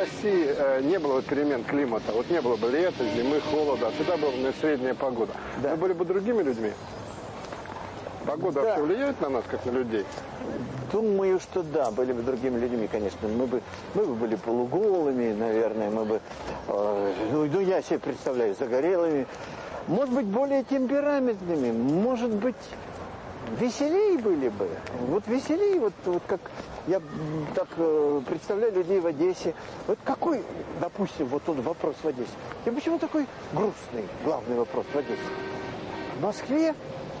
России э, не было перемен климата, вот не было бы лета, зимы, холода, всегда была бы средняя погода, Да. мы были бы другими людьми? Погода Да. вообще влияет на нас, как на людей? Думаю, что да, были бы другими людьми, конечно. Мы бы, мы бы были полуголыми, наверное, мы бы, э, ну, ну, я себе представляю, загорелыми. Может быть, более темпераментными, может быть, веселее были бы. Вот веселее, вот, вот как я так э, представляю людей в Одессе. Вот какой, допустим, вот он вопрос в Одессе. И почему такой грустный, главный вопрос в Одессе? В Москве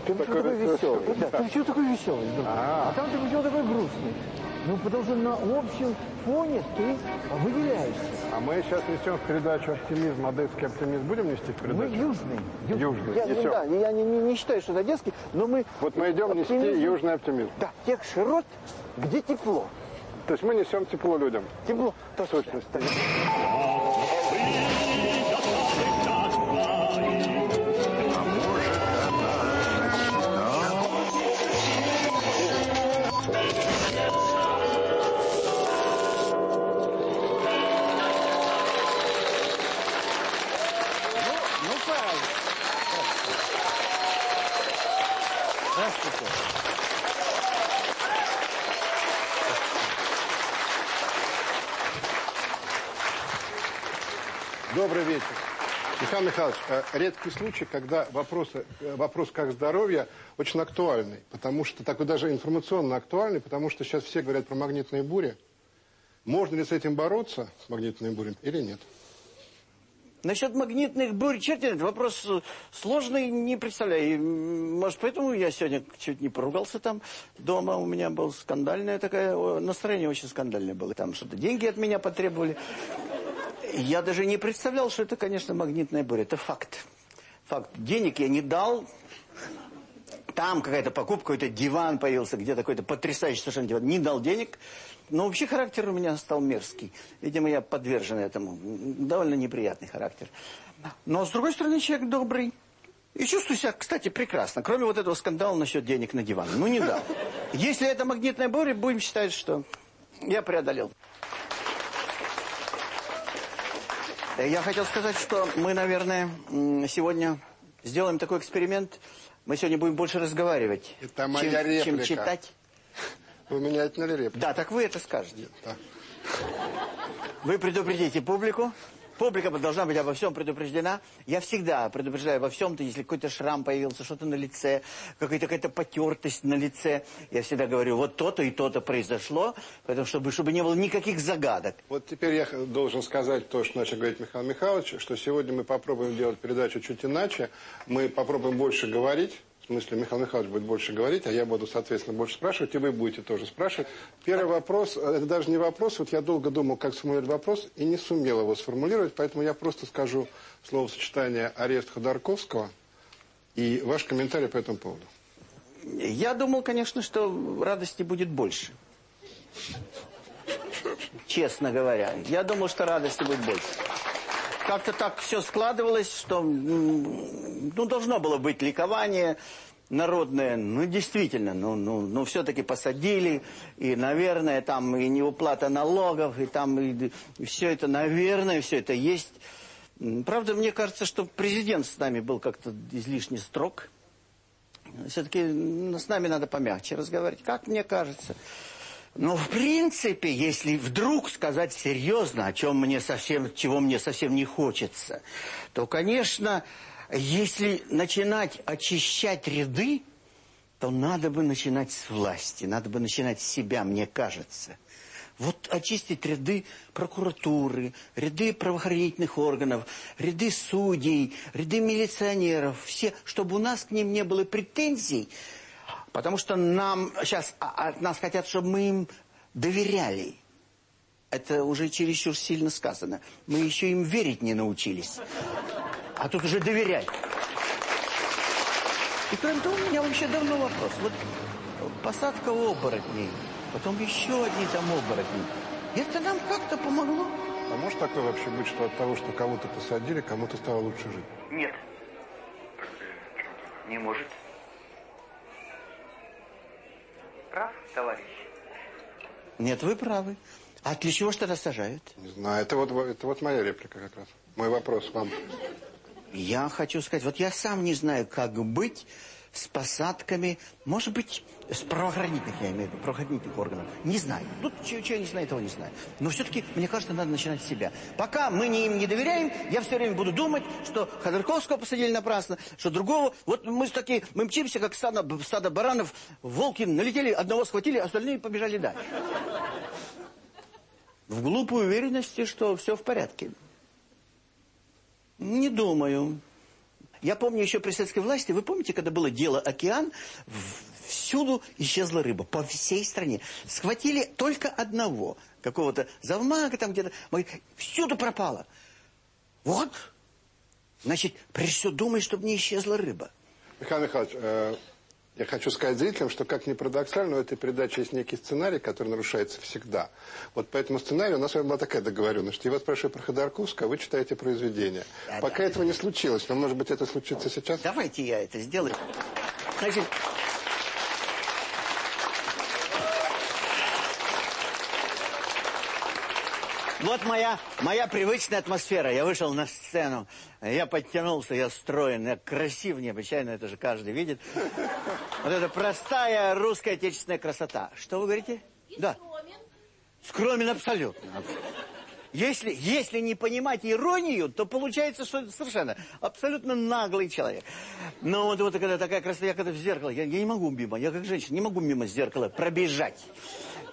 ты почему Такой веселый? Да, ты почему такой веселый? А. А там ты почему такой грустный? Ну, потому что на общем фоне ты выделяешься. А мы сейчас несем в передачу оптимизм, одесский оптимизм. Будем нести в Мы передачу? южный. Ю- Южный, Я, ну, да, я не, не- не считаю, что это детский, но мы... Вот мы идем нести оптимизм. южный оптимизм. Да, тех широт, где тепло. То есть мы несем тепло людям. Тепло. В сущности. Ну, Михайлович, э, редкий случай, когда вопросы, э, вопрос как здоровья очень актуальный, потому что такой даже информационно актуальный, потому что сейчас все говорят про магнитные бури. Можно ли с этим бороться, с магнитными бурями, или нет? Насчет магнитных бурь, черт знает, вопрос э, сложный, не представляю. Может, поэтому я сегодня чуть не поругался там дома. У меня было скандальное такое, настроение очень скандальное было. Там что-то деньги от меня потребовали. Я даже не представлял, что это, конечно, магнитная буря. Это факт. Факт. Денег я не дал. Там какая-то покупка, какой-то диван появился, где-то какой-то потрясающий совершенно диван. Не дал денег. Но вообще характер у меня стал мерзкий. Видимо, я подвержен этому. Довольно неприятный характер. Но, с другой стороны, человек добрый. И чувствую себя, кстати, прекрасно. Кроме вот этого скандала насчет денег на диван. Ну, не дал. Если это магнитная буря, будем считать, что я преодолел. Э, Я хотел сказать, что мы, наверное, сегодня сделаем такой эксперимент. Мы сегодня будем больше разговаривать, Это моя чем, чем реплика. читать. Вы меня отняли реплику. Да, так вы это скажете. Да. Вы предупредите публику. Публика должна быть обо всем предупреждена. Я всегда предупреждаю обо всем, то если какой-то шрам появился, что-то на лице, какая-то какая-то потертость на лице. Я всегда говорю, вот то-то и то-то произошло, поэтому чтобы, чтобы не было никаких загадок. Вот теперь я должен сказать то, что начал говорить Михаил Михайлович, что сегодня мы попробуем делать передачу чуть иначе. Мы попробуем больше говорить. В смысле, Михаил Михайлович будет больше говорить, а я буду, соответственно, больше спрашивать, и вы будете тоже спрашивать. Первый вопрос, э, это даже не вопрос, вот я долго думал, как сформулировать вопрос, и не сумел его сформулировать, поэтому я просто скажу словосочетание «арест Ходорковского» и ваш комментарий по этому поводу. Я думал, конечно, что радости будет больше. Честно говоря. Я думал, что радости будет больше. Как-то так все складывалось, что ну, должно было быть ликование народное. Ну, действительно, ну, ну, ну все-таки посадили. И, наверное, там и неуплата налогов, и там и, все это, наверное, все это есть. Правда, мне кажется, что президент с нами был как-то излишне строг. Все-таки с нами надо помягче разговаривать, как мне кажется. Но в принципе, если вдруг сказать серьезно, о чем мне совсем, чего мне совсем не хочется, то, конечно, если начинать очищать ряды, то надо бы начинать с власти, надо бы начинать с себя, мне кажется. Вот очистить ряды прокуратуры, ряды правоохранительных органов, ряды судей, ряды милиционеров, все, чтобы у нас к ним не было претензий, потому что нам сейчас а- от нас хотят, чтобы мы им доверяли. Это уже чересчур сильно сказано. Мы еще им верить не научились. А тут уже доверять. И кроме того, у меня вообще давно вопрос. Вот посадка оборотней, потом еще одни там оборотни. Это нам как-то помогло? А может такое вообще быть, что от того, что кого-то посадили, кому-то стало лучше жить? Нет. Не может. Прав, товарищ? Нет, вы правы. А для чего ж тогда сажают? Не знаю, это вот, это вот моя реплика как раз. Мой вопрос вам. Я хочу сказать, вот я сам не знаю, как быть с посадками, может быть, с правоохранительных, я имею в виду, правоохранительных органов. Не знаю. Тут чего, я не знаю, этого не знаю. Но все-таки, мне кажется, надо начинать с себя. Пока мы не, им не доверяем, я все время буду думать, что Ходорковского посадили напрасно, что другого. Вот мы такие, мы мчимся, как стадо, стадо баранов, волки налетели, одного схватили, остальные побежали дальше. В глупой уверенности, что все в порядке. Не думаю. Я помню еще при советской власти, вы помните, когда было дело «Океан», всюду исчезла рыба, по всей стране. Схватили только одного, какого-то завмага там где-то, всюду пропало. Вот, значит, прежде всего думай, чтобы не исчезла рыба. Михаил Михайлович, э, я хочу сказать зрителям, что как ни парадоксально, у этой передачи есть некий сценарий, который нарушается всегда. Вот по этому сценарию у нас с вами была такая договоренность. Я вас спрашиваю про Ходорковского, а вы читаете произведение. Да, Пока да. этого не случилось, но может быть это случится сейчас? Давайте я это сделаю. Значит, Вот моя, моя привычная атмосфера. Я вышел на сцену, я подтянулся, я строен, я красив необычайно, это же каждый видит. Вот это простая русская отечественная красота. Что вы говорите? И да. скромен. Скромен абсолютно. Если, если не понимать иронию, то получается, что совершенно абсолютно наглый человек. Но вот, вот когда такая красота, я когда в зеркало, я, я не могу мимо, я как женщина не могу мимо зеркала пробежать.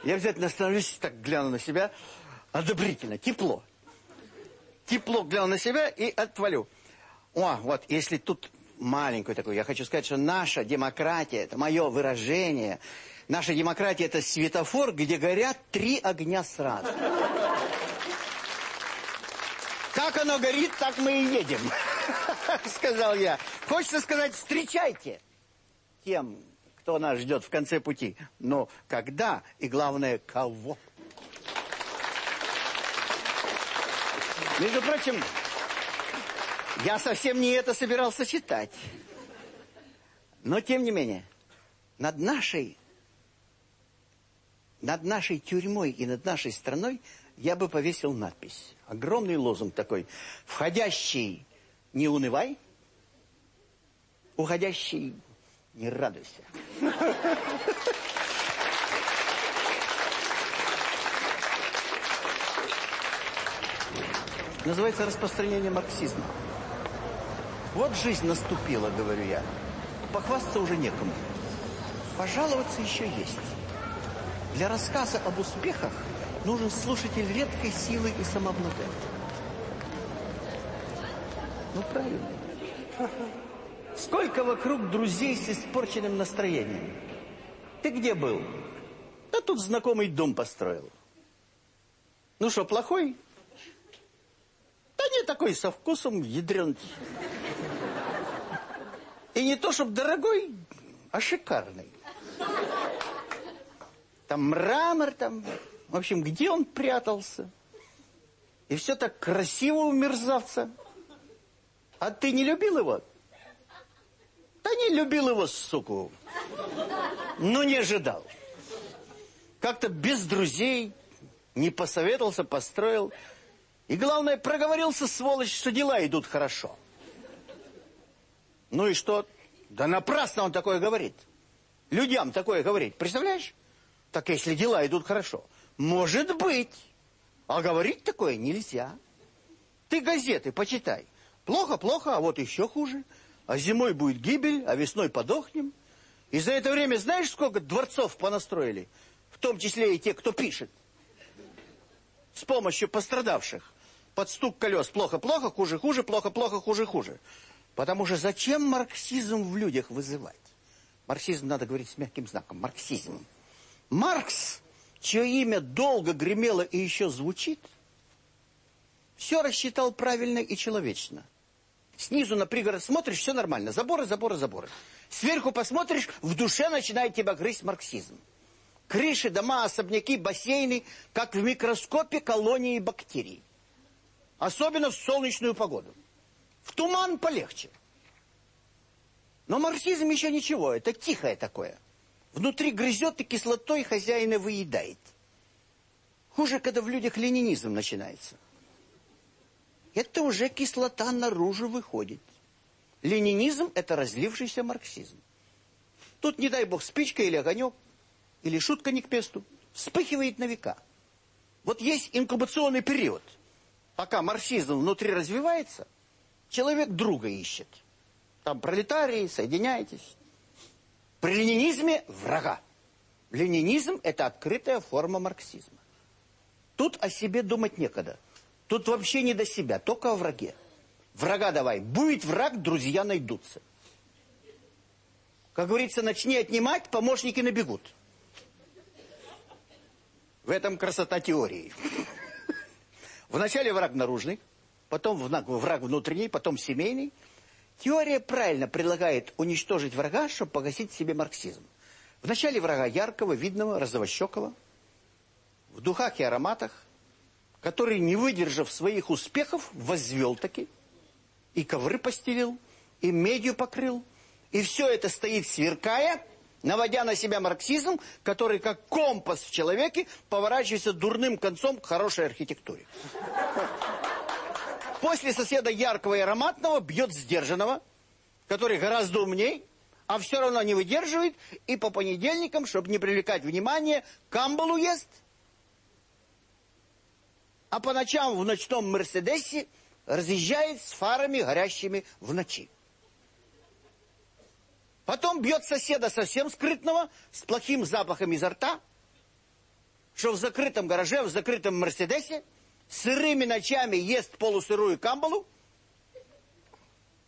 Я обязательно остановлюсь, так гляну на себя, одобрительно, тепло. Тепло гляну на себя и отвалю. О, вот, если тут маленькую такую, я хочу сказать, что наша демократия, это мое выражение, наша демократия это светофор, где горят три огня сразу. Как оно горит, так мы и едем, сказал я. Хочется сказать, встречайте тем, кто нас ждет в конце пути. Но когда и, главное, кого? Между прочим, я совсем не это собирался читать. Но, тем не менее, над нашей, над нашей тюрьмой и над нашей страной я бы повесил надпись. Огромный лозунг такой. Входящий не унывай, уходящий не радуйся. Называется распространение марксизма. Вот жизнь наступила, говорю я. Похвастаться уже некому. Пожаловаться еще есть. Для рассказа об успехах нужен слушатель редкой силы и самообладания. Ну, правильно. Сколько вокруг друзей с испорченным настроением. Ты где был? Да тут знакомый дом построил. Ну что, плохой? Не такой со вкусом ядренки. И не то, чтобы дорогой, а шикарный. Там мрамор, там... В общем, где он прятался? И все так красиво у мерзавца. А ты не любил его? Да не любил его, суку. Но не ожидал. Как-то без друзей, не посоветовался, построил... И главное, проговорился, сволочь, что дела идут хорошо. Ну и что? Да напрасно он такое говорит. Людям такое говорит. Представляешь? Так если дела идут хорошо. Может быть. А говорить такое нельзя. Ты газеты почитай. Плохо, плохо, а вот еще хуже. А зимой будет гибель, а весной подохнем. И за это время знаешь, сколько дворцов понастроили? В том числе и те, кто пишет. С помощью пострадавших под стук колес плохо-плохо, хуже-хуже, плохо-плохо, хуже-хуже. Потому что зачем марксизм в людях вызывать? Марксизм надо говорить с мягким знаком. Марксизм. Маркс, чье имя долго гремело и еще звучит, все рассчитал правильно и человечно. Снизу на пригород смотришь, все нормально. Заборы, заборы, заборы. Сверху посмотришь, в душе начинает тебя грызть марксизм. Крыши, дома, особняки, бассейны, как в микроскопе колонии бактерий. Особенно в солнечную погоду. В туман полегче. Но марксизм еще ничего, это тихое такое. Внутри грызет и кислотой хозяина выедает. Хуже, когда в людях ленинизм начинается. Это уже кислота наружу выходит. Ленинизм – это разлившийся марксизм. Тут, не дай бог, спичка или огонек, или шутка не к месту, вспыхивает на века. Вот есть инкубационный период. Пока марксизм внутри развивается, человек друга ищет. Там пролетарии, соединяйтесь. При ленинизме – врага. Ленинизм – это открытая форма марксизма. Тут о себе думать некогда. Тут вообще не до себя, только о враге. Врага давай. Будет враг, друзья найдутся. Как говорится, начни отнимать, помощники набегут. В этом красота теории. Вначале враг наружный, потом враг внутренний, потом семейный. Теория правильно предлагает уничтожить врага, чтобы погасить себе марксизм. Вначале врага яркого, видного, розовощекого, в духах и ароматах, который, не выдержав своих успехов, возвел таки, и ковры постелил, и медью покрыл, и все это стоит сверкая, наводя на себя марксизм, который как компас в человеке поворачивается дурным концом к хорошей архитектуре. После соседа яркого и ароматного бьет сдержанного, который гораздо умней, а все равно не выдерживает, и по понедельникам, чтобы не привлекать внимание, камбалу ест. А по ночам в ночном Мерседесе разъезжает с фарами, горящими в ночи. Потом бьет соседа совсем скрытного, с плохим запахом изо рта, что в закрытом гараже, в закрытом Мерседесе, сырыми ночами ест полусырую камбалу,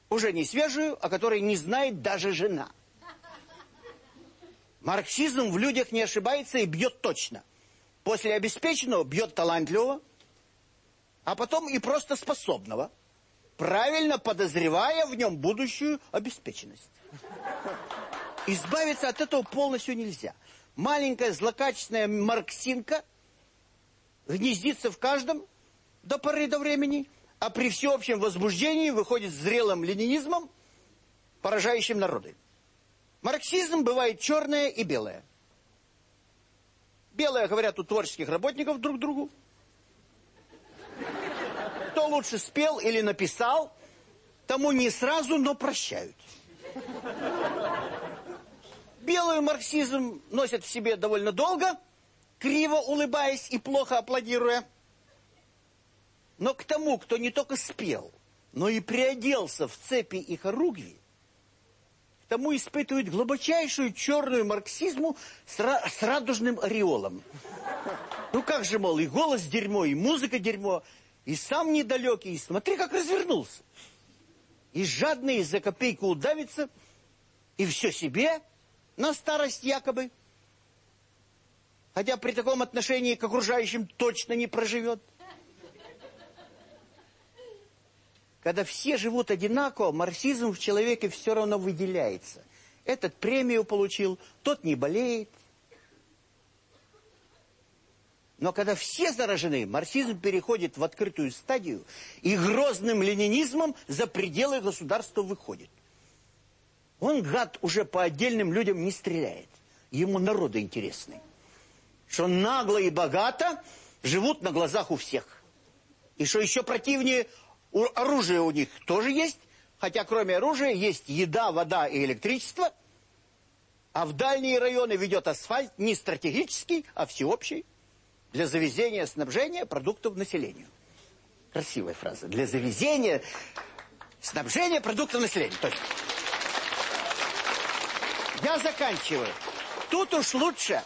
уже не свежую, о которой не знает даже жена. Марксизм в людях не ошибается и бьет точно. После обеспеченного бьет талантливого, а потом и просто способного, правильно подозревая в нем будущую обеспеченность. Избавиться от этого полностью нельзя. Маленькая злокачественная марксинка гнездится в каждом до поры до времени – а при всеобщем возбуждении выходит зрелым ленинизмом, поражающим народы. Марксизм бывает черное и белое. Белое, говорят, у творческих работников друг другу. Кто лучше спел или написал, тому не сразу, но прощают. Белый марксизм носят в себе довольно долго, криво улыбаясь и плохо аплодируя. Но к тому, кто не только спел, но и приоделся в цепи и хоругви, к тому испытывают глубочайшую черную марксизму с, с радужным ореолом. Ну как же, мол, и голос дерьмо, и музыка дерьмо, и сам недалекий, и смотри, как развернулся. И жадный за копейку удавится, и все себе на старость якобы. Хотя при таком отношении к окружающим точно не проживет. Когда все живут одинаково, марксизм в человеке все равно выделяется. Этот премию получил, тот не болеет. Но когда все заражены, марксизм переходит в открытую стадию и грозным ленинизмом за пределы государства выходит. Он, гад, уже по отдельным людям не стреляет. Ему народы интересны. Что нагло и богато живут на глазах у всех. И что еще противнее, оружие у них тоже есть, хотя кроме оружия есть еда, вода и электричество, а в дальние районы ведет асфальт не стратегический, а всеобщий, для завезения снабжения продуктов населению. Красивая фраза. Для завезения снабжения продуктов населению. Точно. Я заканчиваю. Тут уж лучше,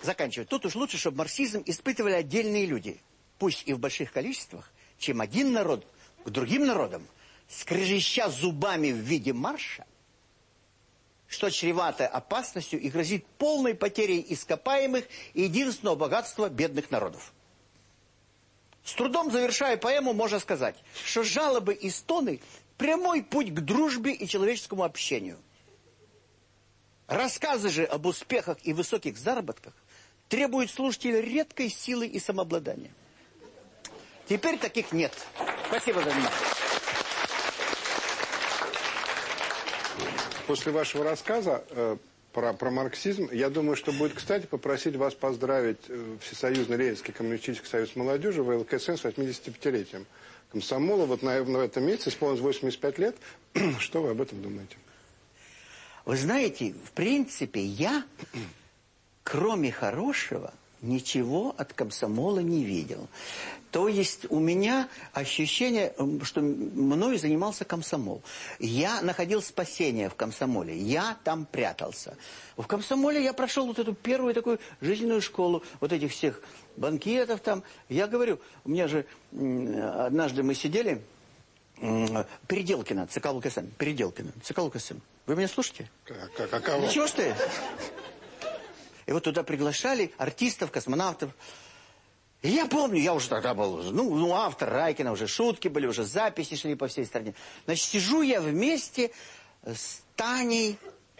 заканчиваю, тут уж лучше, чтобы марксизм испытывали отдельные люди, пусть и в больших количествах, чем один народ к другим народам, скрежеща зубами в виде марша, что чревато опасностью и грозит полной потерей ископаемых и единственного богатства бедных народов. С трудом завершая поэму, можно сказать, что жалобы и стоны – прямой путь к дружбе и человеческому общению. Рассказы же об успехах и высоких заработках требуют слушателя редкой силы и самообладания. Теперь таких нет. Спасибо за внимание. После вашего рассказа, э, про, про марксизм. Я думаю, что будет кстати попросить вас поздравить э, Всесоюзный Ленинский коммунистический союз молодежи ВЛКСМ с 85-летием комсомола. Вот на, на этом месяце исполнилось 85 лет. что вы об этом думаете? Вы знаете, в принципе, я, кроме хорошего, ничего от комсомола не видел. То есть у меня ощущение, что мною занимался комсомол. Я находил спасение в комсомоле. Я там прятался. В комсомоле я прошел вот эту первую такую жизненную школу, вот этих всех банкетов там. Я говорю, у меня же однажды мы сидели, Переделкина, ЦК ЛКСМ, Переделкина, ЦК ЛКСМ. Вы меня слушаете? Как, как, а кого? Ничего что И вот туда приглашали артистов, космонавтов. И я помню, я уже тогда был, ну, ну, автор Райкина, уже шутки были, уже записи шли по всей стране. Значит, сижу я вместе с Таней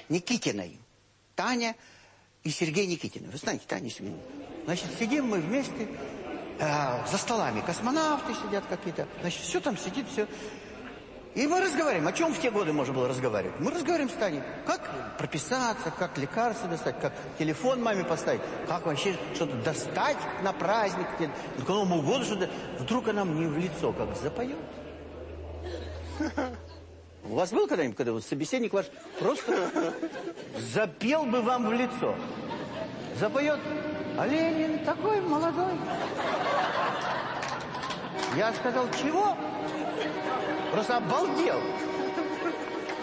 Никитиной. Таня и Сергей Никитин. Вы знаете, Таня и Сергей Значит, сидим мы вместе э, за столами. Космонавты сидят какие-то. Значит, все там сидит, все. И мы разговариваем. О чем в те годы можно было разговаривать? Мы разговариваем с Таней. Как прописаться, как лекарства достать, как телефон маме поставить, как вообще что-то достать на праздник, к Новому году что-то. Вдруг она мне в лицо как запоет. У вас был когда-нибудь, когда вот собеседник ваш просто запел бы вам в лицо? Запоет, а Ленин такой молодой. Я сказал, чего? Просто обалдел.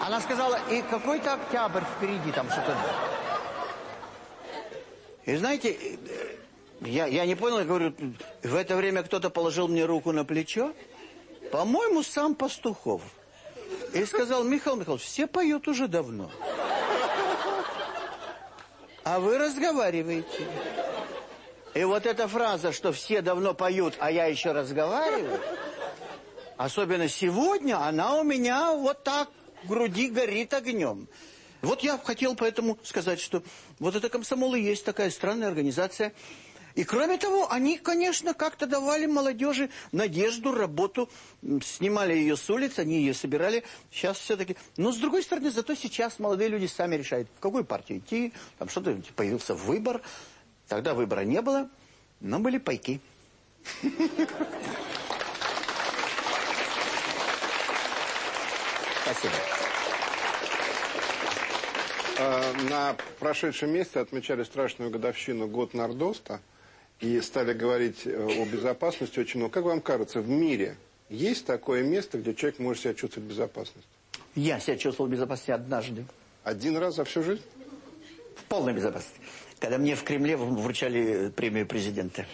Она сказала, и какой-то октябрь впереди, там что-то... И знаете, я, я не понял, я говорю, в это время кто-то положил мне руку на плечо. По-моему, сам Пастухов. И сказал, Михаил Михайлович, все поют уже давно. А вы разговариваете. И вот эта фраза, что все давно поют, а я еще разговариваю... Особенно сегодня она у меня вот так в груди горит огнем. Вот я хотел поэтому сказать, что вот это комсомол и есть такая странная организация. И кроме того, они, конечно, как-то давали молодежи надежду, работу, снимали ее с улиц, они ее собирали. Сейчас все-таки... Но с другой стороны, зато сейчас молодые люди сами решают, в какую партию идти. Там что-то появился выбор. Тогда выбора не было, но были пайки. Спасибо. А, на прошедшем месяце отмечали страшную годовщину год Нордоста и стали говорить э, о безопасности очень много. Как вам кажется, в мире есть такое место, где человек может себя чувствовать в безопасности? Я себя чувствовал в безопасности однажды. Один раз за всю жизнь? В полной безопасности. Когда мне в Кремле вручали премию президента.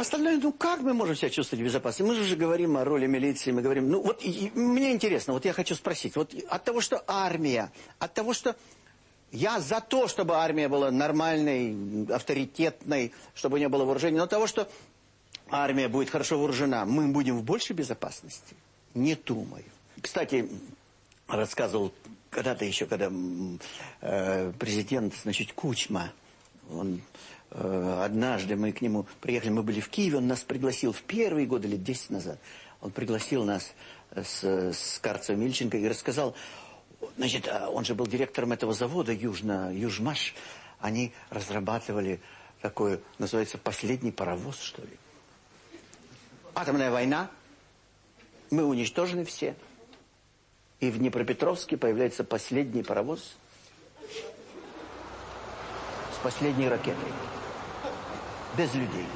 Остальное, ну как мы можем себя чувствовать в безопасности? Мы же говорим о роли милиции, мы говорим... Ну вот и, мне интересно, вот я хочу спросить. Вот от того, что армия, от того, что... Я за то, чтобы армия была нормальной, авторитетной, чтобы не было вооружения. Но от того, что армия будет хорошо вооружена, мы будем в большей безопасности? Не думаю. Кстати, рассказывал когда-то еще, когда э, президент, значит, Кучма, он однажды мы к нему приехали, мы были в Киеве, он нас пригласил в первые годы, лет 10 назад. Он пригласил нас с, с Карцевым Ильченко и рассказал, значит, а он же был директором этого завода Южно, Южмаш. Они разрабатывали такой, называется, последний паровоз, что ли. Атомная война, мы уничтожены все. И в Днепропетровске появляется последний паровоз с последней ракетой без людей.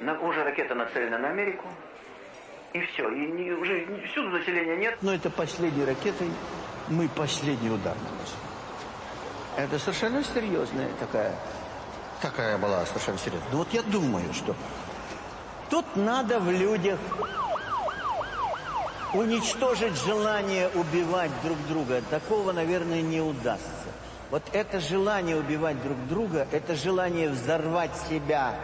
На, уже ракета нацелена на Америку. И все. И не, уже не, всюду населения нет. Но это последней ракетой мы последний удар наносим. Это совершенно серьезная такая, такая была совершенно серьезная. Но вот я думаю, что тут надо в людях уничтожить желание убивать друг друга. Такого, наверное, не удастся. Вот это желание убивать друг друга, это желание взорвать себя.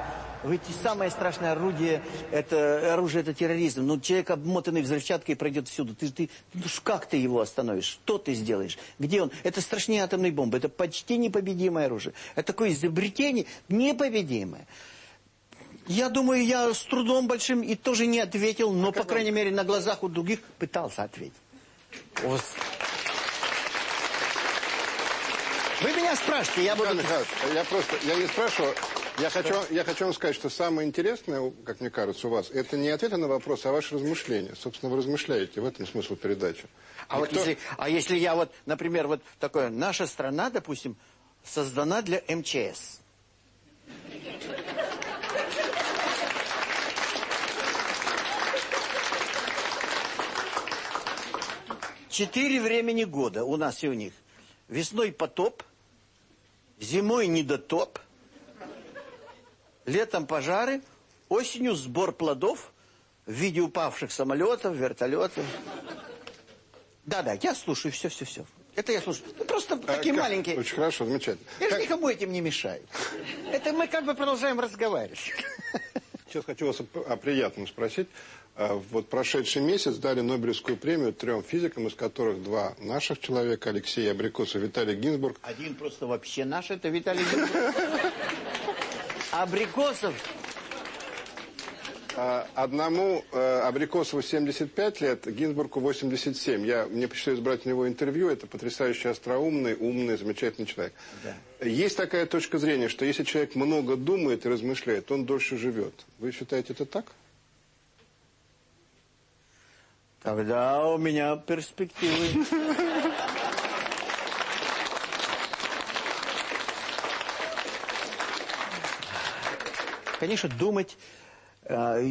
Ведь самое страшное орудие, это оружие, это терроризм. Ну, человек, обмотанный взрывчаткой, пройдет всюду. Ты, ты, ну, как ты его остановишь? Что ты сделаешь? Где он? Это страшнее атомной бомбы. Это почти непобедимое оружие. Это такое изобретение непобедимое. Я думаю, я с трудом большим и тоже не ответил, но, по крайней мере, на глазах у других пытался ответить. Вы меня спрашиваете, я буду... Я просто, я не спрашиваю, я хочу, я хочу вам сказать, что самое интересное, как мне кажется, у вас, это не ответы на вопрос, а ваши размышления. Собственно, вы размышляете, в этом смысл передачи. А вот если, а если я вот, например, вот такое, наша страна, допустим, создана для МЧС. Четыре времени года у нас и у них. Весной потоп, зимой недотоп, летом пожары, осенью сбор плодов в виде упавших самолетов, вертолетов. Да-да, я слушаю, все-все-все. Это я слушаю. Ну, просто А, такие как? маленькие. Очень хорошо, замечательно. Я же Как- никому этим не мешаю. Это мы как бы продолжаем разговаривать. Сейчас хочу вас о, о приятном спросить. А, Вот прошедший месяц дали Нобелевскую премию трем физикам, из которых два наших человека, Алексей Абрикосов и Виталий Гинзбург. Один просто вообще наш, это Виталий Гинзбург. Абрикосов, А, Одному э, Абрикосову 75 лет, Гинзбургу 87. Я, мне посчастливилось брать у него интервью. Это потрясающе остроумный, умный, замечательный человек. Есть такая точка зрения, что если человек много думает и размышляет, он дольше живет. Вы считаете это так? Тогда у меня перспективы. Конечно, думать... э,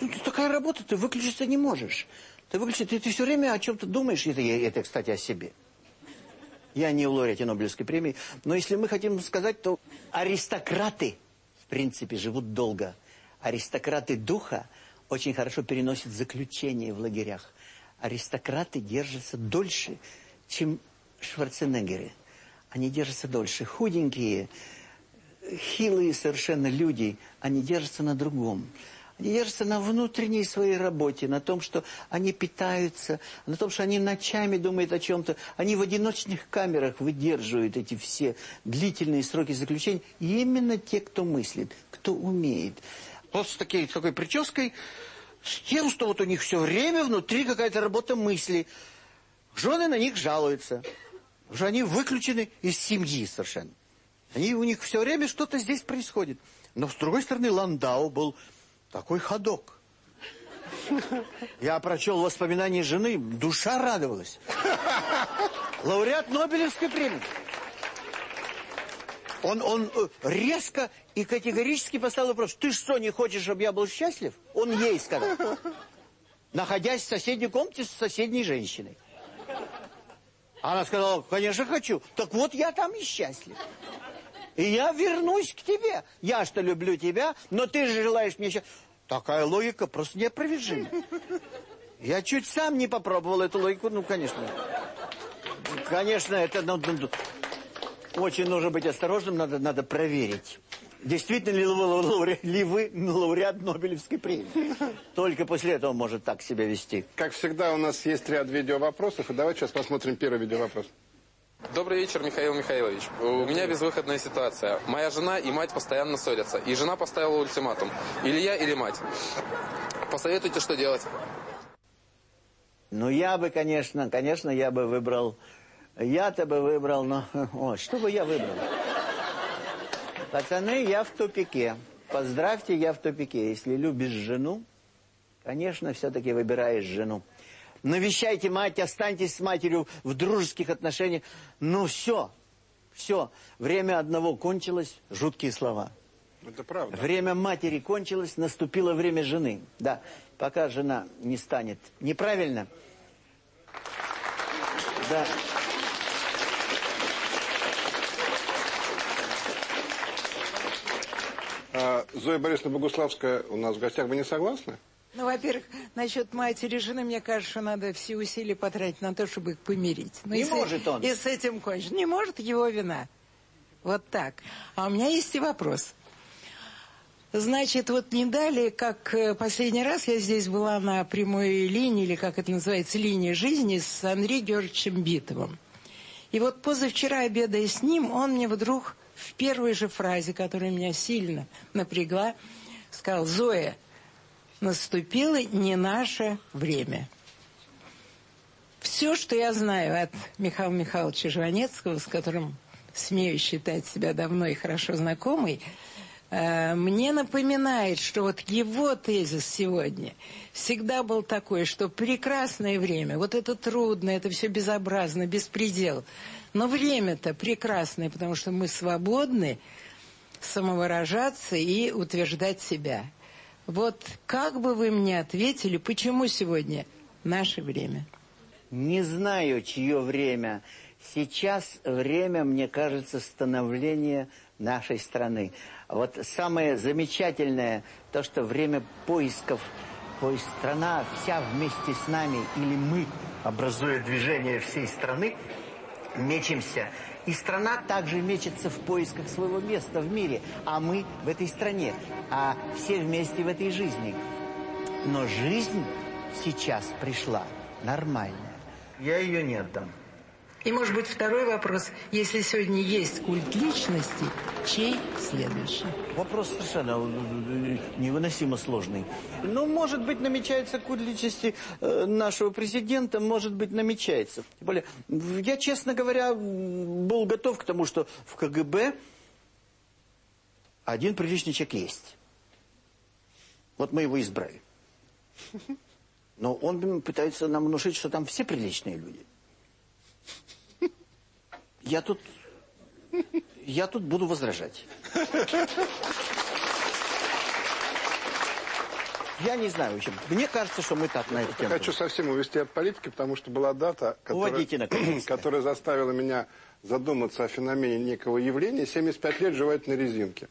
ну, такая работа, ты выключиться не можешь. Ты выключить, ты, ты все время о чем-то думаешь. Это, это, кстати, о себе. Я не в лауреате Нобелевской премии. Но если мы хотим сказать, то аристократы, в принципе, живут долго. Аристократы духа очень хорошо переносят заключение в лагерях. Аристократы держатся дольше, чем Шварценеггеры. Они держатся дольше. Худенькие, хилые совершенно люди, они держатся на другом. Они держатся на внутренней своей работе, на том, что они питаются, на том, что они ночами думают о чем-то. Они в одиночных камерах выдерживают эти все длительные сроки заключения. И именно те, кто мыслит, кто умеет. Вот с такой, с такой прической, с тем, что вот у них все время внутри какая-то работа мысли. Жены на них жалуются. Уже они выключены из семьи совершенно. Они, у них все время что-то здесь происходит. Но с другой стороны, Ландау был такой ходок. Я прочел воспоминания жены, душа радовалась. Лауреат Нобелевской премии. Он, он э, резко и категорически поставил вопрос, ты что, не хочешь, чтобы я был счастлив? Он ей сказал, находясь в соседней комнате с соседней женщиной. Она сказала, конечно, хочу. Так вот, я там и счастлив. И я вернусь к тебе. Я что люблю тебя, но ты же желаешь мне счастья. Такая логика просто неопровержима. Я чуть сам не попробовал эту логику, ну, конечно. Конечно, это ну, ну, ну, очень нужно быть осторожным, надо, надо проверить. Действительно ли вы, лауреат, ли вы лауреат Нобелевской премии? Только после этого может так себя вести. Как всегда, у нас есть ряд видеовопросов. И давайте сейчас посмотрим первый видеовопрос. Добрый вечер, Михаил Михайлович. У меня безвыходная ситуация. Моя жена и мать постоянно ссорятся. И жена поставила ультиматум. Или я, или мать. Посоветуйте, что делать. Ну, я бы, конечно, конечно, я бы выбрал... Я-то бы выбрал, но... О, что бы я выбрал? Пацаны, я в тупике. Поздравьте, я в тупике. Если любишь жену, конечно, все-таки выбираешь жену. Навещайте мать, останьтесь с матерью в дружеских отношениях. Ну, все, все. Время одного кончилось, жуткие слова. Это правда. Время матери кончилось, наступило время жены. Да, пока жена не станет неправильно. Да. Зоя Борисовна Богуславская у нас в гостях. Вы не согласны? Ну, во-первых, насчет матери жены, мне кажется, что надо все усилия потратить на то, чтобы их помирить. Ну, Не и с- может он. И с этим кончить. Не может, его вина. Вот так. А у меня есть и вопрос. Значит, вот не далее, как э, последний раз я здесь была на прямой линии, или как это называется, линия жизни, с Андреем Георгиевичем Битовым. И вот позавчера, обедая с ним, он мне вдруг в первой же фразе, которая меня сильно напрягла, сказал, Зоя, наступило не наше время. все, что я знаю от Михаила Михайловича Жванецкого, с которым смею считать себя давно и хорошо знакомой, э, мне напоминает, что вот его тезис сегодня всегда был такой, что прекрасное время, вот это трудно, это все безобразно, беспредел. Но время-то прекрасное, потому что мы свободны самовыражаться и утверждать себя. Вот как бы вы мне ответили, почему сегодня наше время? Не знаю, чье время. Сейчас время, мне кажется, становления нашей страны. Вот самое замечательное, то, что время поисков, поиск страна вся вместе с нами, или мы, образуя движение всей страны, мечемся. И страна также мечется в поисках своего места в мире, а мы в этой стране, а все вместе в этой жизни. Но жизнь сейчас пришла нормальная. Я ее не отдам. И, может быть, второй вопрос. Если сегодня есть культ личности, чей следующий? Вопрос совершенно э, невыносимо сложный. Ну, может быть, намечается культ личности э, нашего президента, может быть, намечается. Тем более, я, честно говоря, был готов к тому, что в КГБ один приличный человек есть. Вот мы его избрали. Но он пытается нам внушить, что там все приличные люди. Я тут... Я тут буду возражать. Я не знаю, общем. Мне кажется, что мы так на эту тему. Хочу совсем увести от политики, потому что была дата, которая, которая заставила меня задуматься о феномене некого явления. 75 лет живет на резинке.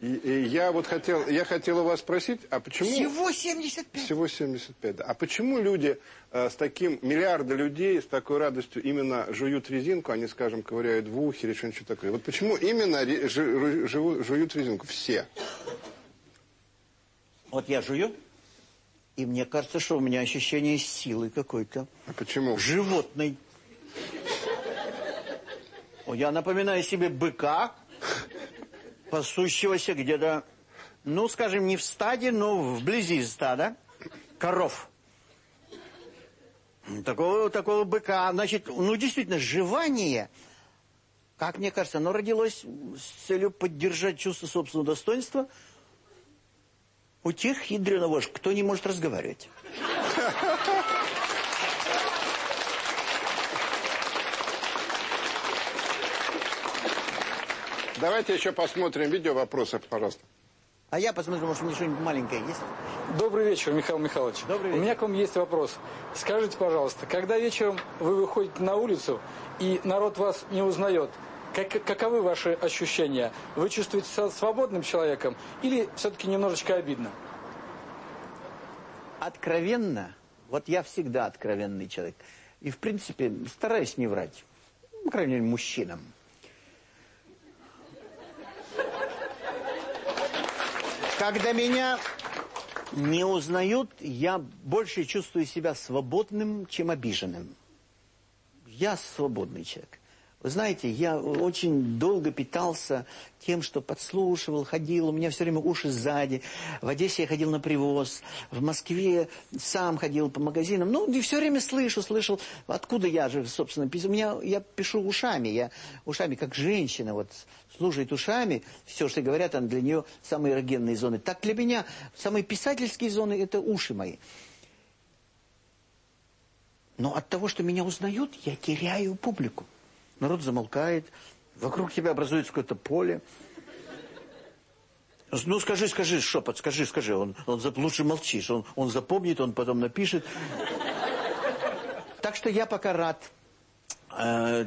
И, и я вот хотел, я хотел у вас спросить, а почему... Всего 75? Всего 75, да. А почему люди э, с таким, миллиарды людей с такой радостью именно жуют резинку, они, скажем, ковыряют в ухе или что-нибудь такое? Вот почему именно ре, жу, жу, жуют резинку? Все. Вот я жую, и мне кажется, что у меня ощущение силы какой-то. А почему? Животной. Я напоминаю себе быка, пасущегося где-то, ну, скажем, не в стаде, но вблизи стада, коров. Такого, такого быка. Значит, ну, действительно, жевание, как мне кажется, оно родилось с целью поддержать чувство собственного достоинства у тех хитренного, кто не может разговаривать. Давайте еще посмотрим видео вопросы, пожалуйста. А я посмотрю, может, у меня что-нибудь маленькое есть? Добрый вечер, Михаил Михайлович. Добрый вечер. У меня к вам есть вопрос. Скажите, пожалуйста, когда вечером вы выходите на улицу, и народ вас не узнает, как, каковы ваши ощущения? Вы чувствуете себя свободным человеком или все-таки немножечко обидно? Откровенно, вот я всегда откровенный человек. И, в принципе, стараюсь не врать. Ну, по крайней мере, мужчинам. Когда меня не узнают, я больше чувствую себя свободным, чем обиженным. Я свободный человек. Вы знаете, я очень долго питался тем, что подслушивал, ходил, у меня все время уши сзади. В Одессе я ходил на привоз, в Москве сам ходил по магазинам. Ну, и все время слышу, слышал, откуда я же, собственно, пишу. У меня, я пишу ушами, я ушами, как женщина, вот, слушает ушами, все, что говорят, она для нее самые эрогенные зоны. Так для меня самые писательские зоны – это уши мои. Но от того, что меня узнают, я теряю публику народ замолкает, вокруг тебя образуется какое-то поле. Ну, скажи, скажи, шепот, скажи, скажи. Он, он лучше молчишь, он, он запомнит, он потом напишет. Так что я пока рад, э,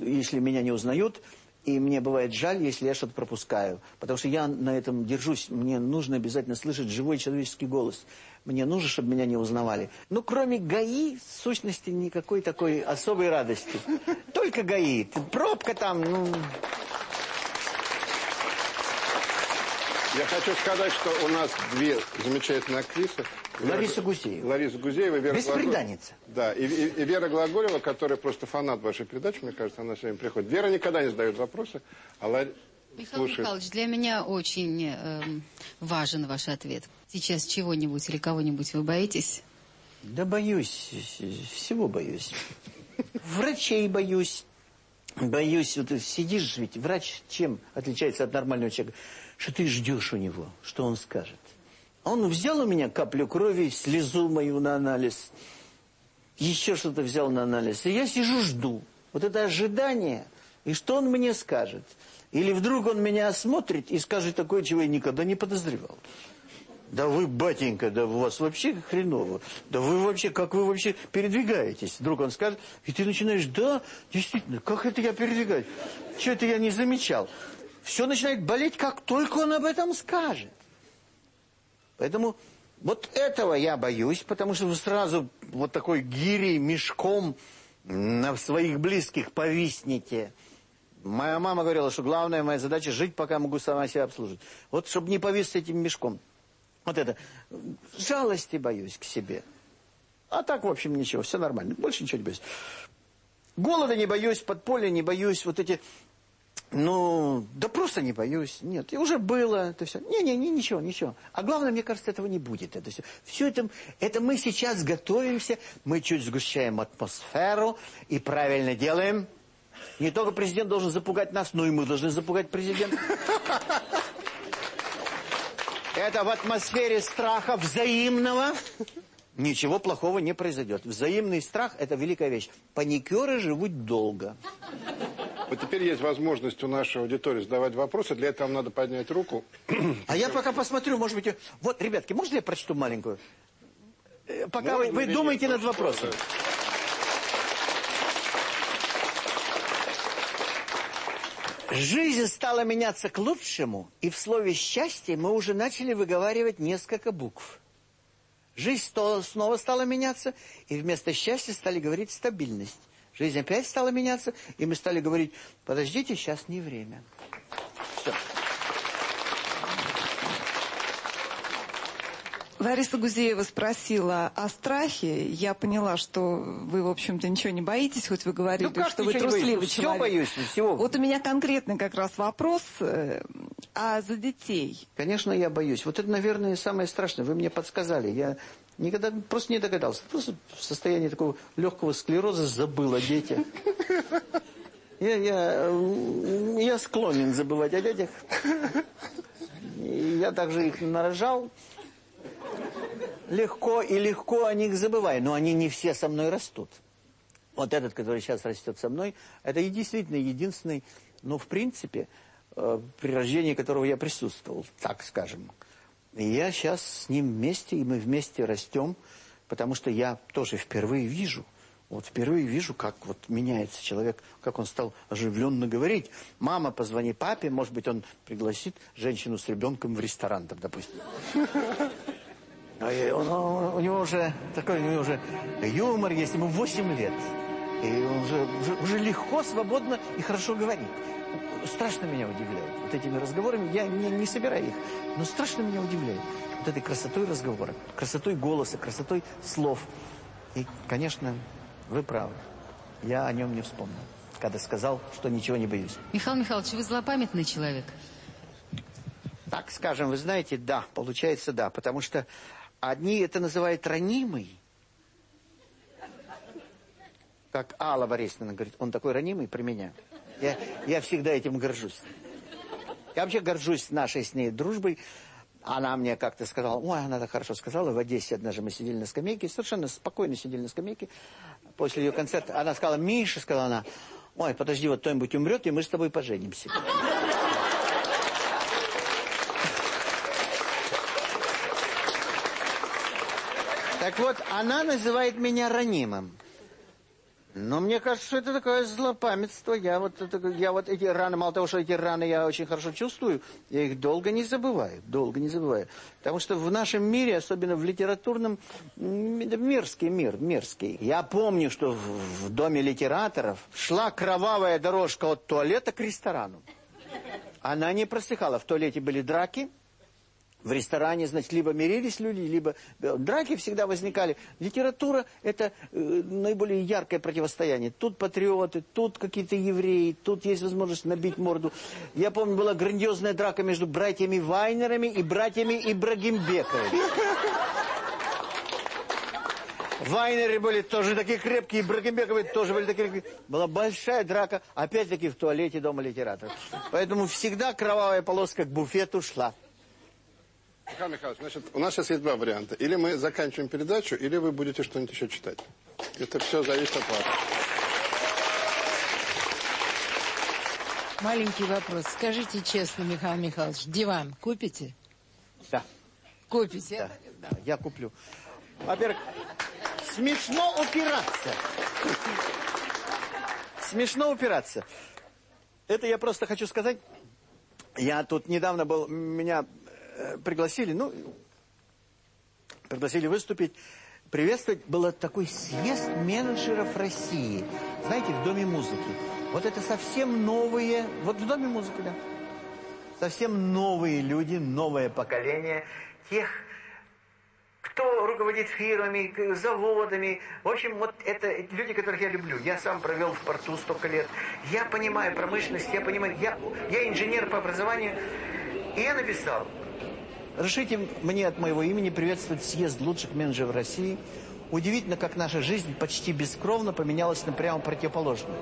если меня не узнают, и мне бывает жаль, если я что-то пропускаю. Потому что я на этом держусь. Мне нужно обязательно слышать живой человеческий голос. Мне нужно, чтобы меня не узнавали. Ну, кроме ГАИ, в сущности, никакой такой особой радости. Только ГАИ. Пробка там, ну... Я хочу сказать, что у нас две замечательные актрисы. Лариса Гузеева. Лариса Гузеева и Вера Беспреданница. Да, и, и, и Вера Глаголева, которая просто фанат вашей передачи, мне кажется, она все время приходит. Вера никогда не задает вопросы, а Лариса Михаил слушает. Михайлович, для меня очень э, важен ваш ответ. Сейчас чего-нибудь или кого-нибудь вы боитесь? Да боюсь, всего боюсь. Врачей боюсь. Боюсь, вот сидишь ведь, врач чем отличается от нормального человека? Что ты ждешь у него, что он скажет. Он взял у меня каплю крови, слезу мою на анализ, еще что-то взял на анализ, и я сижу, жду. Вот это ожидание, и что он мне скажет. Или вдруг он меня осмотрит и скажет такое, чего я никогда не подозревал. Да вы, батенька, да у вас вообще хреново. Да вы вообще, как вы вообще передвигаетесь? Вдруг он скажет, и ты начинаешь, да, действительно, как это я передвигаюсь? Что это я не замечал? Все начинает болеть, как только он об этом скажет. Поэтому вот этого я боюсь, потому что сразу вот такой гирей, мешком на своих близких повиснете. Моя мама говорила, что главная моя задача жить, пока могу сама себя обслужить. Вот чтобы не повис этим мешком. Вот это. Жалости боюсь к себе. А так, в общем, ничего, все нормально. Больше ничего не боюсь. Голода не боюсь, подполья не боюсь. Вот эти... Ну, да просто не боюсь. Нет, и уже было это все. Не-не, не, ничего, ничего. А главное, мне кажется, этого не будет. Это все. Все это, это мы сейчас готовимся, мы чуть сгущаем атмосферу и правильно делаем. Не только президент должен запугать нас, но и мы должны запугать президента. Это в атмосфере страха взаимного ничего плохого не произойдет. Взаимный страх – это великая вещь. Паникеры живут долго. Вот теперь есть возможность у нашей аудитории задавать вопросы. Для этого надо поднять руку. А я пока посмотрю, может быть... Вот, ребятки, можно я прочту маленькую? Э, пока вы, вы думаете над вопросом. Жизнь стала меняться к лучшему, и в слове «счастье» мы уже начали выговаривать несколько букв. Жизнь снова стала меняться, и вместо счастья стали говорить «стабильность». Жизнь опять стала меняться, и мы стали говорить «подождите, сейчас не время». Все. Лариса Гузеева спросила о страхе. Я поняла, что вы, в общем-то, ничего не боитесь, хоть вы говорили, ну, что вы трусливый человек. Все боюсь, всего. Вот у меня конкретный как раз вопрос. Э, а за детей? Конечно, я боюсь. Вот это, наверное, самое страшное. Вы мне подсказали. Я никогда просто не догадался. Просто в состоянии такого легкого склероза забыл о детях. Я, я, я склонен забывать о детях. Я также их нарожал легко и легко о них забываю. Но они не все со мной растут. Вот этот, который сейчас растет со мной, это и действительно единственный, ну, в принципе, э, при рождении которого я присутствовал, так скажем. И я сейчас с ним вместе, и мы вместе растем, потому что я тоже впервые вижу, вот впервые вижу, как вот меняется человек, как он стал оживленно говорить. Мама, позвони папе, может быть, он пригласит женщину с ребенком в ресторан, там, допустим. А он, он, у него уже такой, у него уже юмор есть, ему 8 лет. И он уже, уже, уже легко, свободно и хорошо говорит. Страшно меня удивляет. Вот этими разговорами, я не, не собираю их, но страшно меня удивляет. Вот этой красотой разговора, красотой голоса, красотой слов. И, конечно, вы правы. Я о нем не вспомнил, когда сказал, что ничего не боюсь. Михаил Михайлович, вы злопамятный человек? Так скажем, вы знаете, да, получается да, потому что Одни это называют ранимый. Как Алла Борисовна говорит, он такой ранимый при меня. Я, я всегда этим горжусь. Я вообще горжусь нашей с ней дружбой. Она мне как-то сказала, ой, она так хорошо сказала, в Одессе однажды мы сидели на скамейке, совершенно спокойно сидели на скамейке. После ее концерта она сказала, Миша, сказала она, ой, подожди, вот кто-нибудь умрет, и мы с тобой поженимся. Так вот, она называет меня ранимым. Но мне кажется, что это такое злопамятство. Я вот, это, я вот эти раны, мало того, что эти раны я очень хорошо чувствую, я их долго не забываю, долго не забываю. Потому что в нашем мире, особенно в литературном, мерзкий мир, мерзкий. Я помню, что в, в доме литераторов шла кровавая дорожка от туалета к ресторану. Она не просыхала. В туалете были драки, в ресторане, значит, либо мирились люди, либо э, драки всегда возникали. Литература – это э, наиболее яркое противостояние. Тут патриоты, тут какие-то евреи, тут есть возможность набить морду. Я помню, была грандиозная драка между братьями Вайнерами и братьями Ибрагимбековыми. Вайнеры были тоже такие крепкие, Бракенбековы тоже были такие. Была большая драка, опять-таки в туалете Дома литераторов. Поэтому всегда кровавая полоска к буфету шла. Михаил Михайлович, значит, у нас сейчас есть два варианта. Или мы заканчиваем передачу, или вы будете что-нибудь еще читать. Это все зависит от вас. Маленький вопрос. Скажите честно, Михаил Михайлович, диван купите? Да. Купите? Да, да, я куплю. Во-первых, смешно упираться. Смешно упираться. Это я просто хочу сказать. Я тут недавно был, меня пригласили, ну, пригласили выступить, приветствовать. Был такой съезд менеджеров России, знаете, в Доме музыки. Вот это совсем новые, вот в Доме музыки, да. Совсем новые люди, новое поколение тех, кто руководит фирмами, заводами. В общем, вот это люди, которых я люблю. Я сам провел в порту столько лет. Я понимаю промышленность, я понимаю, я, я инженер по образованию. И я написал, разрешите мне от моего имени приветствовать съезд лучших менеджеров России. Удивительно, как наша жизнь почти бескровно поменялась на прямо противоположную.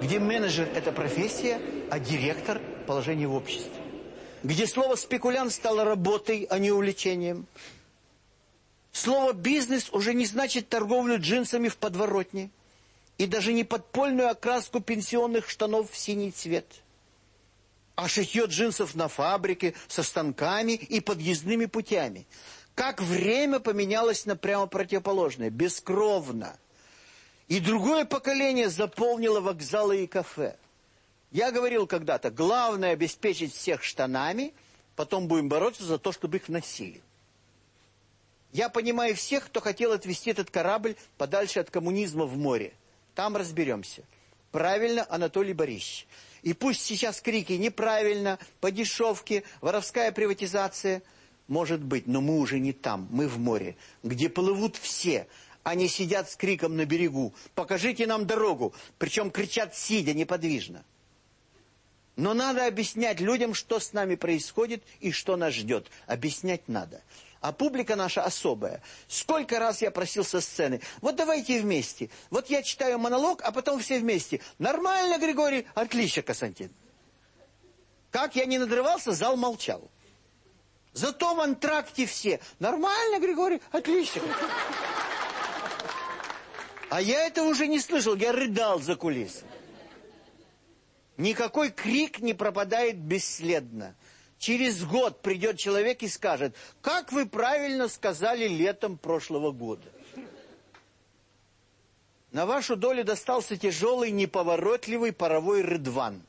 Где менеджер – это профессия, а директор – положение в обществе. Где слово «спекулянт» стало работой, а не увлечением. Слово «бизнес» уже не значит торговлю джинсами в подворотне. И даже не подпольную окраску пенсионных штанов в синий цвет. А шитье джинсов на фабрике, со станками и подъездными путями. Как время поменялось на прямо противоположное, бескровно. И другое поколение заполнило вокзалы и кафе. Я говорил когда-то, главное обеспечить всех штанами, потом будем бороться за то, чтобы их носили. Я понимаю всех, кто хотел отвезти этот корабль подальше от коммунизма в море. Там разберемся. Правильно, Анатолий Борисович. И пусть сейчас крики неправильно, по дешевке, воровская приватизация. Может быть, но мы уже не там, мы в море, где плывут все. Они сидят с криком на берегу. Покажите нам дорогу. Причем кричат сидя неподвижно. Но надо объяснять людям, что с нами происходит и что нас ждет. Объяснять надо. А публика наша особая. Сколько раз я просил со сцены, вот давайте вместе. Вот я читаю монолог, а потом все вместе. Нормально, Григорий? Отлично, Константин. Как я не надрывался, зал молчал. Зато в антракте все. Нормально, Григорий? Отлично. А я это уже не слышал, я рыдал за кулисами. Никакой крик не пропадает бесследно. Через год придет человек и скажет, как вы правильно сказали летом прошлого года. На вашу долю достался тяжелый, неповоротливый паровой рыдван.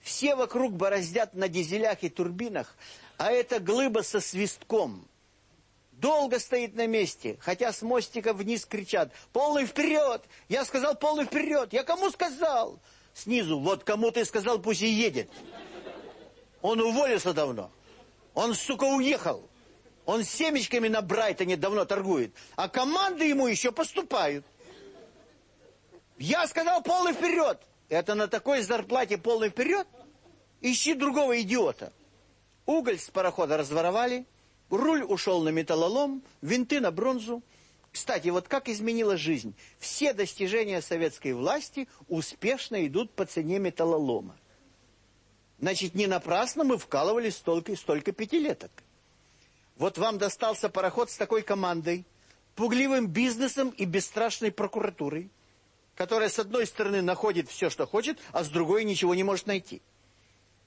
Все вокруг бороздят на дизелях и турбинах, а это глыба со свистком. Долго стоит на месте, хотя с мостика вниз кричат «Полный вперед!» Я сказал «Полный вперед!» Я кому сказал? Снизу «Вот кому ты сказал, пусть и едет!» Он уволился давно. Он, сука, уехал. Он семечками на Брайтоне давно торгует. А команды ему еще поступают. Я сказал полный вперед. Это на такой зарплате полный вперед? Ищи другого идиота. Уголь с парохода разворовали. Руль ушел на металлолом. Винты на бронзу. Кстати, вот как изменила жизнь. Все достижения советской власти успешно идут по цене металлолома. Значит, не напрасно мы вкалывали столько, столько пятилеток. Вот вам достался пароход с такой командой, пугливым бизнесом и бесстрашной прокуратурой, которая с одной стороны находит все, что хочет, а с другой ничего не может найти.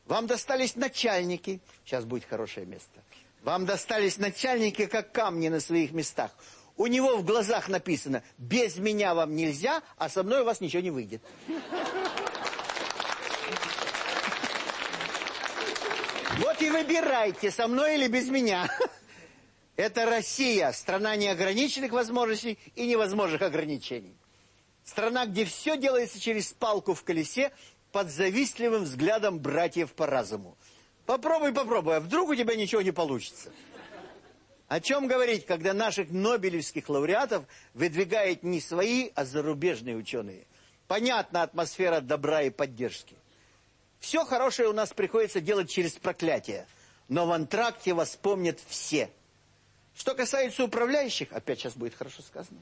Вам достались начальники, сейчас будет хорошее место, вам достались начальники, как камни на своих местах. У него в глазах написано, без меня вам нельзя, а со мной у вас ничего не выйдет. Вот и выбирайте, со мной или без меня. Это Россия, страна неограниченных возможностей и невозможных ограничений. Страна, где все делается через палку в колесе под завистливым взглядом братьев по разуму. Попробуй, попробуй, а вдруг у тебя ничего не получится. О чем говорить, когда наших нобелевских лауреатов выдвигают не свои, а зарубежные ученые? Понятна атмосфера добра и поддержки. Все хорошее у нас приходится делать через проклятие. Но в антракте вас помнят все. Что касается управляющих, опять сейчас будет хорошо сказано,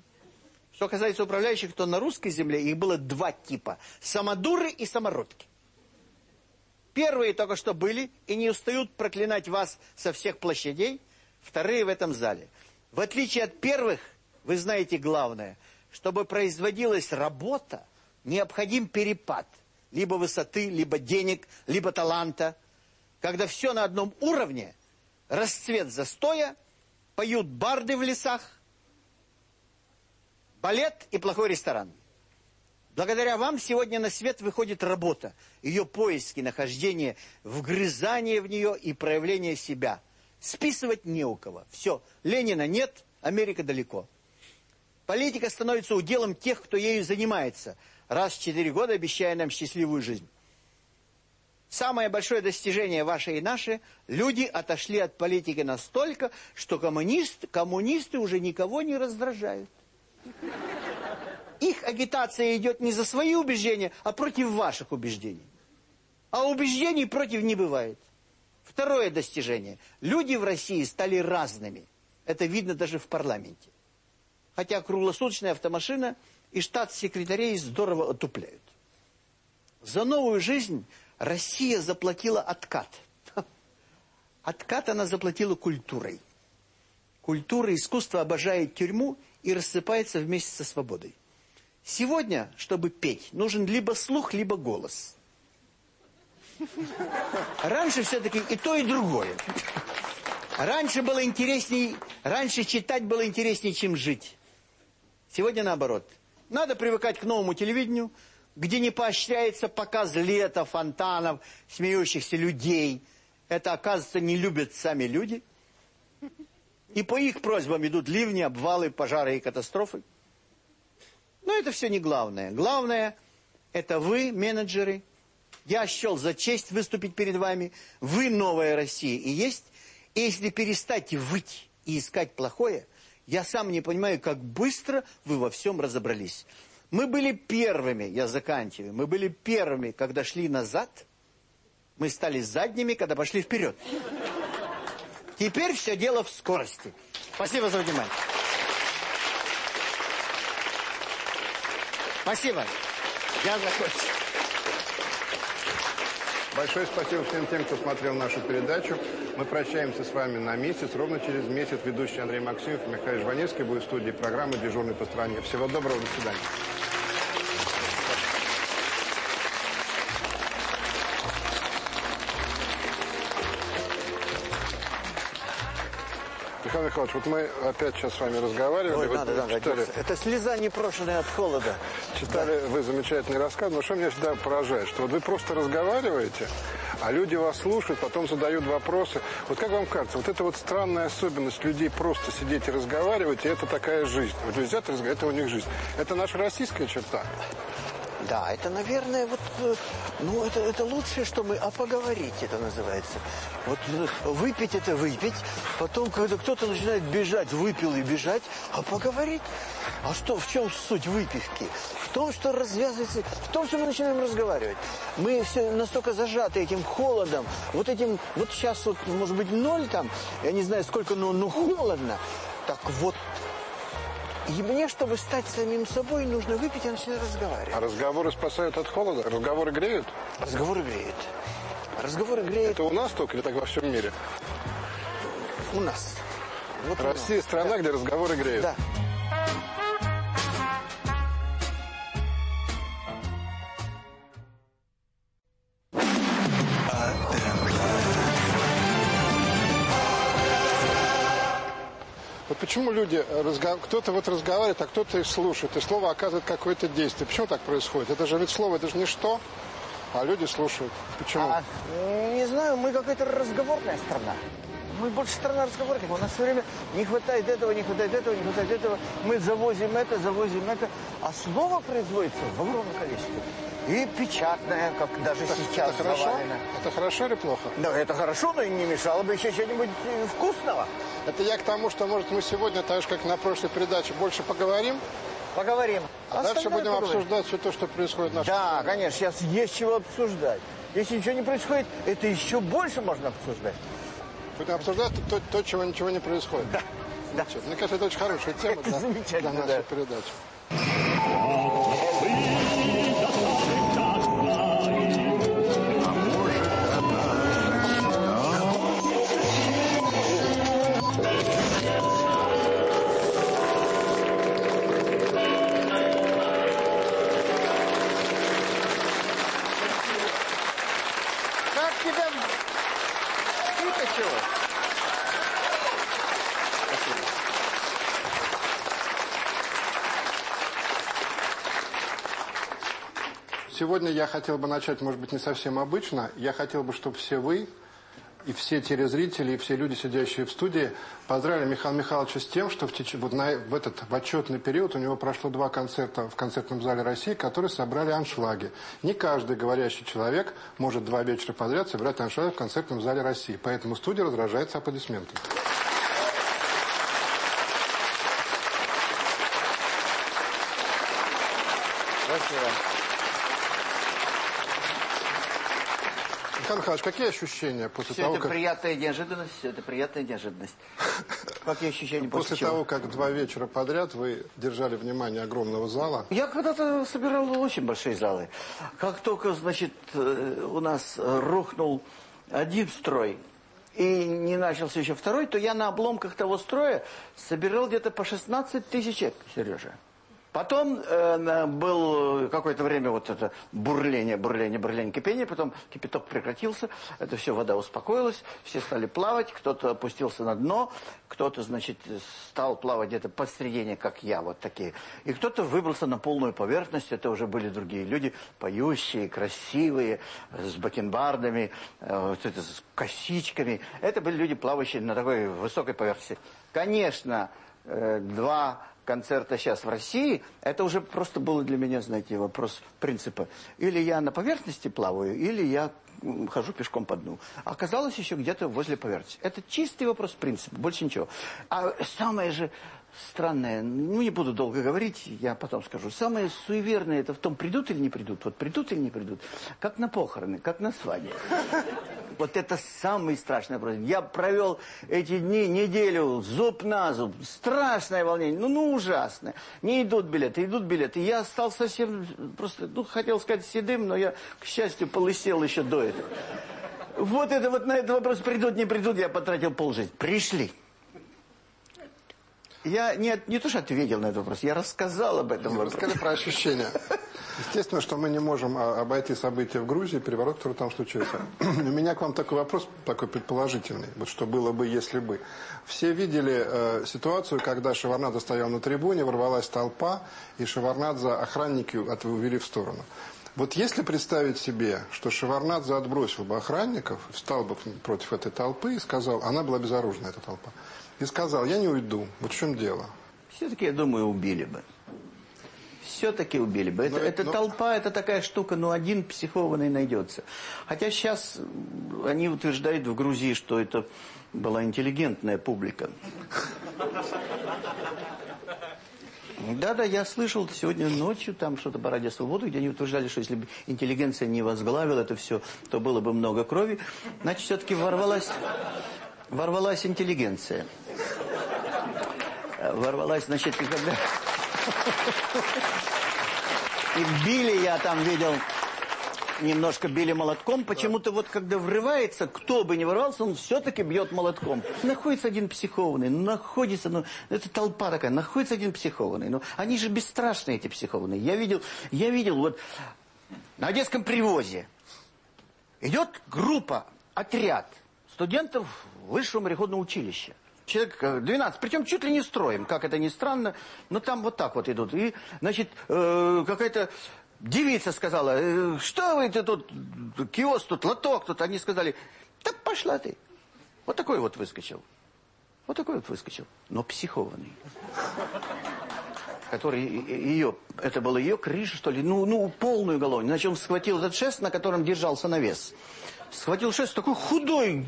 Что касается управляющих, то на русской земле их было два типа. Самодуры и самородки. Первые только что были и не устают проклинать вас со всех площадей. Вторые в этом зале. В отличие от первых, вы знаете главное, чтобы производилась работа, необходим перепад. Либо высоты, либо денег, либо таланта. Когда все на одном уровне, расцвет застоя, поют барды в лесах, балет и плохой ресторан. Благодаря вам сегодня на свет выходит работа, ее поиски, нахождение, вгрызание в нее и проявление себя. Списывать не у кого. Все, Ленина нет, Америка далеко. Политика становится уделом тех, кто ею занимается, раз в четыре года обещая нам счастливую жизнь. Самое большое достижение ваше и наше, люди отошли от политики настолько, что коммунист, коммунисты уже никого не раздражают. Их агитация идет не за свои убеждения, а против ваших убеждений. А убеждений против не бывает. Второе достижение. Люди в России стали разными. Это видно даже в парламенте. Хотя круглосуточная автомашина и штат секретарей здорово отупляют. За новую жизнь Россия заплатила откат. Откат она заплатила культурой. Культура, искусство обожает тюрьму и рассыпается вместе со свободой. Сегодня, чтобы петь, нужен либо слух, либо голос. Раньше все-таки и то, и другое. Раньше было интересней, раньше читать было интереснее, чем жить. Сегодня наоборот. Надо привыкать к новому телевидению, где не поощряется показ лета, фонтанов, смеющихся людей. Это, оказывается, не любят сами люди. И по их просьбам идут ливни, обвалы, пожары и катастрофы. Но это все не главное. Главное, это вы, менеджеры. Я счел за честь выступить перед вами. Вы новая Россия и есть. И если перестать выть и искать плохое, я сам не понимаю, как быстро вы во всем разобрались. Мы были первыми, я заканчиваю, мы были первыми, когда шли назад. Мы стали задними, когда пошли вперед. Теперь все дело в скорости. Спасибо за внимание. Спасибо. Я закончил. Большое спасибо всем тем, кто смотрел нашу передачу. Мы прощаемся с вами на месяц. Ровно через месяц ведущий Андрей Максимов и Михаил Жванецкий будут в студии программы «Дежурный по стране». Всего доброго, до свидания. Михаил Михайлович, вот мы опять сейчас с вами разговаривали. Ой, вот надо, надо. читали, Это слеза непрошенная от холода. читали вы замечательный рассказ, но что меня всегда поражает, что вот вы просто разговариваете, а люди вас слушают, потом задают вопросы. Вот как вам кажется, вот это вот странная особенность людей просто сидеть и разговаривать, и это такая жизнь. Вот взят и разговаривают, это у них жизнь. Это наша российская черта. Да, это, наверное, вот, э, ну, это, это лучшее, что мы, а поговорить это называется. Вот э, выпить это выпить, потом, когда кто-то начинает бежать, выпил и бежать, а поговорить. А что, в чем суть выпивки? В том, что развязывается, в том, что мы начинаем разговаривать. Мы все настолько зажаты этим холодом, вот этим, вот сейчас вот, может быть, ноль там, я не знаю сколько, но, но холодно. Так вот, и мне, чтобы стать самим собой, нужно выпить и начинать разговаривать. А разговоры спасают от холода? Разговоры греют? Разговоры греют. Разговоры греют Это у нас только или так во всем мире? у нас. Вот у нас. Россия страна, где разговоры греют. Да. Вот почему люди, кто-то вот разговаривает, а кто-то их слушает, и слово оказывает какое-то действие. Почему так происходит? Это же ведь слово, это же ничто, а люди слушают. Почему? А, не знаю, мы какая-то разговорная страна. Мы больше страна разговорников. У нас все время не хватает этого, не хватает этого, не хватает этого. Мы завозим это, завозим это. А слово производится в огромном количестве. И печатное, как даже сейчас это хорошо? завалено. Это хорошо или плохо? Да, это хорошо, но не мешало бы еще чего-нибудь вкусного. Это я к тому, что, может, мы сегодня, так же, как на прошлой передаче, больше поговорим, Поговорим. а дальше Остальное будем поговорим. обсуждать все то, что происходит в нашей Да, стране. конечно, сейчас есть чего обсуждать. Если ничего не происходит, это еще больше можно обсуждать. Будем обсуждать то, то, чего ничего не происходит. Да. Замечательно. Мне кажется, это очень хорошая тема Это для, для нашей да. передачи. Сегодня я хотел бы начать, может быть, не совсем обычно. Я хотел бы, чтобы все вы и все телезрители, и все люди, сидящие в студии, поздравили Михаила Михайловича с тем, что в, теч... вот на... в этот в отчетный период у него прошло два концерта в концертном зале России, которые собрали аншлаги. Не каждый говорящий человек может два вечера подряд собирать аншлаги в концертном зале России. Поэтому студия раздражается аплодисментами. Спасибо. Михайлович, какие ощущения после Все того, это как... приятная неожиданность, все это приятная неожиданность. Какие ощущения после, После чего? того, как два вечера подряд вы держали внимание огромного зала, Я когда-то собирал очень большие залы. Как только, значит, э, у нас рухнул один строй, и не начался еще второй, то я на обломках того строя собирал где-то по 16 тысяч человек, Сережа. Потом э, был какое-то время вот это бурление, бурление, бурление, кипение, потом кипяток прекратился, это все, вода успокоилась, все стали плавать, кто-то опустился на дно, кто-то, значит, стал плавать где-то посредине, как я, вот такие. И кто-то выбрался на полную поверхность, это уже были другие люди, поющие, красивые, с бакенбардами, э, вот это, с косичками. Это были люди, плавающие на такой высокой поверхности. Конечно, э, два концерта сейчас в России, это уже просто было для меня, знаете, вопрос принципа. Или я на поверхности плаваю, или я хожу пешком по дну. Оказалось еще где-то возле поверхности. Это чистый вопрос принципа, больше ничего. А самое же странное, ну не буду долго говорить, я потом скажу. Самое суеверное, это в том, придут или не придут. Вот придут или не придут. Как на похороны, как на свадьбе. Вот это самый страшный вопрос. Я провел эти дни, неделю, зуб на зуб. Страшное волнение, ну, ну ужасное. Не идут билеты, идут билеты. Я стал совсем, просто, ну, хотел сказать седым, но я, к счастью, полысел еще до этого. Вот это вот на этот вопрос, придут, не придут, я потратил полжизни. Пришли. Я не, не то, что ответил на этот вопрос, я рассказал об этом вопросе. Расскажи про ощущения. Естественно, что мы не можем а, обойти события в Грузии, переворот, который там случился. У меня к вам такой вопрос, такой предположительный. Вот что было бы, если бы. Все видели э, ситуацию, когда Шеварнадзе стоял на трибуне, ворвалась толпа, и Шеварнадзе охранники от, увели в сторону. Вот если представить себе, что Шеварнадзе отбросил бы охранников, встал бы против этой толпы и сказал, она была безоружна, эта толпа, и сказал, я не уйду, вот в чем дело. Все-таки, я думаю, убили бы. Все-таки убили бы. Это, Но- это но- толпа, это такая штука, ну, один психованный найдется. Хотя сейчас они утверждают в Грузии, что это была интеллигентная публика. Да-да, я слышал сегодня ночью там что-то по радио «Свободу», где они утверждали, что если бы интеллигенция не возглавила это все, то было бы много крови. Значит, все-таки ворвалась, ворвалась интеллигенция. Ворвалась, значит, и когда... И били, я там видел, немножко били молотком. Почему-то вот когда врывается, кто бы ни ворвался, он все-таки бьет молотком. Находится один психованный, находится, ну, это толпа такая, находится один психованный. Ну, они же бесстрашные, эти психованные. Я видел, я видел вот на Одесском привозе идет группа, отряд студентов высшего мореходного училища. Человек э, 12, причем чуть ли не строем, как это ни странно, но там вот так вот идут. И, значит, э, какая-то девица сказала, «Э, что вы ты тут, киоск тут, лоток тут. Они сказали, да пошла ты. Вот такой вот выскочил. Вот такой вот выскочил, но психованный. Который ее, это была ее крыша, что ли, ну, ну полную голову. Иначе он схватил этот шест, на котором держался навес. Схватил шест, такой худой,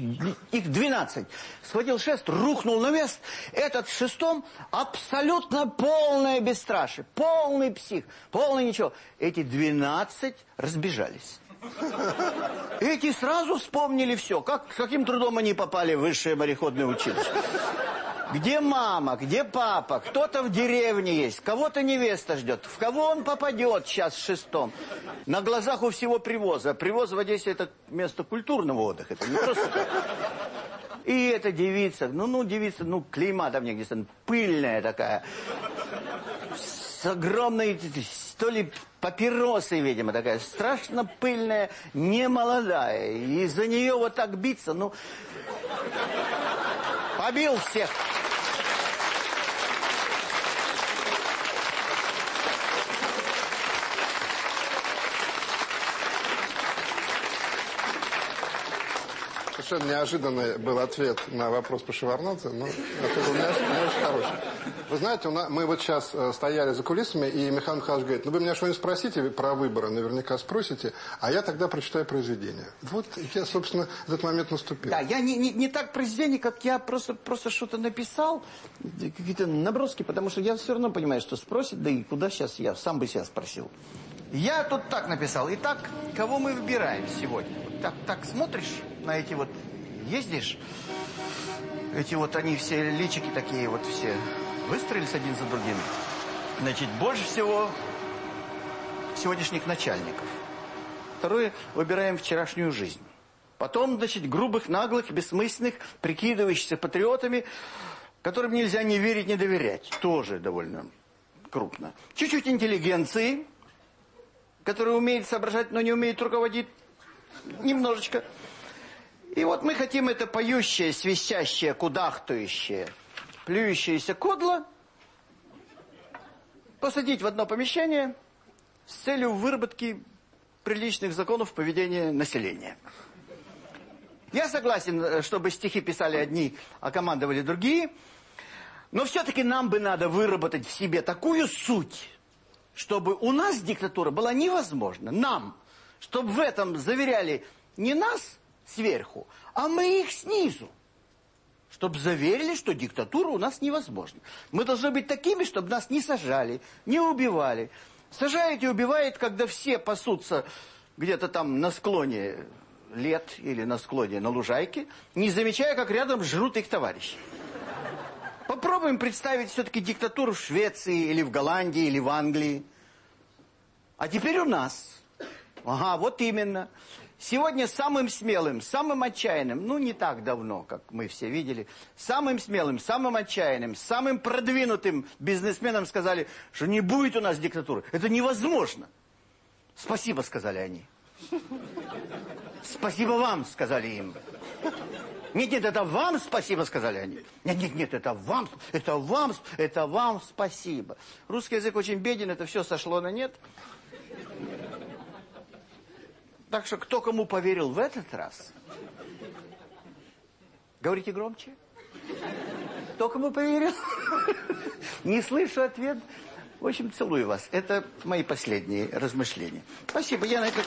их 12. Схватил шест, рухнул на вес. Этот шестом абсолютно полное бесстрашие. Полный псих, полный ничего. Эти 12 разбежались. Эти сразу вспомнили все. Как, каким трудом они попали в высшее мореходное училище. Где мама, где папа, кто-то в деревне есть, кого-то невеста ждет. В кого он попадет сейчас шестом? На глазах у всего привоза. Привоз в Одессе это место культурного отдыха. Это не просто. И эта девица, ну, ну, девица, ну, клейма там где-то, пыльная такая. С огромной, то ли папиросой, видимо, такая, страшно пыльная, немолодая. И за нее вот так биться, ну... Побил всех. Совершенно неожиданный был ответ на вопрос по Шеварнадзе, но ответ был не очень, не очень хороший. Вы знаете, нас, мы вот сейчас э, стояли за кулисами, и Михаил Михайлович говорит, ну вы меня что-нибудь спросите про выборы, наверняка спросите, а я тогда прочитаю произведение. Вот я, собственно, этот момент наступил. Да, я не, не, не так произведение, как я просто, просто что-то написал, какие-то наброски, потому что я все равно понимаю, что спросит, да и куда сейчас я, сам бы себя спросил. Я тут так написал. Итак, кого мы выбираем сегодня? Вот так, так смотришь на эти вот, ездишь, эти вот они все личики такие вот все выстроились один за другим. Значит, больше всего сегодняшних начальников. Второе, выбираем вчерашнюю жизнь. Потом, значит, грубых, наглых, бессмысленных, прикидывающихся патриотами, которым нельзя не верить, не доверять. Тоже довольно крупно. Чуть-чуть интеллигенции, которая умеет соображать, но не умеет руководить. Немножечко. И вот мы хотим это поющее, свищащее, кудахтающее, плюющееся кодло посадить в одно помещение с целью выработки приличных законов поведения населения. Я согласен, чтобы стихи писали одни, а командовали другие, но все-таки нам бы надо выработать в себе такую суть, чтобы у нас диктатура была невозможна, нам, чтобы в этом заверяли не нас, сверху, а мы их снизу. Чтобы заверили, что диктатура у нас невозможна. Мы должны быть такими, чтобы нас не сажали, не убивали. Сажают и убивают, когда все пасутся где-то там на склоне лет или на склоне на лужайке, не замечая, как рядом жрут их товарищи. Попробуем представить все-таки диктатуру в Швеции, или в Голландии, или в Англии. А теперь у нас. Ага, вот именно. Сегодня самым смелым, самым отчаянным, ну не так давно, как мы все видели, самым смелым, самым отчаянным, самым продвинутым бизнесменам сказали, что не будет у нас диктатуры. Это невозможно. Спасибо, сказали они. Спасибо вам, сказали им. Нет, нет, это вам спасибо, сказали они. Нет, нет, нет, это вам, это вам, это вам спасибо. Русский язык очень беден, это все сошло на нет. Так что кто кому поверил в этот раз? Говорите громче. Кто кому поверил? Не слышу ответ. В общем, целую вас. Это мои последние размышления. Спасибо. Я на это...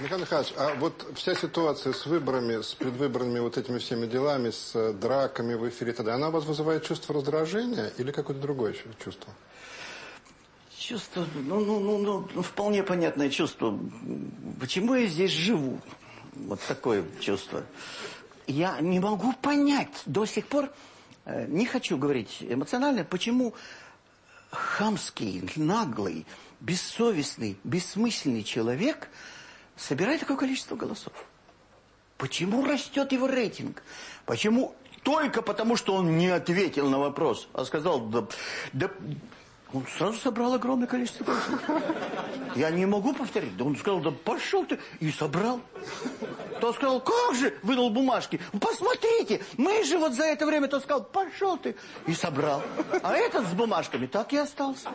Михаил Михайлович, а вот вся ситуация с выборами, с предвыборными вот этими всеми делами, с э, драками в эфире, тогда она у вас вызывает чувство раздражения или какое-то другое чувство? Чувство, ну, ну, ну, ну, ну, вполне понятное чувство. Почему я здесь живу? Вот такое чувство. Я не могу понять до сих пор, э, не хочу говорить эмоционально, почему хамский, наглый, бессовестный, бессмысленный человек – собирает такое количество голосов? Почему растет его рейтинг? Почему? Только потому, что он не ответил на вопрос, а сказал, да, да он сразу собрал огромное количество голосов. Я не могу повторить. Да он сказал, да пошел ты. И собрал. То сказал, как же, выдал бумажки. Посмотрите, мы же вот за это время, то сказал, пошел ты. И собрал. А этот с бумажками так и остался.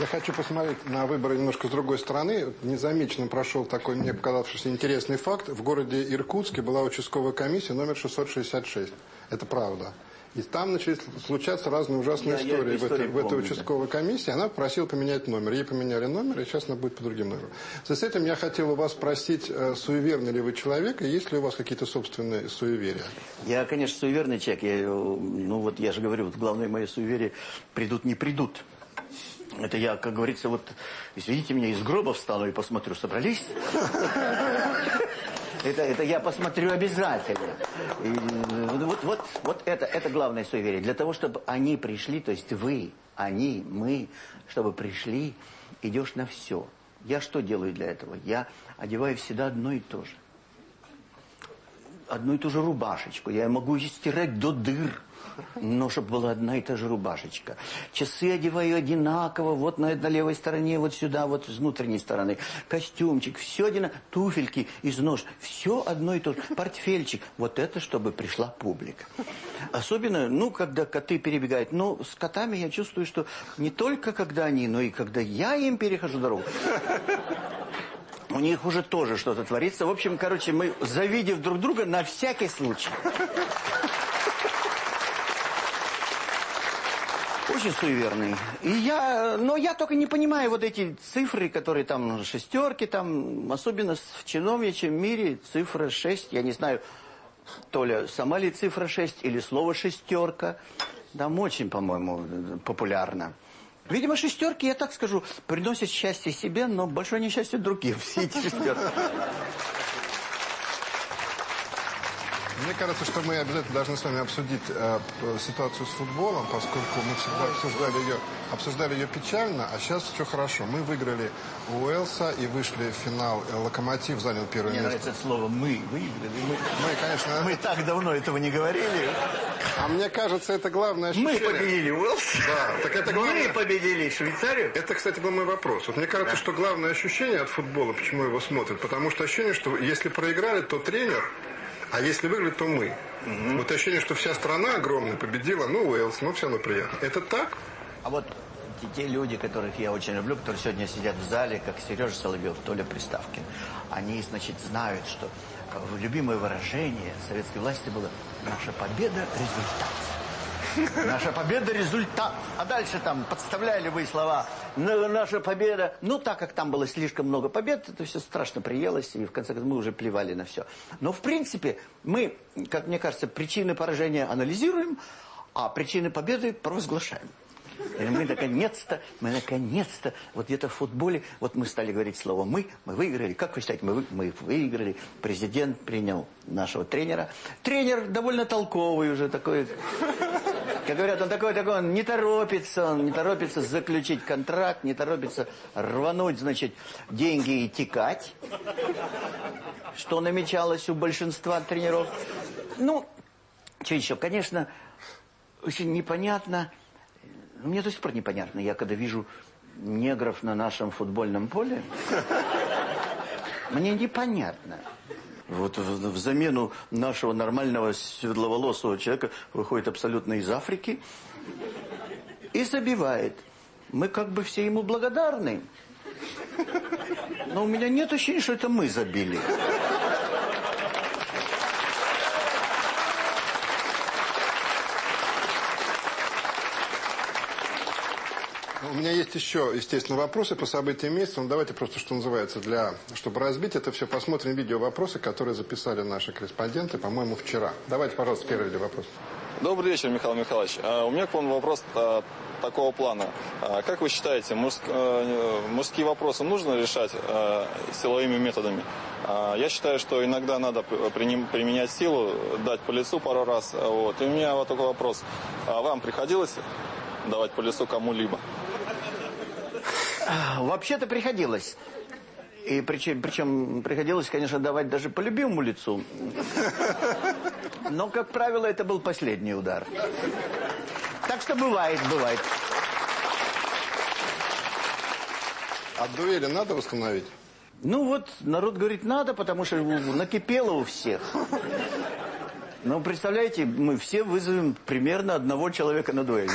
Я хочу посмотреть на выборы немножко с другой стороны. Незамеченно прошел такой, мне показавшийся интересный факт. В городе Иркутске была участковая комиссия номер 666. Это правда. И там начались случаться разные ужасные я, истории я в, этой, помню, в этой участковой да. комиссии. Она просила поменять номер. Ей поменяли номер, и сейчас она будет по другим номерам. С этим я хотел у вас спросить, э, суеверный ли вы человек, и есть ли у вас какие-то собственные суеверия? Я, конечно, суеверный человек. Я, ну вот я же говорю, вот главное мои суеверия придут, не придут. Это я, как говорится, вот, извините меня, из гроба встану и посмотрю, собрались? Это, это я посмотрю обязательно. И, вот, вот, вот это, это главное суеверие. Для того, чтобы они пришли, то есть вы, они, мы, чтобы пришли, идешь на все. Я что делаю для этого? Я одеваю всегда одно и то же. Одну и ту же рубашечку. Я могу ее стирать до дыр но чтобы была одна и та же рубашечка. Часы одеваю одинаково, вот на, на левой стороне, вот сюда, вот с внутренней стороны. Костюмчик, все одинаково, туфельки из нож, все одно и то же. Портфельчик, вот это, чтобы пришла публика. Особенно, ну, когда коты перебегают. Но с котами я чувствую, что не только когда они, но и когда я им перехожу дорогу. У них уже тоже что-то творится. В общем, короче, мы, завидев друг друга, на всякий случай. Очень суеверный. И я, но я только не понимаю вот эти цифры, которые там шестерки, там, особенно в чиновничьем мире цифра 6, я не знаю, то ли сама ли цифра 6 или слово шестерка. Там очень, по-моему, популярно. Видимо, шестерки, я так скажу, приносят счастье себе, но большое несчастье другим, все эти шестерки. Мне кажется, что мы обязательно должны с вами обсудить э, ситуацию с футболом, поскольку мы всегда обсуждали ее, обсуждали ее печально, а сейчас все хорошо. Мы выиграли у Уэлса и вышли в финал. Локомотив занял первое Мне место. нравится это слово «мы» выиграли. Мы, мы, конечно... Мы так давно этого не говорили. А мне кажется, это главное ощущение. Мы победили Уэлс. Да, так это главное... Мы победили Швейцарию. Это, кстати, был мой вопрос. Вот мне кажется, да. что главное ощущение от футбола, почему его смотрят, потому что ощущение, что если проиграли, то тренер а если выиграли, то мы. Угу. Вот ощущение, что вся страна огромная победила, ну, Уэллс, ну, все равно приятно. Это так? А вот те люди, которых я очень люблю, которые сегодня сидят в зале, как Сережа Соловьев, Толя Приставкин, они, значит, знают, что любимое выражение советской власти было «наша победа – результат». Наша победа – результат. А дальше там подставляли вы слова «наша победа». Ну, так как там было слишком много побед, это все страшно приелось, и в конце концов мы уже плевали на все. Но, в принципе, мы, как мне кажется, причины поражения анализируем, а причины победы провозглашаем. И мы наконец-то, мы наконец-то, вот где-то в футболе, вот мы стали говорить слово «мы», мы выиграли. Как вы считаете, мы, вы, мы выиграли, президент принял нашего тренера. Тренер довольно толковый уже такой, как говорят, он такой, такой, он не торопится, он не торопится заключить контракт, не торопится рвануть, значит, деньги и текать, что намечалось у большинства тренеров. Ну, что еще, конечно, очень непонятно, мне до сих пор непонятно, я когда вижу негров на нашем футбольном поле, мне непонятно. Вот в, в замену нашего нормального светловолосого человека выходит абсолютно из Африки и забивает. Мы как бы все ему благодарны. Но у меня нет ощущения, что это мы забили. У меня есть еще, естественно, вопросы по событиям месяца. Ну, давайте просто, что называется, для, чтобы разбить это все, посмотрим видео вопросы, которые записали наши корреспонденты, по-моему, вчера. Давайте, пожалуйста, первый вопрос. Добрый вечер, Михаил Михайлович. А, у меня к вам вопрос а, такого плана. А, как вы считаете, мужские вопросы нужно решать силовыми методами? Я считаю, что иногда надо применять силу, дать по лицу пару раз. Вот. И у меня вот такой вопрос. Вам приходилось давать по лицу кому-либо? Вообще-то приходилось. И причем, причем приходилось, конечно, давать даже по любимому лицу. Но, как правило, это был последний удар. Так что бывает, бывает. А дуэли надо восстановить? Ну вот, народ говорит, надо, потому что накипело у всех. Но представляете, мы все вызовем примерно одного человека на дуэль.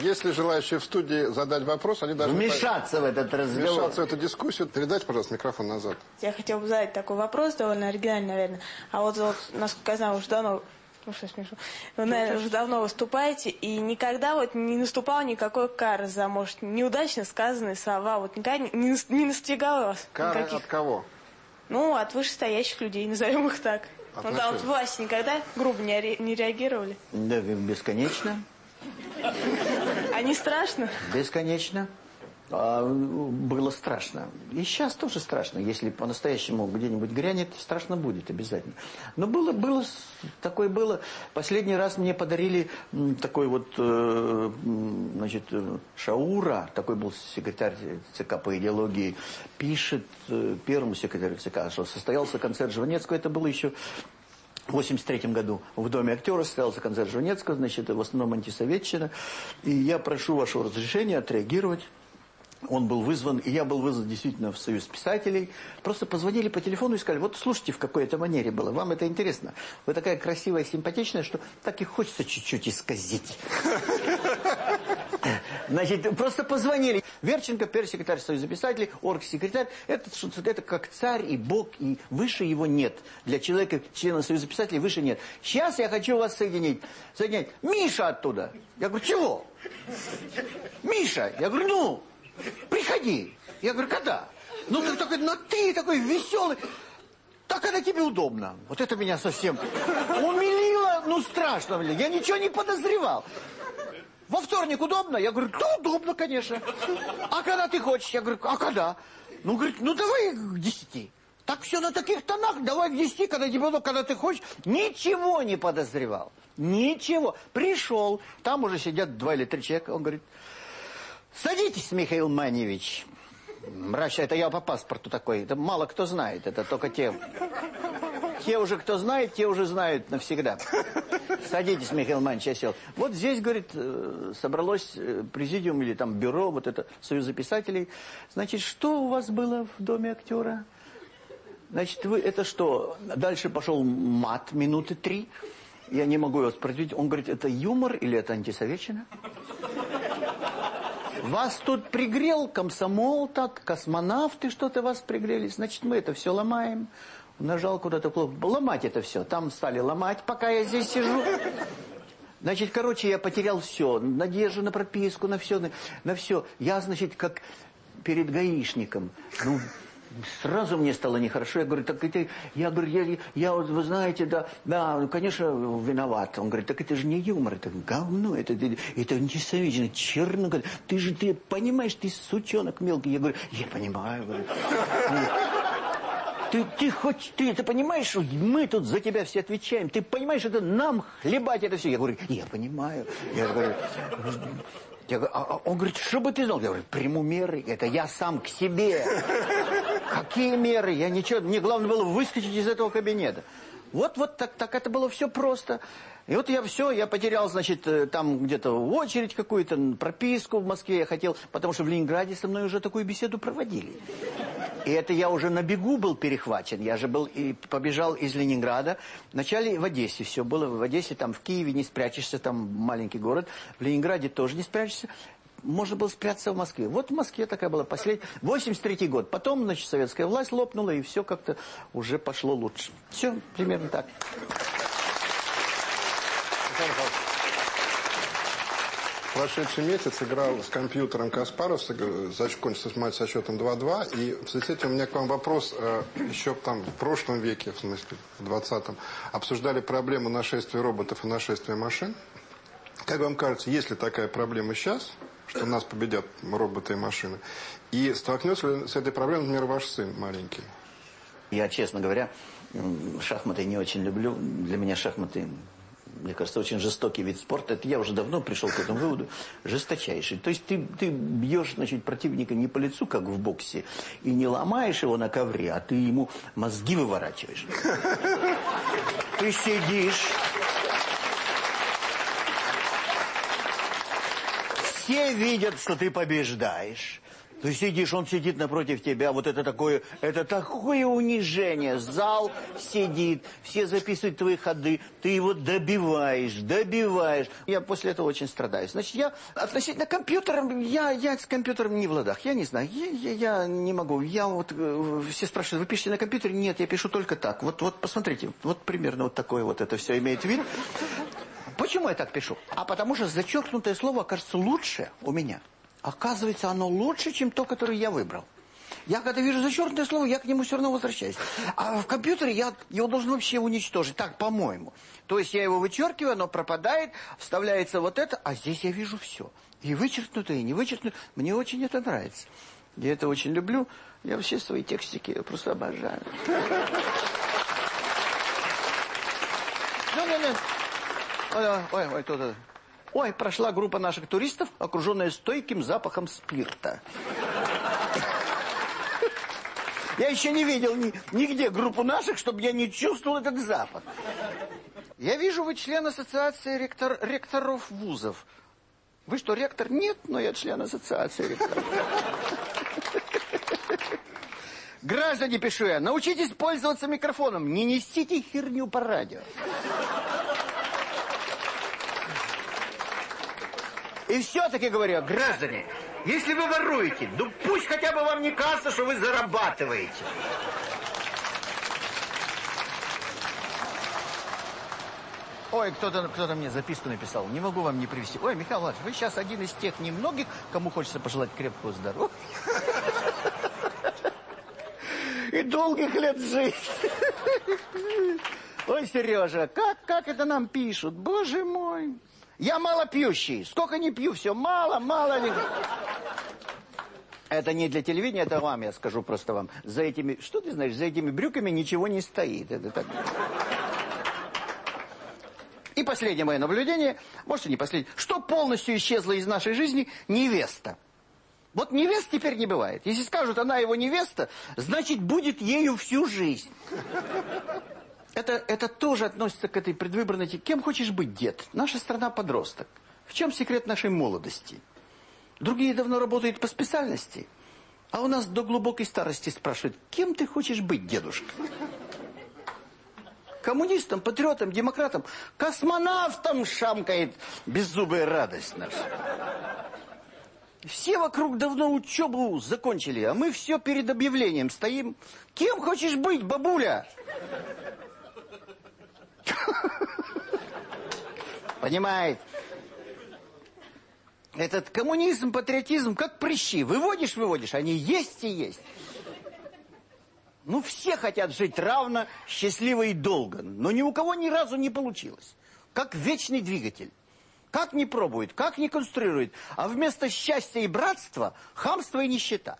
Если желающие в студии задать вопрос, они должны... Вмешаться в этот разговор. Вмешаться в эту дискуссию. Передайте, пожалуйста, микрофон назад. Я хотела бы задать такой вопрос, довольно оригинальный, наверное. А вот, вот насколько я знаю, уже давно... Ну, что смешно. Вы, наверное, уже давно выступаете, и никогда вот не наступал никакой кары за, может, неудачно сказанные слова. Вот никогда не, не, не настигал вас Кары никаких. от кого? Ну, от вышестоящих людей, назовем их так. От ну, да, вот власти никогда грубо не, не реагировали? Да, бесконечно. А не страшно? Бесконечно. А, было страшно. И сейчас тоже страшно. Если по-настоящему где-нибудь грянет, страшно будет обязательно. Но было, было, такое было. Последний раз мне подарили такой вот, э, значит, Шаура, такой был секретарь ЦК по идеологии, пишет э, первому секретарю ЦК, что состоялся концерт Жванецкого, это было еще в 83 году в Доме актера состоялся концерт Жванецкого, значит, в основном антисоветчина. И я прошу вашего разрешения отреагировать он был вызван, и я был вызван действительно в Союз писателей. Просто позвонили по телефону и сказали, вот слушайте, в какой это манере было, вам это интересно. Вы такая красивая, симпатичная, что так и хочется чуть-чуть исказить. Значит, просто позвонили. Верченко, первый секретарь Союза писателей, оргсекретарь, это, это как царь и бог, и выше его нет. Для человека, члена Союза писателей, выше нет. Сейчас я хочу вас соединить. Соединять. Миша оттуда. Я говорю, чего? Миша. Я говорю, ну... Приходи. Я говорю, когда? Ну, ты такой, ну ты такой веселый. Так это тебе удобно. Вот это меня совсем умилило, ну страшно. Я ничего не подозревал. Во вторник удобно? Я говорю, да удобно, конечно. А когда ты хочешь? Я говорю, а когда? Ну, говорит, ну давай к десяти. Так все на таких тонах, давай к десяти, когда тебе когда ты хочешь. Ничего не подозревал. Ничего. Пришел, там уже сидят два или три человека. Он говорит, Садитесь, Михаил Маневич. Мрачь, это я по паспорту такой. Это мало кто знает, это только те... Те уже, кто знает, те уже знают навсегда. Садитесь, Михаил Маневич, я сел. Вот здесь, говорит, э, собралось э, президиум или там бюро, вот это, Союза писателей. Значит, что у вас было в доме актера? Значит, вы, это что? Дальше пошел мат минуты три. Я не могу его воспроизвести. Он говорит, это юмор или это антисоветчина? Вас тут пригрел комсомол так, космонавты что-то вас пригрели. Значит, мы это все ломаем. Нажал куда-то плохо. Ломать это все. Там стали ломать, пока я здесь сижу. Значит, короче, я потерял все. Надежду на прописку, на все. На, на все. Я, значит, как перед гаишником. Ну, Сразу мне стало нехорошо. Я говорю, так это... Я говорю, я, вот, вы знаете, да, да, ну, конечно, виноват. Он говорит, так это же не юмор, это говно, это, это, это антисоветчина, черно. Ты же, ты понимаешь, ты сучонок мелкий. Я говорю, я понимаю. Говорю. Ты, ты хоть, ты это понимаешь, мы тут за тебя все отвечаем. Ты понимаешь, это нам хлебать это все. Я говорю, я понимаю. Я говорю, я говорю, а, а он говорит, что бы ты знал? Я говорю, приму меры, это я сам к себе. Какие меры? Я ничего, мне главное было выскочить из этого кабинета. Вот, вот так, так это было все просто. И вот я все, я потерял, значит, э, там где-то очередь какую-то, прописку в Москве я хотел, потому что в Ленинграде со мной уже такую беседу проводили. И это я уже на бегу был перехвачен. Я же был и побежал из Ленинграда. Вначале в Одессе все было. В Одессе, там в Киеве не спрячешься, там маленький город. В Ленинграде тоже не спрячешься. Можно было спрятаться в Москве. Вот в Москве такая была последняя. 83 год. Потом, значит, советская власть лопнула, и все как-то уже пошло лучше. Все примерно так. Прошедший месяц играл с компьютером Каспаров, закончился матч со счетом 2-2. И в связи с этим у меня к вам вопрос. Э, еще там в прошлом веке, в смысле в 20-м, обсуждали проблему нашествия роботов и нашествия машин. Как вам кажется, есть ли такая проблема сейчас, что нас победят роботы и машины? И столкнется ли с этой проблемой, например, ваш сын маленький? Я, честно говоря, шахматы не очень люблю. Для меня шахматы мне кажется, очень жестокий вид спорта. Это я уже давно пришел к этому выводу. Жесточайший. То есть ты, ты бьешь значит, противника не по лицу, как в боксе, и не ломаешь его на ковре, а ты ему мозги выворачиваешь. Ты сидишь... Все видят, что ты побеждаешь. Ты сидишь, он сидит напротив тебя, вот это такое, это такое унижение. Зал сидит, все записывают твои ходы, ты его добиваешь, добиваешь. Я после этого очень страдаю. Значит, я относительно компьютера, я, я с компьютером не в ладах, я не знаю, я, я, я не могу. Я вот, э, все спрашивают, вы пишете на компьютере? Нет, я пишу только так. Вот, вот посмотрите, вот примерно вот такое вот это все имеет вид. Почему я так пишу? А потому что зачеркнутое слово окажется лучше у меня. Оказывается, оно лучше, чем то, которое я выбрал. Я когда вижу зачеркнутое слово, я к нему все равно возвращаюсь. А в компьютере я его должен вообще уничтожить. Так, по-моему. То есть я его вычеркиваю, оно пропадает, вставляется вот это, а здесь я вижу все. И вычеркнутые, и не вычеркнутые. Мне очень это нравится. Я это очень люблю. Я все свои текстики просто обожаю. Ну, нет, нет. Ой, ой, ой, тут... Ой, прошла группа наших туристов, окруженная стойким запахом спирта. Я еще не видел ни, нигде группу наших, чтобы я не чувствовал этот запах. Я вижу, вы член ассоциации ректор, ректоров вузов. Вы что, ректор? Нет, но я член ассоциации ректоров. Граждане, пишу я, научитесь пользоваться микрофоном, не несите херню по радио. И все-таки говорю, граждане, если вы воруете, ну пусть хотя бы вам не кажется, что вы зарабатываете. Ой, кто-то кто, -то, мне записку написал. Не могу вам не привести. Ой, Михаил Владимирович, вы сейчас один из тех немногих, кому хочется пожелать крепкого здоровья. И долгих лет жизни. Ой, Сережа, как, как это нам пишут? Боже мой. Я мало пьющий. Сколько не пью, все мало, мало. Это не для телевидения, это вам, я скажу просто вам. За этими, что ты знаешь, за этими брюками ничего не стоит. Это так... И последнее мое наблюдение, может и не последнее, что полностью исчезла из нашей жизни невеста. Вот невест теперь не бывает. Если скажут, она его невеста, значит, будет ею всю жизнь. Это, это тоже относится к этой предвыборной... Кем хочешь быть, дед? Наша страна подросток. В чем секрет нашей молодости? Другие давно работают по специальности. А у нас до глубокой старости спрашивают, кем ты хочешь быть, дедушка? Коммунистом, патриотом, демократом, космонавтом шамкает беззубая радость наша. Все вокруг давно учебу закончили, а мы все перед объявлением стоим. Кем хочешь быть, бабуля? Понимает? Этот коммунизм, патриотизм, как прыщи. Выводишь, выводишь, они есть и есть. Ну, все хотят жить равно, счастливо и долго. Но ни у кого ни разу не получилось. Как вечный двигатель. Как не пробует, как не конструирует. А вместо счастья и братства – хамство и нищета.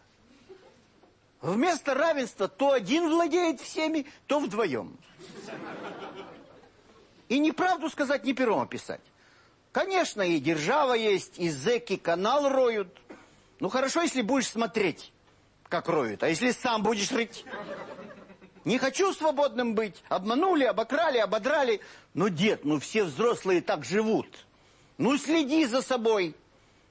Вместо равенства то один владеет всеми, то вдвоем. И неправду сказать, не пером описать. Конечно, и держава есть, и зэки канал роют. Ну, хорошо, если будешь смотреть, как роют. А если сам будешь рыть? Не хочу свободным быть. Обманули, обокрали, ободрали. Ну, дед, ну все взрослые так живут. Ну, следи за собой.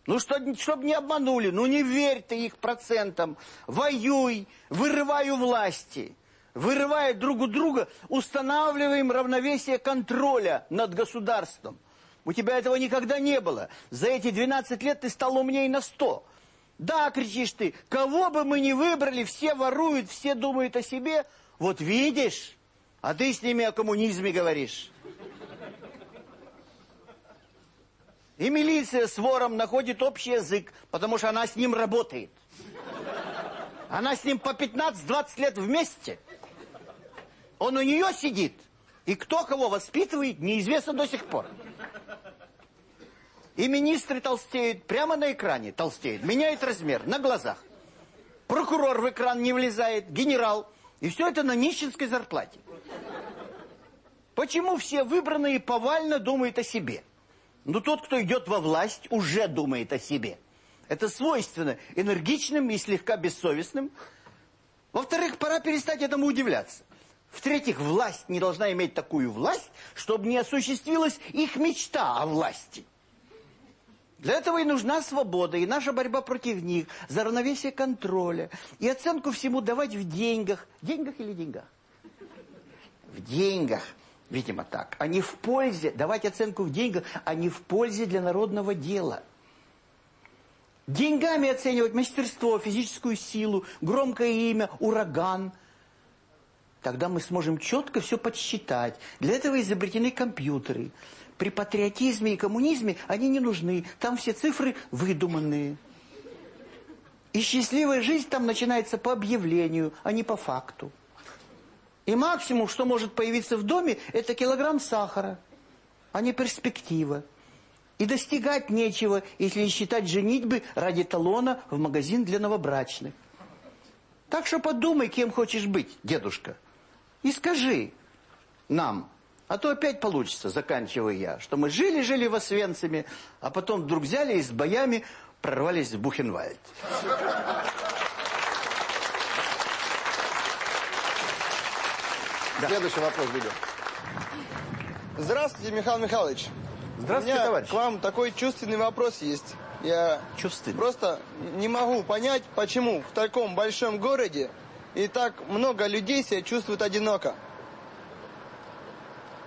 Ну, что, чтобы не обманули. Ну, не верь ты их процентам. Воюй, вырывай у власти вырывая друг у друга, устанавливаем равновесие контроля над государством. У тебя этого никогда не было. За эти 12 лет ты стал умнее на 100. Да, кричишь ты, кого бы мы ни выбрали, все воруют, все думают о себе. Вот видишь, а ты с ними о коммунизме говоришь. И милиция с вором находит общий язык, потому что она с ним работает. Она с ним по 15-20 лет вместе. Он у нее сидит. И кто кого воспитывает, неизвестно до сих пор. И министры толстеют прямо на экране, толстеют, меняют размер, на глазах. Прокурор в экран не влезает, генерал. И все это на нищенской зарплате. Почему все выбранные повально думают о себе? Ну, тот, кто идет во власть, уже думает о себе. Это свойственно энергичным и слегка бессовестным. Во-вторых, пора перестать этому удивляться. В-третьих, власть не должна иметь такую власть, чтобы не осуществилась их мечта о власти. Для этого и нужна свобода, и наша борьба против них, за равновесие контроля, и оценку всему давать в деньгах. Деньгах или деньгах? В деньгах, видимо так, а не в пользе, давать оценку в деньгах, а не в пользе для народного дела. Деньгами оценивать мастерство, физическую силу, громкое имя, ураган – Тогда мы сможем четко все подсчитать. Для этого изобретены компьютеры. При патриотизме и коммунизме они не нужны. Там все цифры выдуманные. И счастливая жизнь там начинается по объявлению, а не по факту. И максимум, что может появиться в доме, это килограмм сахара, а не перспектива. И достигать нечего, если не считать женитьбы ради талона в магазин для новобрачных. Так что подумай, кем хочешь быть, дедушка. И скажи нам, а то опять получится, заканчиваю я, что мы жили-жили в Освенциме, а потом вдруг взяли и с боями прорвались в Бухенвальд. Да. Следующий вопрос ведем. Здравствуйте, Михаил Михайлович. Здравствуйте, У меня товарищ. к вам такой чувственный вопрос есть. Я Чувственный. просто не могу понять, почему в таком большом городе и так много людей себя чувствуют одиноко.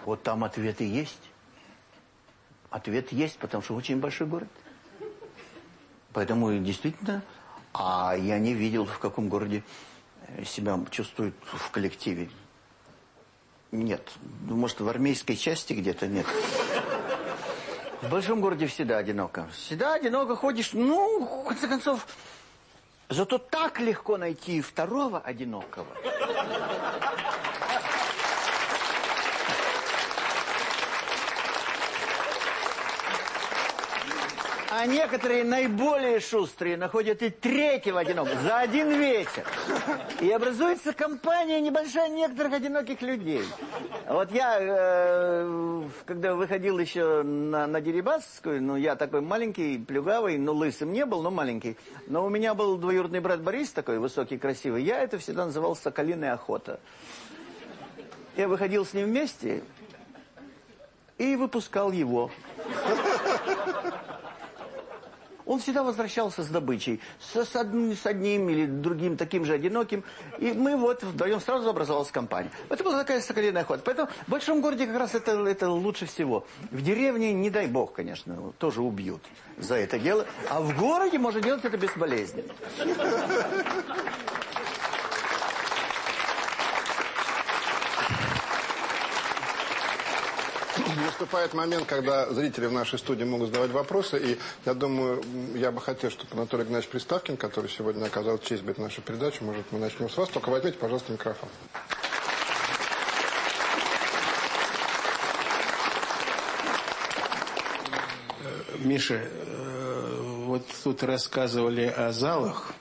Вот там ответ и есть. Ответ есть, потому что очень большой город. Поэтому действительно, а я не видел, в каком городе себя чувствуют в коллективе. Нет. Ну, может, в армейской части где-то нет. В большом городе всегда одиноко. Всегда одиноко ходишь, ну, в конце концов, зато так легко найти второго одинокого. А некоторые наиболее шустрые находят и третьего одинокого за один вечер. И образуется компания небольшая некоторых одиноких людей. Вот я, э, когда выходил еще на, на Дерибасскую, ну, я такой маленький, плюгавый, ну, лысым не был, но маленький. Но у меня был двоюродный брат Борис такой, высокий, красивый. Я это всегда называл «соколиная охота». Я выходил с ним вместе и выпускал его. Он всегда возвращался с добычей, с, с, одним, с одним или другим таким же одиноким, и мы вот вдвоем сразу образовалась компания. Это была такая соколиная охота. Поэтому в большом городе как раз это, это лучше всего. В деревне, не дай бог, конечно, тоже убьют за это дело, а в городе можно делать это безболезненно. Наступает момент, когда зрители в нашей студии могут задавать вопросы. И я думаю, я бы хотел, чтобы Анатолий Игнатьевич Приставкин, который сегодня оказал честь быть нашей передаче, может, мы начнем с вас. Только возьмите, пожалуйста, микрофон. Миша, э, вот тут рассказывали о залах.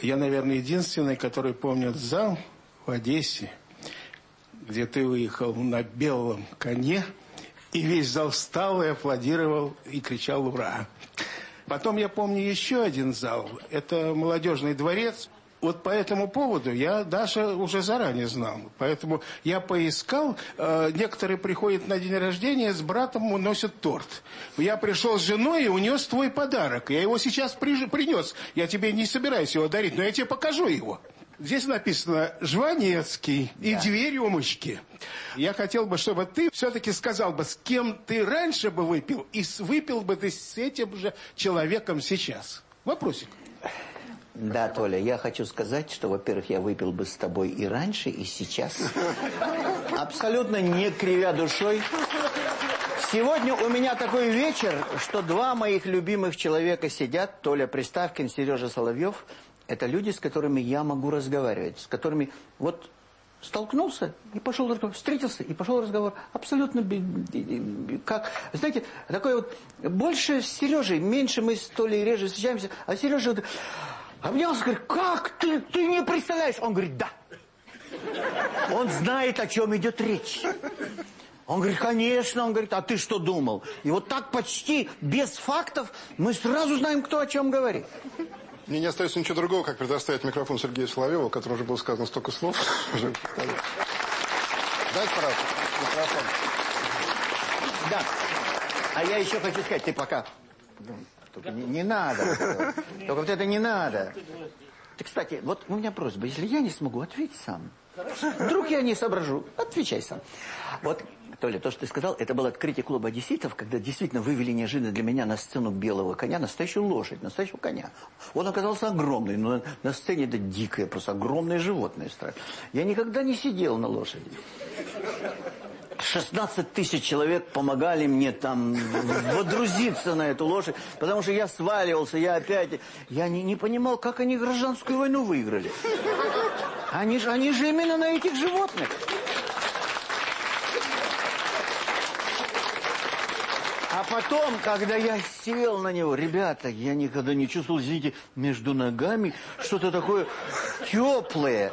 Я, наверное, единственный, который помнит зал в Одессе, где ты выехал на белом коне, и весь зал встал и аплодировал, и кричал «Ура!». Потом я помню еще один зал. Это молодежный дворец. Вот по этому поводу я Даша уже заранее знал. Поэтому я поискал. Э, некоторые приходят на день рождения, с братом уносят торт. Я пришел с женой и унес твой подарок. Я его сейчас при, принес. Я тебе не собираюсь его дарить, но я тебе покажу его. Здесь написано «Жванецкий» и две рюмочки. Я хотел бы, чтобы ты все-таки сказал бы, с кем ты раньше бы выпил, и выпил бы ты с этим же человеком сейчас. Вопросик. Да, Толя, я хочу сказать, что, во-первых, я выпил бы с тобой и раньше, и сейчас. Абсолютно не кривя душой. Сегодня у меня такой вечер, что два моих любимых человека сидят, Толя Приставкин, Сережа Соловьев. Это люди, с которыми я могу разговаривать, с которыми вот столкнулся и пошел разговор, встретился и пошел разговор. Абсолютно как, знаете, такой вот, больше с Сережей, меньше мы с Толей реже встречаемся, а Сережа вот обнялся, говорит, как ты, ты не представляешь? Он говорит, да. Он знает, о чем идет речь. Он говорит, конечно, он говорит, а ты что думал? И вот так почти без фактов мы сразу знаем, кто о чем говорит. Мне не остается ничего другого, как предоставить микрофон Сергею Соловьеву, о котором уже было сказано столько слов. Дайте, пожалуйста, микрофон. Да. А я еще хочу сказать, ты пока... Только не, не надо. Только вот это не надо. Ты, кстати, вот у меня просьба, если я не смогу, ответь сам. Вдруг я не соображу, отвечай сам. Вот, Толя, то, что ты сказал, это было открытие клуба одесситов, когда действительно вывели неожиданно для меня на сцену белого коня, настоящую лошадь, настоящего коня. Он оказался огромный, но на сцене это дикое, просто огромное животное. Я никогда не сидел на лошади. 16 тысяч человек помогали мне там водрузиться на эту лошадь, потому что я сваливался, я опять... Я не, не понимал, как они гражданскую войну выиграли. Они же, они же именно на этих животных. Потом, когда я сел на него, ребята, я никогда не чувствовал, извините, между ногами что-то такое теплое,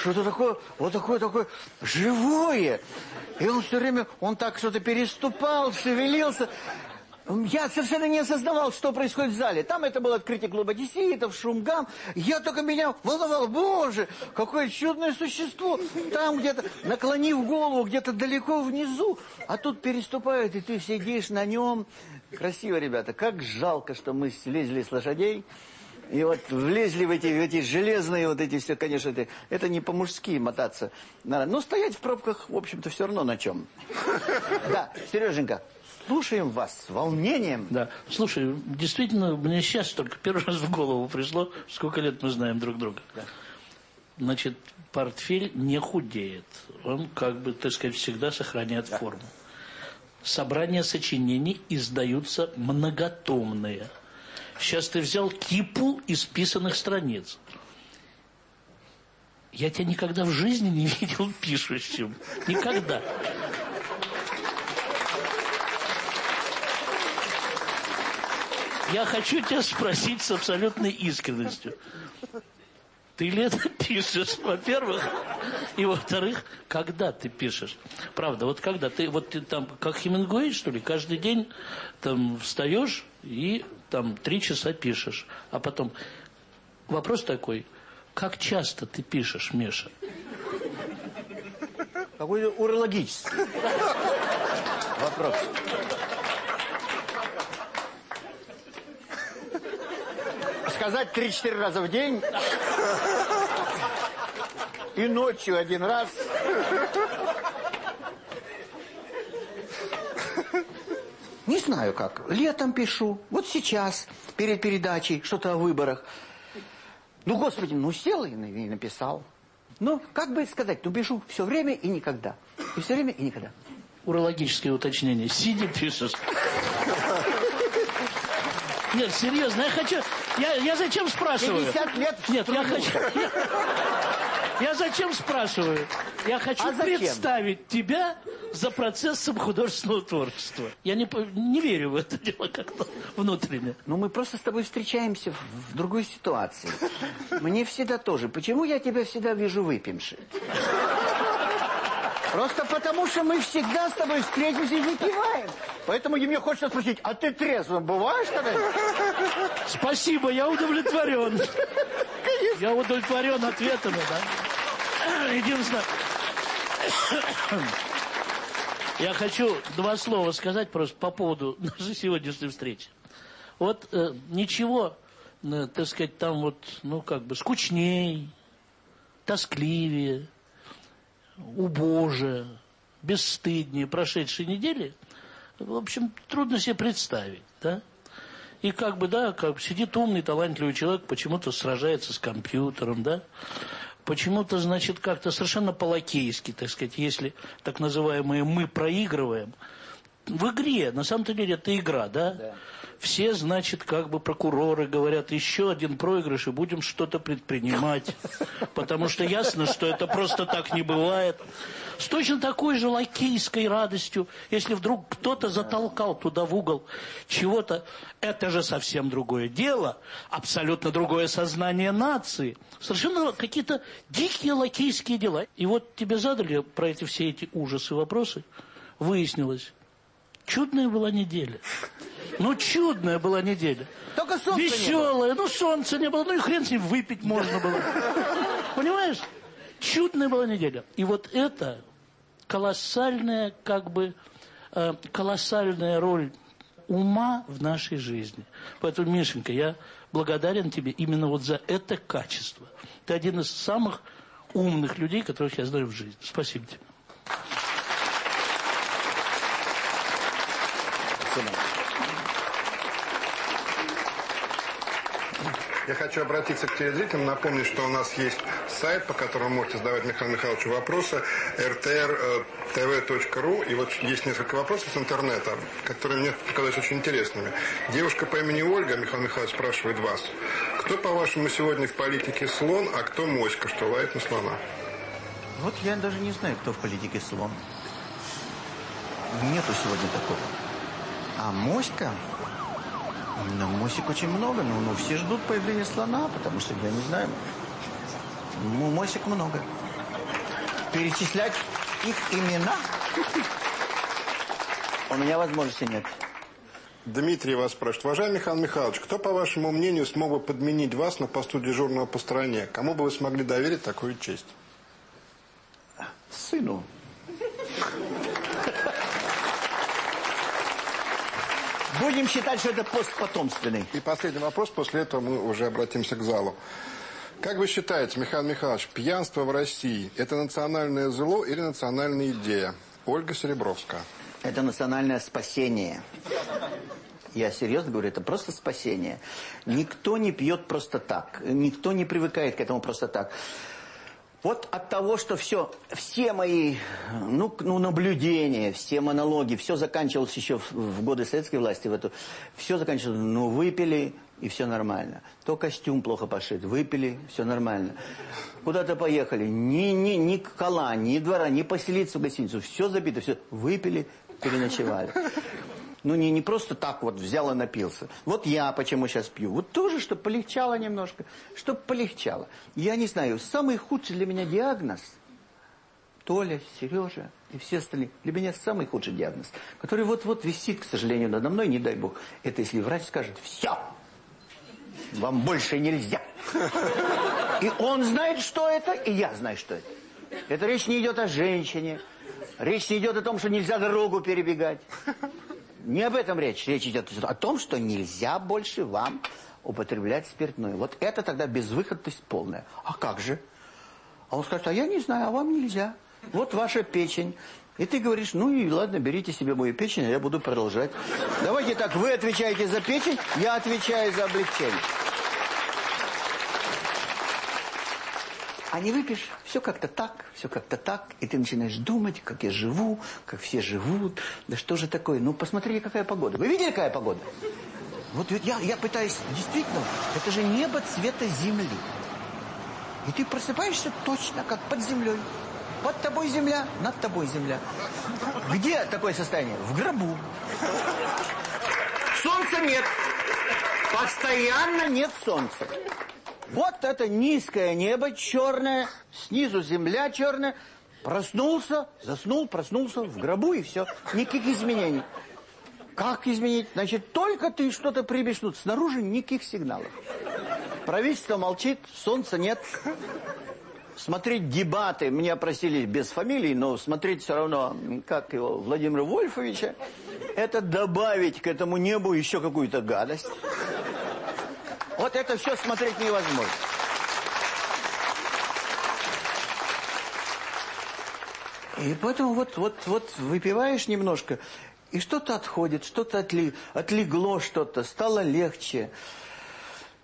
что-то такое, вот такое, такое живое. И он все время, он так что-то переступал, шевелился. Я совершенно не осознавал, что происходит в зале. Там это было открытие клуба одесситов, шум гам. Я только меня волновал, боже, какое чудное существо. Там где-то, наклонив голову, где-то далеко внизу. А тут переступают, и ты сидишь на нем. Красиво, ребята. Как жалко, что мы слезли с лошадей. И вот влезли в эти, в эти железные вот эти все, конечно, это, это не по-мужски мотаться. Но стоять в пробках, в общем-то, все равно на чем. Да, Сереженька, слушаем вас с волнением. Да, слушай, действительно, мне сейчас только первый раз в голову пришло, сколько лет мы знаем друг друга. Да. Значит, портфель не худеет. Он, как бы, так сказать, всегда сохраняет да. форму. Собрания сочинений издаются многотомные. Сейчас ты взял кипу исписанных страниц. Я тебя никогда в жизни не видел пишущим. Никогда. Я хочу тебя спросить с абсолютной искренностью. Ты ли это пишешь, во-первых? И во-вторых, когда ты пишешь? Правда, вот когда ты, вот ты там, как Хемингуэй, что ли, каждый день там встаешь и там три часа пишешь. А потом, вопрос такой, как часто ты пишешь, Миша? Какой урологический вопрос. Сказать три-четыре раза в день. И ночью один раз. Не знаю как. Летом пишу. Вот сейчас, перед передачей, что-то о выборах. Ну, господи, ну сел и написал. Ну, как бы сказать, ну пишу все время и никогда. И все время и никогда. Урологическое уточнение. Сиди, пишешь. Нет, серьезно, я хочу... Я, я зачем спрашиваю? 50 лет Нет, я хочу... Я, я зачем спрашиваю? Я хочу а представить тебя за процессом художественного творчества. Я не, не верю в это дело как-то внутренне. Ну, мы просто с тобой встречаемся в, в другой ситуации. Мне всегда тоже. Почему я тебя всегда вижу выпившим? Просто потому, что мы всегда с тобой встретимся и выпиваем. Поэтому мне хочется спросить, а ты трезвым бываешь когда-нибудь? Спасибо, я удовлетворен. Конечно. Я удовлетворен ответами, да. Единственное, я хочу два слова сказать просто по поводу нашей сегодняшней встречи. Вот э, ничего, э, так сказать, там вот, ну, как бы скучней, тоскливее, убоже, бесстыднее прошедшей недели, в общем, трудно себе представить, да? И как бы, да, как сидит умный, талантливый человек, почему-то сражается с компьютером, да? Почему-то, значит, как-то совершенно по-лакейски, так сказать, если так называемые «мы проигрываем», в игре, на самом деле это игра, да? да. Все, значит, как бы прокуроры говорят, еще один проигрыш, и будем что-то предпринимать. Потому что ясно, что это просто так не бывает. С точно такой же лакейской радостью, если вдруг кто-то затолкал туда в угол чего-то, это же совсем другое дело, абсолютно другое сознание нации. Совершенно какие-то дикие лакейские дела. И вот тебе задали про эти все эти ужасы вопросы, выяснилось, Чудная была неделя. Ну, чудная была неделя. Только солнца Веселая. Ну, солнца не было. Ну, и хрен с ним выпить можно было. Понимаешь? Чудная была неделя. И вот это колоссальная, как бы, э, колоссальная роль ума в нашей жизни. Поэтому, Мишенька, я благодарен тебе именно вот за это качество. Ты один из самых умных людей, которых я знаю в жизни. Спасибо тебе. Спасибо. Я хочу обратиться к телезрителям, напомнить, что у нас есть сайт, по которому можете задавать Михаилу Михайловичу вопросы, rtrtv.ru, и вот есть несколько вопросов с интернета, которые мне показались очень интересными. Девушка по имени Ольга, Михаил Михайлович спрашивает вас, кто, по-вашему, сегодня в политике слон, а кто моська, что лает на слона? Вот я даже не знаю, кто в политике слон. Нету сегодня такого. А моська? Ну, мосик очень много, но ну, все ждут появления слона, потому что, я не знаю, ну, мосик много. Перечислять их имена у меня возможности нет. Дмитрий вас спрашивает. Уважаемый Михаил Михайлович, кто, по вашему мнению, смог бы подменить вас на посту дежурного по стране? Кому бы вы смогли доверить такую честь? Сыну. Будем считать, что это пост потомственный. И последний вопрос, после этого мы уже обратимся к залу. Как вы считаете, Михаил Михайлович, пьянство в России – это национальное зло или национальная идея? Ольга Серебровская. Это национальное спасение. Я серьезно говорю, это просто спасение. Никто не пьет просто так. Никто не привыкает к этому просто так. Вот от того, что все, все мои ну, ну, наблюдения, все монологи, все заканчивалось еще в, в годы советской власти, в эту, все заканчивалось, ну, выпили, и все нормально. То костюм плохо пошит, выпили, все нормально. Куда-то поехали, ни, ни, ни кола, ни двора, ни поселиться в гостиницу, все забито, все, выпили, переночевали. Ну, не, не просто так вот взял и напился. Вот я почему сейчас пью. Вот тоже, чтобы полегчало немножко. Чтобы полегчало. Я не знаю, самый худший для меня диагноз, Толя, Сережа и все остальные, для меня самый худший диагноз, который вот-вот висит, к сожалению, надо мной, не дай бог, это если врач скажет «все, вам больше нельзя». И он знает, что это, и я знаю, что это. Это речь не идет о женщине, речь не идет о том, что нельзя дорогу перебегать. Не об этом речь. Речь идет о том, что нельзя больше вам употреблять спиртное. Вот это тогда безвыходность полная. А как же? А он скажет, а я не знаю, а вам нельзя. Вот ваша печень. И ты говоришь, ну и ладно, берите себе мою печень, а я буду продолжать. Давайте так, вы отвечаете за печень, я отвечаю за облегчение. А не выпьешь, все как-то так, все как-то так, и ты начинаешь думать, как я живу, как все живут, да что же такое, ну посмотрите, какая погода. Вы видели, какая погода? Вот я, я пытаюсь, действительно, это же небо цвета земли. И ты просыпаешься точно, как под землей. Под тобой земля, над тобой земля. Где такое состояние? В гробу. Солнца нет. Постоянно нет солнца. Вот это низкое небо черное, снизу земля черная. Проснулся, заснул, проснулся в гробу и все. Никаких изменений. Как изменить? Значит, только ты что-то примешь, тут снаружи никаких сигналов. Правительство молчит, солнца нет. Смотреть дебаты, меня просили без фамилий, но смотреть все равно, как его, Владимира Вольфовича, это добавить к этому небу еще какую-то гадость. Вот это все смотреть невозможно. И поэтому вот, вот, вот выпиваешь немножко, и что-то отходит, что-то отли, отлегло что-то, стало легче.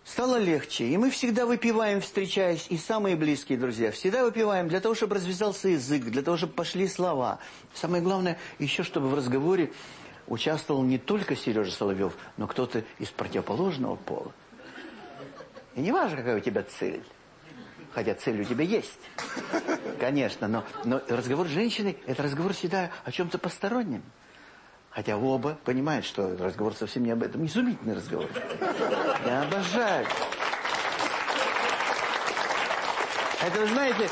Стало легче. И мы всегда выпиваем, встречаясь, и самые близкие друзья, всегда выпиваем для того, чтобы развязался язык, для того, чтобы пошли слова. Самое главное, еще чтобы в разговоре участвовал не только Сережа Соловьев, но кто-то из противоположного пола. И не важно, какая у тебя цель. Хотя цель у тебя есть. Конечно, но, но разговор с женщиной – это разговор всегда о чем-то постороннем. Хотя оба понимают, что разговор совсем не об этом. Изумительный разговор. Я обожаю. Это, вы знаете,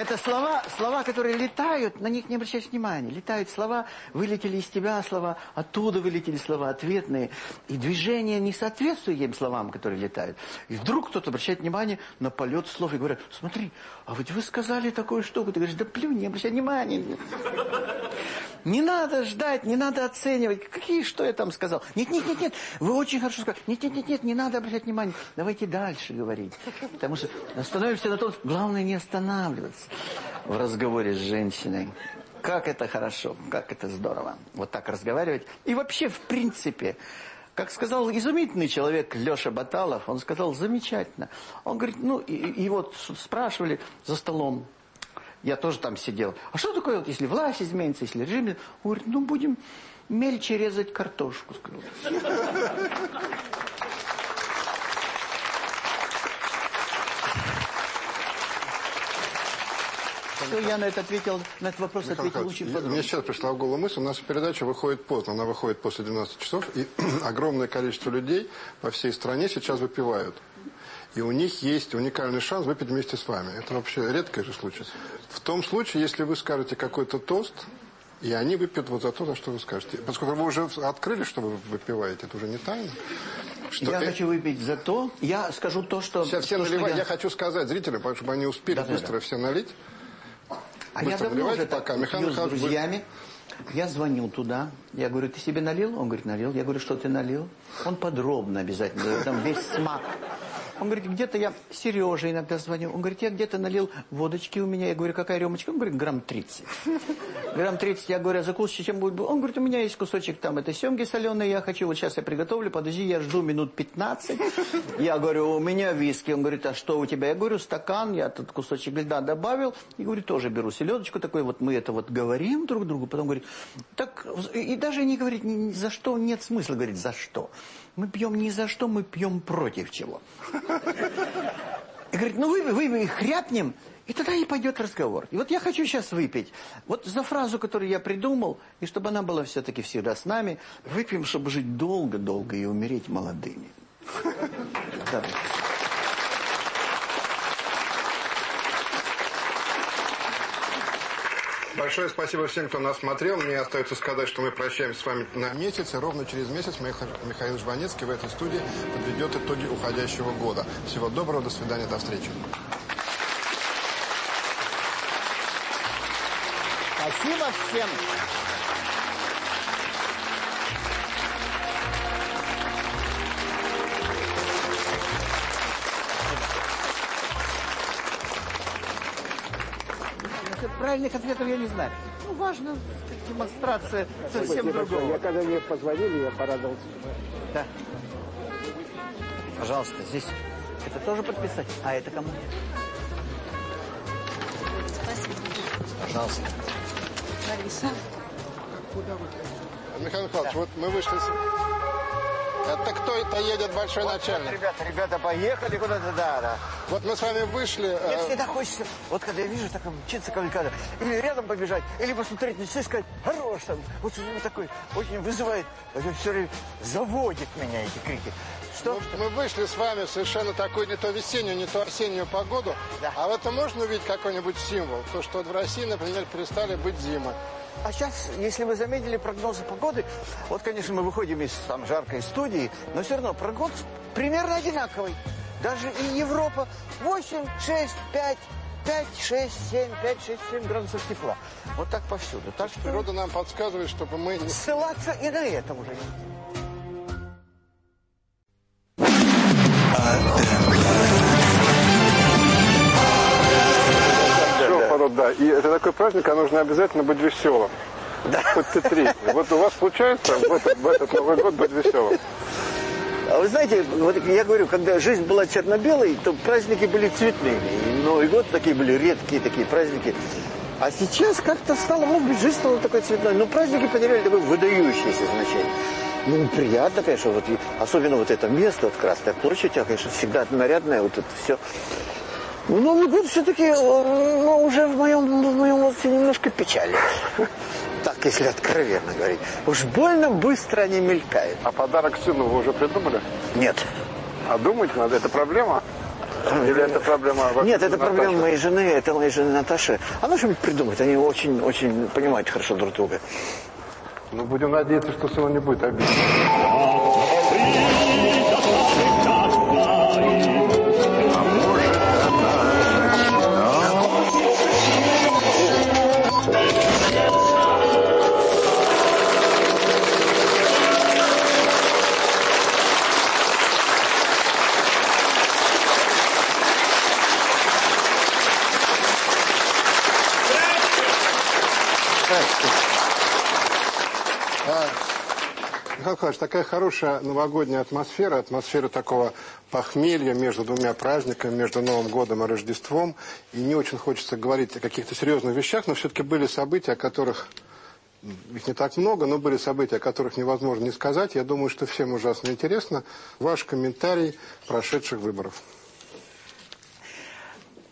это слова, слова, которые летают, на них не обращаешь внимания. Летают слова, вылетели из тебя слова, оттуда вылетели слова ответные. И движение не соответствует тем словам, которые летают. И вдруг кто-то обращает внимание на полет слов и говорит, смотри, а ведь вы сказали такую штуку. Ты говоришь, да плюнь, не обращай внимания. Не надо ждать, не надо оценивать. Какие, что я там сказал? Нет, нет, нет, нет, вы очень хорошо сказали. Нет, нет, нет, нет, не надо обращать внимание. Давайте дальше говорить. Потому что остановимся на том, главное не останавливаться в разговоре с женщиной. Как это хорошо, как это здорово. Вот так разговаривать. И вообще, в принципе, как сказал изумительный человек Леша Баталов, он сказал замечательно. Он говорит, ну, и, и вот спрашивали за столом, я тоже там сидел. А что такое, вот, если власть изменится, если режим... Он говорит, ну, будем мельче резать картошку, сказал. Всего, я на это ответил, на этот вопрос Михаил ответил Михайлович, очень подробно. Мне сейчас пришла в голову мысль, у нас передача выходит поздно, она выходит после 12 часов, и огромное количество людей по всей стране сейчас выпивают. И у них есть уникальный шанс выпить вместе с вами. Это вообще редкий же случай. В том случае, если вы скажете какой-то тост, и они выпьют вот за то, за что вы скажете. Поскольку вы уже открыли, что вы выпиваете, это уже не тайна. Что я э- хочу выпить за то, я скажу то, что... Сейчас все то, наливают. я- Я... хочу сказать зрителям, чтобы они успели Да-да-да. быстро все налить. А я давно уже пока. Михаил с Михайлович, друзьями. Я звонил туда, я говорю, ты себе налил? Он говорит, налил. Я говорю, что ты налил? Он подробно обязательно, говорит, там весь смак. Он говорит, где-то я Сереже иногда звоню. Он говорит, я где-то налил водочки у меня. Я говорю, какая рюмочка? Он говорит, грамм 30. Грамм 30, я говорю, а закусочка чем будет? Он говорит, у меня есть кусочек там этой семги соленой, я хочу, вот сейчас я приготовлю, подожди, я жду минут 15. Я говорю, у меня виски. Он говорит, а что у тебя? Я говорю, стакан, я тут кусочек льда добавил. И говорю, тоже беру селедочку такой, вот мы это вот говорим друг другу. Потом говорит, так, и даже не говорит, за что, нет смысла говорить, за что. Мы пьем не за что, мы пьем против чего. И говорит, ну выпей, выпей, хряпнем, и тогда и пойдет разговор. И вот я хочу сейчас выпить. Вот за фразу, которую я придумал, и чтобы она была все-таки всегда с нами, выпьем, чтобы жить долго-долго и умереть молодыми. Да. Большое спасибо всем, кто нас смотрел. Мне остается сказать, что мы прощаемся с вами на месяц, и ровно через месяц Миха- Михаил Жванецкий в этой студии подведет итоги уходящего года. Всего доброго, до свидания, до встречи. Спасибо всем. Правильных ответов я не знаю. Ну, важно демонстрация совсем другого. Я когда мне позвонили, я порадовался. Да. Пожалуйста, здесь. Это тоже подписать? А это кому? Спасибо. Пожалуйста. Лариса. Михаил Михайлович, вот мы вышли с... Это кто это едет, большой начальник? Ребята, ребята, поехали куда-то, да, да. Вот мы с вами вышли... Мне э, всегда хочется, вот когда я вижу, так мчится кавалькада, или рядом побежать, или посмотреть на часы и сказать, хорош там. Вот у него такой, очень вызывает, это все время заводит меня эти крики. Что? Мы, мы вышли с вами в совершенно такую не то весеннюю, не то осеннюю погоду. А в этом можно увидеть какой-нибудь символ? То, что вот в России, например, перестали быть зимы. А сейчас, если вы заметили прогнозы погоды, вот, конечно, мы выходим из там жаркой студии, но все равно прогноз примерно одинаковый. Даже и Европа 8, 6, 5, 5, 6, 7, 5, 6, 7 градусов тепла. Вот так повсюду. Так что Природа нам подсказывает, чтобы мы не... ссылаться и на этом уже. Все, да. И это такой праздник, а нужно обязательно быть веселым. Да. Хоть ты третий. Вот у вас случается в этот, в этот Новый год быть веселым? А вы знаете, вот я говорю, когда жизнь была черно-белой, то праздники были цветными. И Новый год такие были редкие такие праздники. А сейчас как-то стало, может быть, жизнь стала такой цветной. Но праздники потеряли такое выдающееся значение. Ну, приятно, конечно, вот, особенно вот это место, вот Красная площадь, а, конечно, всегда нарядное, вот это все. Ну, Новый год все-таки, ну, уже в моем, в моем возрасте немножко печали. Так, если откровенно говорить. Уж больно быстро они мелькают. А подарок сыну вы уже придумали? Нет. А думать надо, это проблема? Или это проблема вашей Нет, это Наташи? проблема моей жены, это моей жены Наташи. Она что-нибудь придумает, они очень-очень понимают хорошо друг друга. Ну, будем надеяться, что сыну не будет обидно. Михаил такая хорошая новогодняя атмосфера, атмосфера такого похмелья между двумя праздниками, между Новым годом и Рождеством. И не очень хочется говорить о каких-то серьезных вещах, но все-таки были события, о которых, их не так много, но были события, о которых невозможно не сказать. Я думаю, что всем ужасно интересно ваш комментарий прошедших выборов.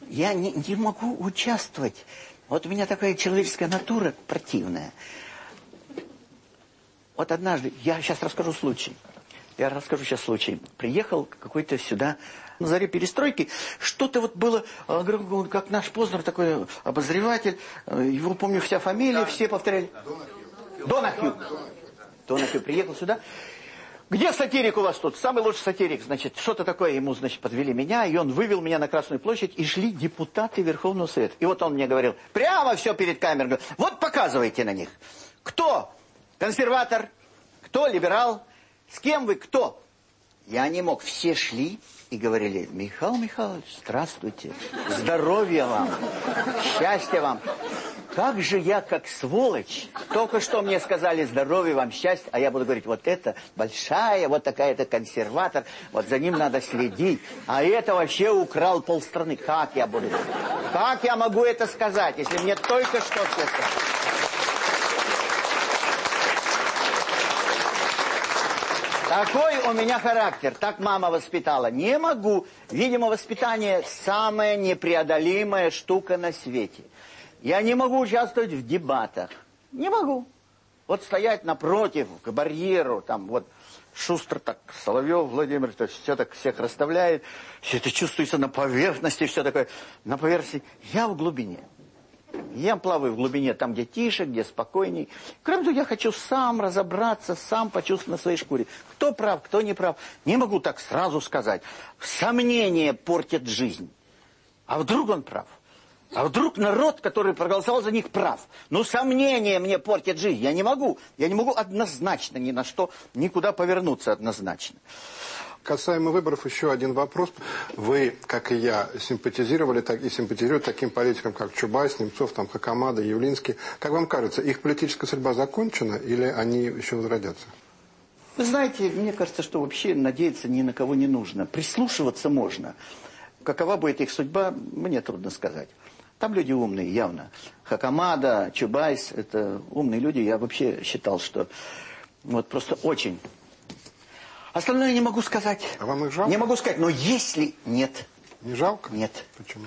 Я не, не могу участвовать Вот у меня такая человеческая натура противная. Вот однажды, я сейчас расскажу случай. Я расскажу сейчас случай. Приехал какой-то сюда на заре перестройки. Что-то вот было, говорю, как наш Познер, такой обозреватель. Э, Его помню вся фамилия, все повторяли. Донахью. Донахью приехал сюда. Где сатирик у вас тут? Самый лучший сатирик, значит, что-то такое ему, значит, подвели меня, и он вывел меня на Красную площадь, и шли депутаты Верховного Совета. И вот он мне говорил, прямо все перед камерой, вот показывайте на них. Кто консерватор, кто либерал, с кем вы, кто? Я не мог, все шли и говорили, Михаил Михайлович, здравствуйте, здоровья вам, счастья вам. Как же я, как сволочь, только что мне сказали здоровья вам, счастья, а я буду говорить, вот это большая, вот такая-то консерватор, вот за ним надо следить, а это вообще украл полстраны. Как я буду? Как я могу это сказать, если мне только что все сказали? Такой у меня характер, так мама воспитала. Не могу. Видимо, воспитание самая непреодолимая штука на свете. Я не могу участвовать в дебатах. Не могу. Вот стоять напротив, к барьеру, там вот шустро так, Соловьев, Владимир, то все так всех расставляет, все это чувствуется на поверхности, все такое на поверхности. Я в глубине. Я плаваю в глубине, там, где тише, где спокойней. Кроме того, я хочу сам разобраться, сам почувствовать на своей шкуре. Кто прав, кто не прав. Не могу так сразу сказать. Сомнение портит жизнь. А вдруг он прав? А вдруг народ, который проголосовал за них, прав? Ну, сомнение мне портит жизнь. Я не могу. Я не могу однозначно ни на что, никуда повернуться однозначно. Касаемо выборов, еще один вопрос. Вы, как и я, симпатизировали так, и симпатизируют таким политикам, как Чубайс, Немцов, там, Хакамада, Явлинский. Как вам кажется, их политическая судьба закончена или они еще возродятся? Вы знаете, мне кажется, что вообще надеяться ни на кого не нужно. Прислушиваться можно. Какова будет их судьба, мне трудно сказать. Там люди умные, явно. Хакамада, Чубайс – это умные люди. Я вообще считал, что вот просто очень Остальное не могу сказать. А вам их жалко? Не могу сказать, но если нет. Не жалко? Нет. Почему?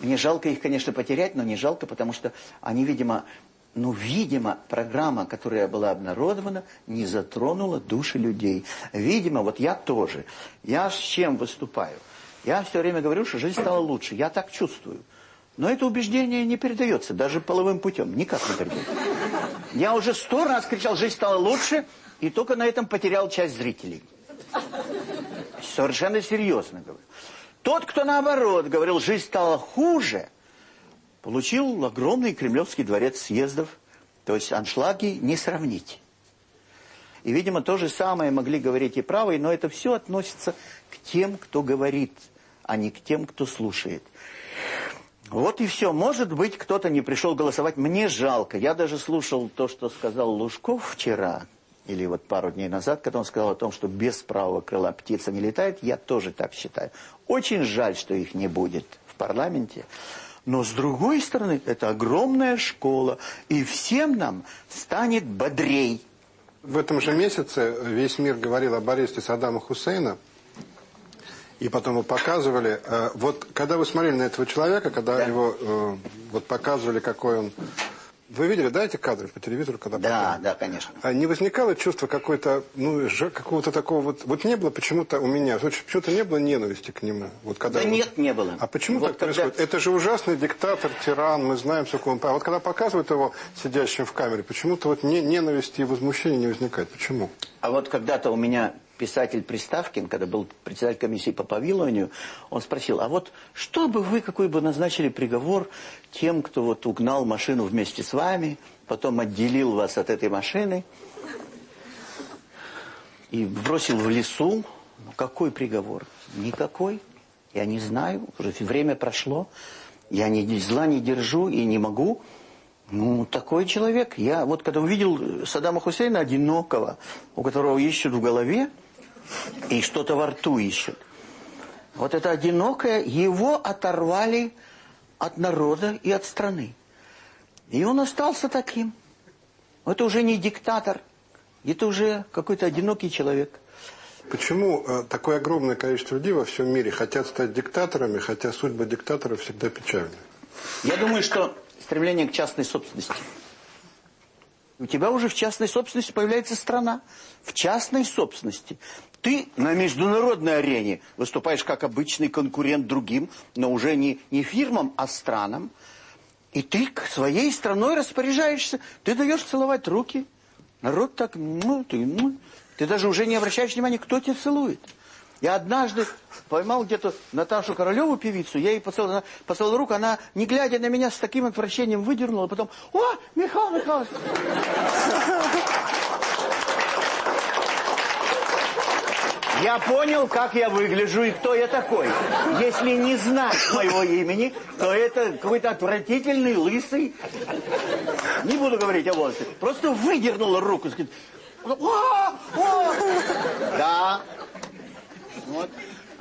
Мне жалко их, конечно, потерять, но не жалко, потому что они, видимо, ну, видимо, программа, которая была обнародована, не затронула души людей. Видимо, вот я тоже. Я с чем выступаю? Я все время говорю, что жизнь стала лучше. Я так чувствую. Но это убеждение не передается, даже половым путем. Никак не передается. Я уже сто раз кричал, жизнь стала лучше, и только на этом потерял часть зрителей. Совершенно серьезно говорю. Тот, кто наоборот говорил, жизнь стала хуже, получил огромный Кремлевский дворец съездов. То есть аншлаги не сравнить. И, видимо, то же самое могли говорить и правые, но это все относится к тем, кто говорит, а не к тем, кто слушает. Вот и все. Может быть, кто-то не пришел голосовать. Мне жалко. Я даже слушал то, что сказал Лужков вчера, или вот пару дней назад, когда он сказал о том, что без правого крыла птица не летает, я тоже так считаю. Очень жаль, что их не будет в парламенте. Но с другой стороны, это огромная школа, и всем нам станет бодрей. В этом же месяце весь мир говорил об аресте Саддама Хусейна, и потом его показывали. Э, вот когда вы смотрели на этого человека, когда да. его э, вот показывали, какой он вы видели, да, эти кадры по телевизору, когда Да, показывали? да, конечно. А не возникало чувство какой-то, ну, какого-то такого вот... Вот не было почему-то у меня, почему-то не было ненависти к нему. Вот когда да вот, нет, не было. А почему вот так когда... происходит? Это же ужасный диктатор, тиран, мы знаем, сколько он... А вот когда показывают его сидящим в камере, почему-то вот не, ненависти и возмущения не возникает. Почему? А вот когда-то у меня писатель Приставкин, когда был председатель комиссии по повилованию, он спросил, а вот что бы вы, какой бы назначили приговор тем, кто вот угнал машину вместе с вами, потом отделил вас от этой машины и бросил в лесу? Ну, какой приговор? Никакой. Я не знаю, уже время прошло. Я ни зла не держу и не могу. Ну, такой человек. Я вот когда увидел Саддама Хусейна одинокого, у которого ищут в голове, и что-то во рту ищут. Вот это одинокое, его оторвали от народа и от страны. И он остался таким. Это уже не диктатор, это уже какой-то одинокий человек. Почему э, такое огромное количество людей во всем мире хотят стать диктаторами, хотя судьба диктаторов всегда печальна? Я думаю, что стремление к частной собственности. У тебя уже в частной собственности появляется страна. В частной собственности. Ты на международной арене выступаешь как обычный конкурент другим, но уже не, не фирмам, а странам. И ты к своей страной распоряжаешься. Ты даешь целовать руки. Народ так, ну, ты, ну. Ты даже уже не обращаешь внимания, кто тебя целует. Я однажды поймал где-то Наташу Королеву, певицу, я ей поцеловал, она поцеловал руку, она, не глядя на меня, с таким отвращением выдернула, потом, о, Михаил Михайлович! Я понял, как я выгляжу и кто я такой. Если не знать моего имени, то это какой-то отвратительный, лысый. Не буду говорить о волосе. Просто выдернула руку. О, о! Да. Вот.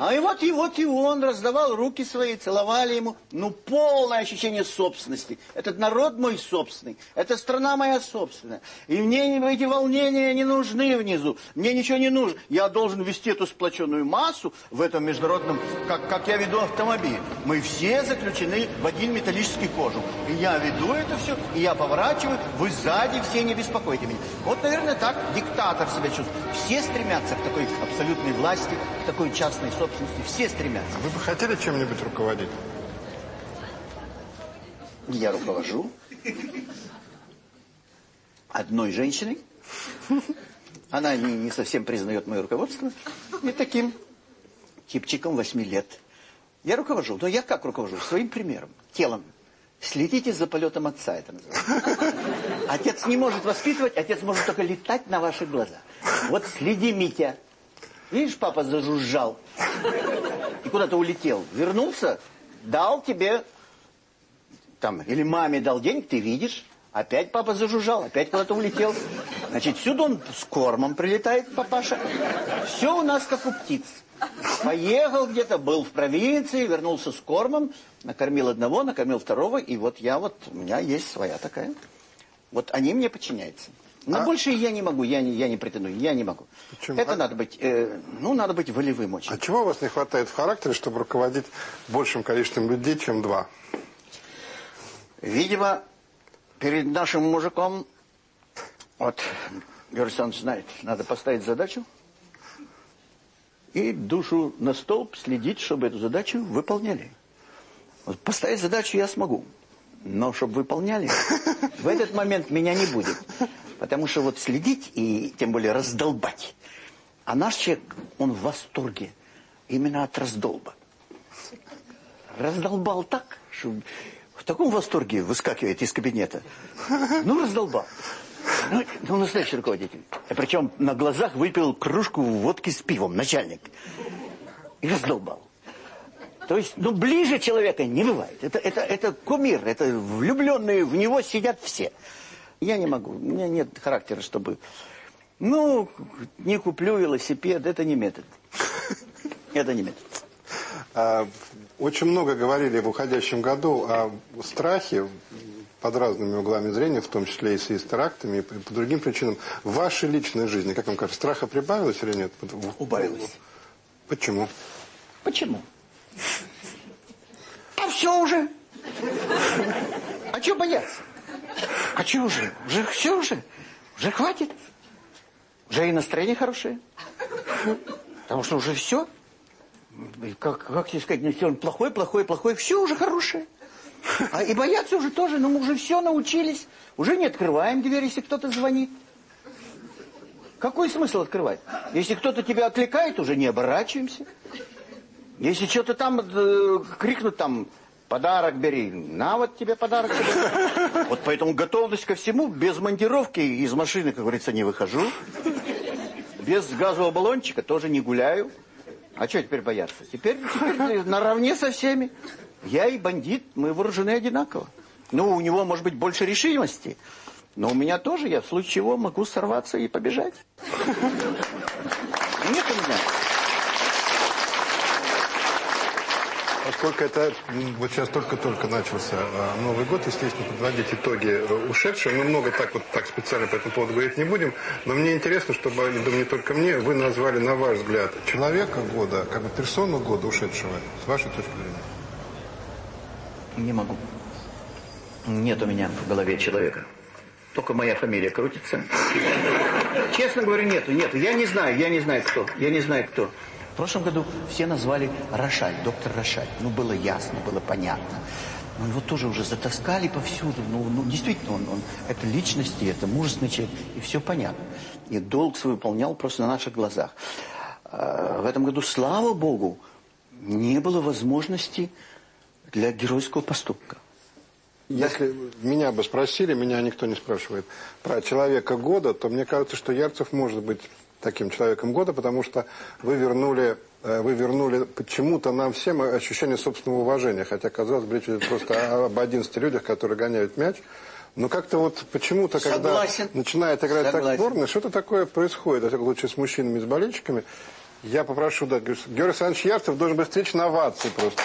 А и вот, и вот и он раздавал руки свои, целовали ему. Ну, полное ощущение собственности. Этот народ мой собственный. Эта страна моя собственная. И мне эти волнения не нужны внизу. Мне ничего не нужно. Я должен вести эту сплоченную массу в этом международном, как, как я веду автомобиль. Мы все заключены в один металлический кожух. И я веду это все, и я поворачиваю. Вы сзади все не беспокойте меня. Вот, наверное, так диктатор себя чувствует. Все стремятся к такой абсолютной власти, к такой частной собственности собственности. Все стремятся. Вы бы хотели чем-нибудь руководить? Я руковожу одной женщиной. Она не, не совсем признает мое руководство. И таким типчиком 8 лет. Я руковожу. Но я как руковожу? Своим примером, телом. Следите за полетом отца, это называется. Отец не может воспитывать, отец может только летать на ваших глазах. Вот следи, Митя. Видишь, папа зажужжал. И куда-то улетел. Вернулся, дал тебе, там, или маме дал денег, ты видишь. Опять папа зажужжал, опять куда-то улетел. Значит, сюда он с кормом прилетает, папаша. Все у нас как у птиц. Поехал где-то, был в провинции, вернулся с кормом, накормил одного, накормил второго, и вот я вот, у меня есть своя такая. Вот они мне подчиняются. Но а? больше я не могу, я не, я не претендую, я не могу. Почему? Это а? надо быть, э, ну, надо быть волевым очень. А чего у вас не хватает в характере, чтобы руководить большим количеством людей, чем два? Видимо, перед нашим мужиком, вот, Георгий Александрович знает, надо поставить задачу и душу на столб следить, чтобы эту задачу выполняли. Вот поставить задачу я смогу, но чтобы выполняли, в этот момент меня не будет. Потому что вот следить и тем более раздолбать. А наш человек, он в восторге именно от раздолба. Раздолбал так, что в таком восторге выскакивает из кабинета. Ну, раздолбал. Ну, ну настоящий руководитель. И причем на глазах выпил кружку водки с пивом, начальник. И раздолбал. То есть, ну, ближе человека не бывает. Это, это, это кумир, это влюбленные в него сидят все. Я не могу, у меня нет характера, чтобы... Ну, не куплю велосипед, это не метод. Это не метод. А, очень много говорили в уходящем году о страхе под разными углами зрения, в том числе и с терактами, и по другим причинам. В вашей личной жизни, как вам кажется, страха прибавилось или нет? Убавилось. Почему? Почему? А все уже. А что бояться? А что уже? Уже все уже? Уже хватит? Уже и настроение хорошее? Потому что уже все? Как, как тебе сказать, если он плохой, плохой, плохой, все уже хорошее. А и бояться уже тоже, но мы уже все научились. Уже не открываем дверь, если кто-то звонит. Какой смысл открывать? Если кто-то тебя отвлекает, уже не оборачиваемся. Если что-то там э, крикнут там Подарок бери. На вот тебе подарок. Тебе. Вот поэтому готовность ко всему. Без монтировки из машины, как говорится, не выхожу. Без газового баллончика тоже не гуляю. А что теперь бояться? Теперь, теперь наравне со всеми. Я и бандит, мы вооружены одинаково. Ну, у него, может быть, больше решимости. Но у меня тоже, я в случае чего могу сорваться и побежать. Нет у меня. Поскольку это вот сейчас только-только начался а, Новый год, естественно, подводить итоги э, ушедшие. Мы много так вот так специально по этому поводу говорить не будем. Но мне интересно, чтобы, я думаю, не только мне, вы назвали, на ваш взгляд, человека года, как бы персону года ушедшего, с вашей точки зрения. Не могу. Нет у меня в голове человека. Только моя фамилия крутится. Честно говорю, нету, нету. Я не знаю, я не знаю кто. Я не знаю кто. Прошлом году все назвали Рошаль, доктор Рошаль. Ну, было ясно, было понятно. Но его тоже уже затаскали повсюду. Ну, ну действительно, он, он, это личности, это мужественный человек. И все понятно. И долг свой выполнял просто на наших глазах. А в этом году, слава Богу, не было возможности для геройского поступка. Если меня бы спросили, меня никто не спрашивает, про человека года, то мне кажется, что Ярцев может быть таким человеком года, потому что вы вернули, э, вы вернули почему-то нам всем ощущение собственного уважения. Хотя, казалось бы, речь идет просто об 11 людях, которые гоняют мяч. Но как-то вот почему-то, когда начинает играть Согласен. так сборная, что-то такое происходит, во всяком случае, с мужчинами и с болельщиками. Я попрошу, да, Георгий Александрович Ярцев должен быть встречен овации просто.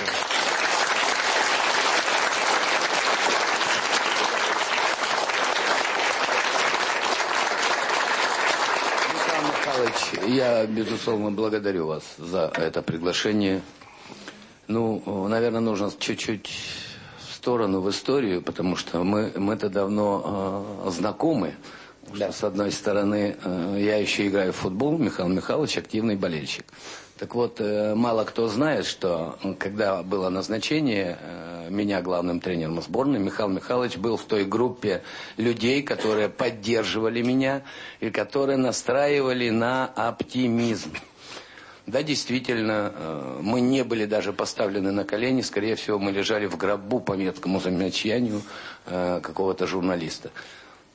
Я, безусловно, благодарю вас за это приглашение. Ну, наверное, нужно чуть-чуть в сторону, в историю, потому что мы, мы-то давно э, знакомы. Да. С одной стороны, э, я еще играю в футбол, Михаил Михайлович активный болельщик. Так вот, э, мало кто знает, что когда было назначение э, меня главным тренером сборной, Михаил Михайлович был в той группе людей, которые поддерживали меня и которые настраивали на оптимизм. Да, действительно, э, мы не были даже поставлены на колени, скорее всего, мы лежали в гробу по меткому замечанию какого-то журналиста.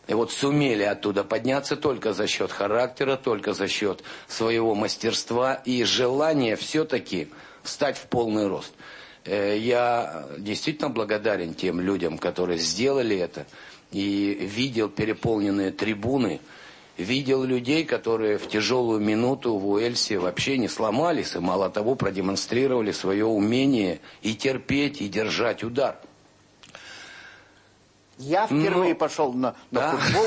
И вот сумели оттуда подняться только за счет характера, только за счет своего мастерства и желания все-таки встать в полный рост. Э, я действительно благодарен тем людям, которые сделали это. И видел переполненные трибуны, видел людей, которые в тяжелую минуту в Уэльсе вообще не сломались, и мало того продемонстрировали свое умение и терпеть, и держать удар. Я впервые ну, пошел на, на да. футбол,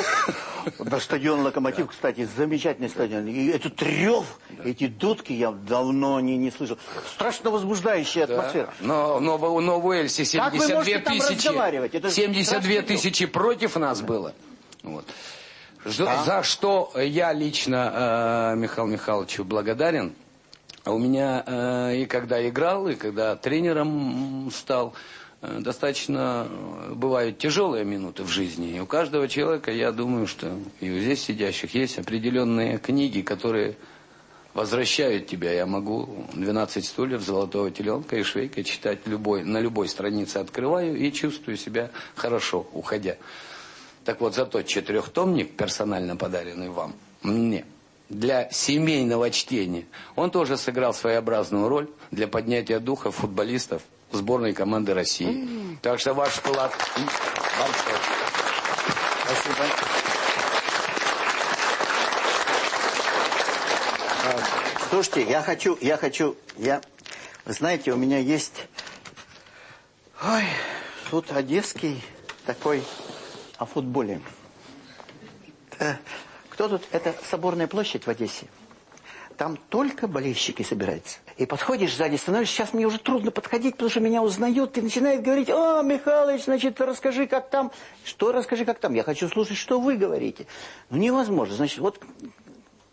на стадион «Локомотив», кстати, замечательный стадион. И этот рев, да. эти дудки я давно не, не слышал. Страшно возбуждающая да. атмосфера. Но, но, но в Уэльсе 72 тысячи, 72 тысячи против нас было. Вот. Да. За что я лично э, Михаилу Михайловичу благодарен. А у меня э, и когда играл, и когда тренером стал, достаточно э, бывают тяжелые минуты в жизни. И у каждого человека, я думаю, что и у здесь сидящих есть определенные книги, которые возвращают тебя. Я могу 12 стульев, золотого теленка и швейка читать любой, на любой странице открываю и чувствую себя хорошо, уходя. Так вот, за тот четырехтомник, персонально подаренный вам, мне, для семейного чтения, он тоже сыграл своеобразную роль для поднятия духа футболистов сборной команды России. Mm. Так что ваш вклад большой. Спасибо. Слушайте, я хочу, я хочу, я, вы знаете, у меня есть, ой, суд одесский такой о футболе. Э, кто тут? Это Соборная площадь в Одессе. Там только болельщики собираются. И подходишь сзади, становишься, сейчас мне уже трудно подходить, потому что меня узнают, и начинает говорить, о, Михалыч, значит, расскажи, как там. Что расскажи, как там? Я хочу слушать, что вы говорите. Ну, невозможно. Значит, вот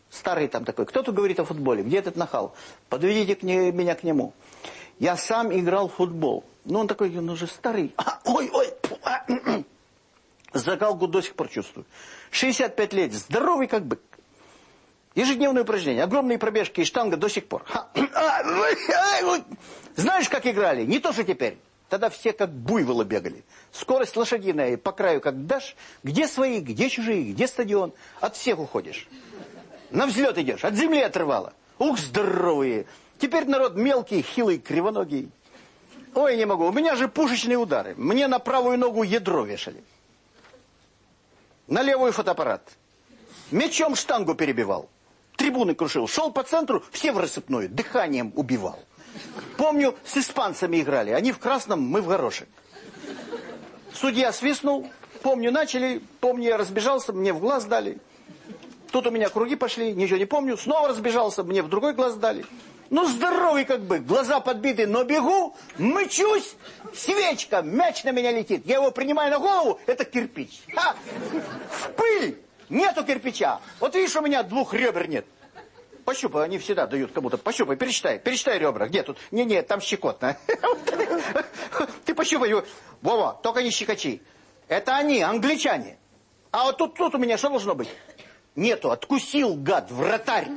старый там такой, кто-то говорит о футболе, где этот нахал? Подведите к не, меня к нему. Я сам играл в футбол. Ну, он такой, он уже старый. А, ой, ой, а, закалку до сих пор чувствую. 65 лет, здоровый как бы. Ежедневные упражнения, огромные пробежки и штанга до сих пор. Знаешь, как играли? Не то, что теперь. Тогда все как буйволы бегали. Скорость лошадиная, по краю как дашь. Где свои, где чужие, где стадион. От всех уходишь. На взлет идешь, от земли отрывало. Ух, здоровые. Теперь народ мелкий, хилый, кривоногий. Ой, не могу, у меня же пушечные удары. Мне на правую ногу ядро вешали. На левую фотоаппарат. Мечом штангу перебивал трибуны крушил. Шел по центру, все в рассыпную, дыханием убивал. Помню, с испанцами играли. Они в красном, мы в горошек. Судья свистнул. Помню, начали. Помню, я разбежался, мне в глаз дали. Тут у меня круги пошли, ничего не помню. Снова разбежался, мне в другой глаз дали. Ну, здоровый как бы, глаза подбиты, но бегу, мычусь, свечка, мяч на меня летит. Я его принимаю на голову, это кирпич. Ха! В пыль! Нету кирпича. Вот видишь, у меня двух ребер нет. Пощупай, они всегда дают кому-то. Пощупай, пересчитай, пересчитай ребра. Где тут? Не-не, там щекотно. Ты пощупай его. Вова, только не щекочи. Это они, англичане. А вот тут, тут у меня что должно быть? Нету, откусил, гад, вратарь.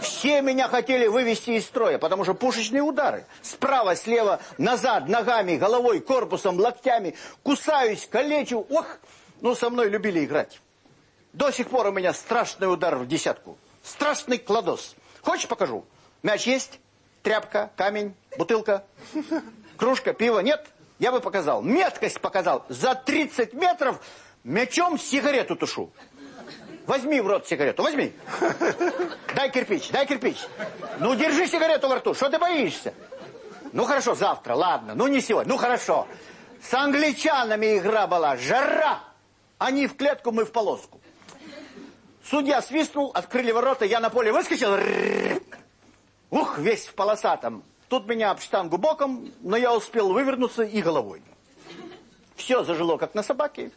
Все меня хотели вывести из строя, потому что пушечные удары. Справа, слева, назад, ногами, головой, корпусом, локтями. Кусаюсь, калечу. Ох, ну со мной любили играть. До сих пор у меня страшный удар в десятку. Страшный кладос. Хочешь покажу? Мяч есть? Тряпка, камень, бутылка, кружка, пиво? Нет? Я бы показал. Меткость показал. За 30 метров мячом сигарету тушу. Возьми в рот сигарету, возьми. Дай кирпич, дай кирпич. Ну, держи сигарету во рту, что ты боишься? Ну, хорошо, завтра, ладно, ну, не сегодня, ну, хорошо. С англичанами игра была, жара. Они в клетку, мы в полоску. Судья свистнул, открыли ворота, я на поле выскочил. Ух, весь в полосатом. Тут меня об боком, но я успел вывернуться и головой. Все зажило, как на собаке.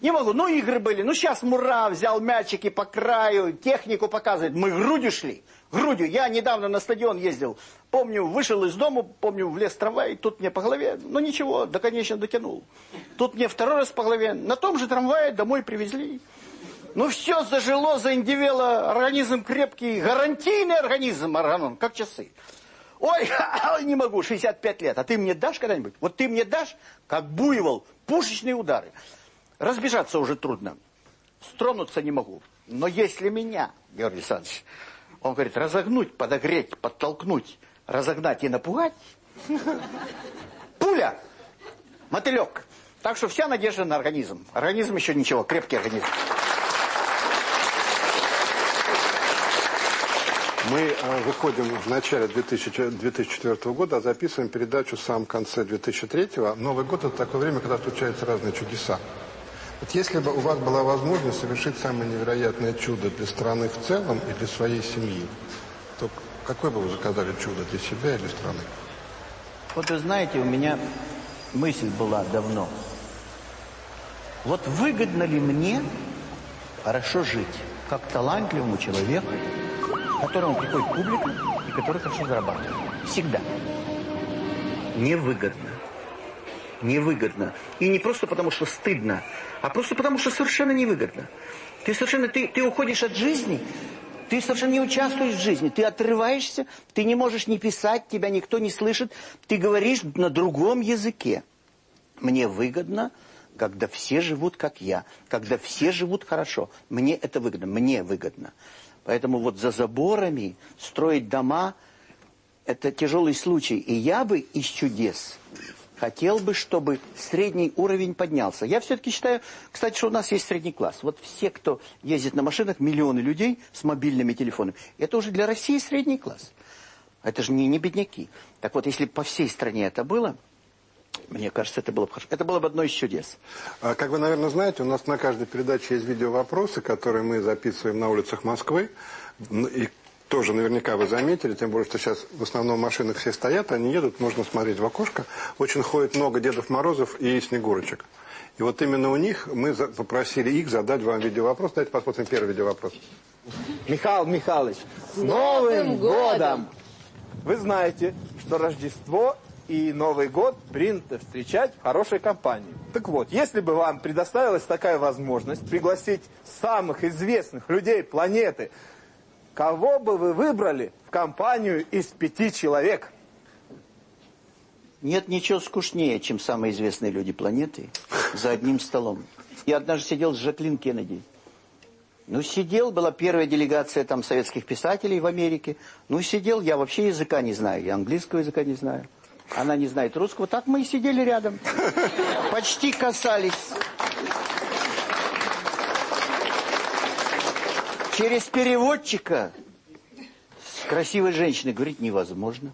Не могу, ну игры были. Ну сейчас Мура взял мячики по краю, технику показывает. Мы грудью шли, грудью. Я недавно на стадион ездил. Помню, вышел из дома, помню, влез трамвай, тут мне по голове. Ну ничего, до конечно дотянул. Тут мне второй раз по голове. На том же трамвае домой привезли. Ну все зажило, заиндивело, организм крепкий, гарантийный организм, органон, как часы. Ой, не могу, 65 лет, а ты мне дашь когда-нибудь? Вот ты мне дашь, как буйвол, пушечные удары. Разбежаться уже трудно, стронуться не могу. Но если меня, Георгий Александрович, он говорит, разогнуть, подогреть, подтолкнуть, разогнать и напугать, пуля, мотылек. Так что вся надежда на организм. Организм еще ничего, крепкий организм. Мы э, выходим в начале 2000, 2004 года, а записываем передачу в самом конце 2003. Новый год – это такое время, когда случаются разные чудеса. Вот если бы у вас была возможность совершить самое невероятное чудо для страны в целом и для своей семьи, то какое бы вы заказали чудо для себя и для страны? Вот вы знаете, у меня мысль была давно. Вот выгодно ли мне хорошо жить, как талантливому человеку, которому приходит публика и который хорошо зарабатывает. Всегда. Невыгодно. Невыгодно. И не просто потому, что стыдно, а просто потому, что совершенно невыгодно. Ты совершенно, ты, ты уходишь от жизни, ты совершенно не участвуешь в жизни, ты отрываешься, ты не можешь не писать, тебя никто не слышит, ты говоришь на другом языке. Мне выгодно, когда все живут, как я, когда все живут хорошо. Мне это выгодно, мне выгодно. Поэтому вот за заборами строить дома – это тяжелый случай. И я бы из чудес хотел бы, чтобы средний уровень поднялся. Я все-таки считаю, кстати, что у нас есть средний класс. Вот все, кто ездит на машинах, миллионы людей с мобильными телефонами, это уже для России средний класс. Это же не, не бедняки. Так вот, если по всей стране это было – мне кажется, это было бы хорошо. Это было бы одно из чудес. А, как вы, наверное, знаете, у нас на каждой передаче есть видео-вопросы, которые мы записываем на улицах Москвы. И тоже наверняка вы заметили, тем более, что сейчас в основном машинах все стоят, они едут, можно смотреть в окошко. Очень ходит много Дедов Морозов и Снегурочек. И вот именно у них мы попросили их задать вам видео-вопрос. Давайте посмотрим первый видео-вопрос. Михаил Михайлович, с Новым годом! Вы знаете, что Рождество и Новый год принято встречать в хорошей компании. Так вот, если бы вам предоставилась такая возможность пригласить самых известных людей планеты, кого бы вы выбрали в компанию из пяти человек? Нет ничего скучнее, чем самые известные люди планеты за одним столом. Я однажды сидел с Жаклин Кеннеди. Ну, сидел, была первая делегация там советских писателей в Америке. Ну, сидел, я вообще языка не знаю, я английского языка не знаю. Она не знает русского. Так мы и сидели рядом. Почти касались. Через переводчика с красивой женщиной говорить невозможно.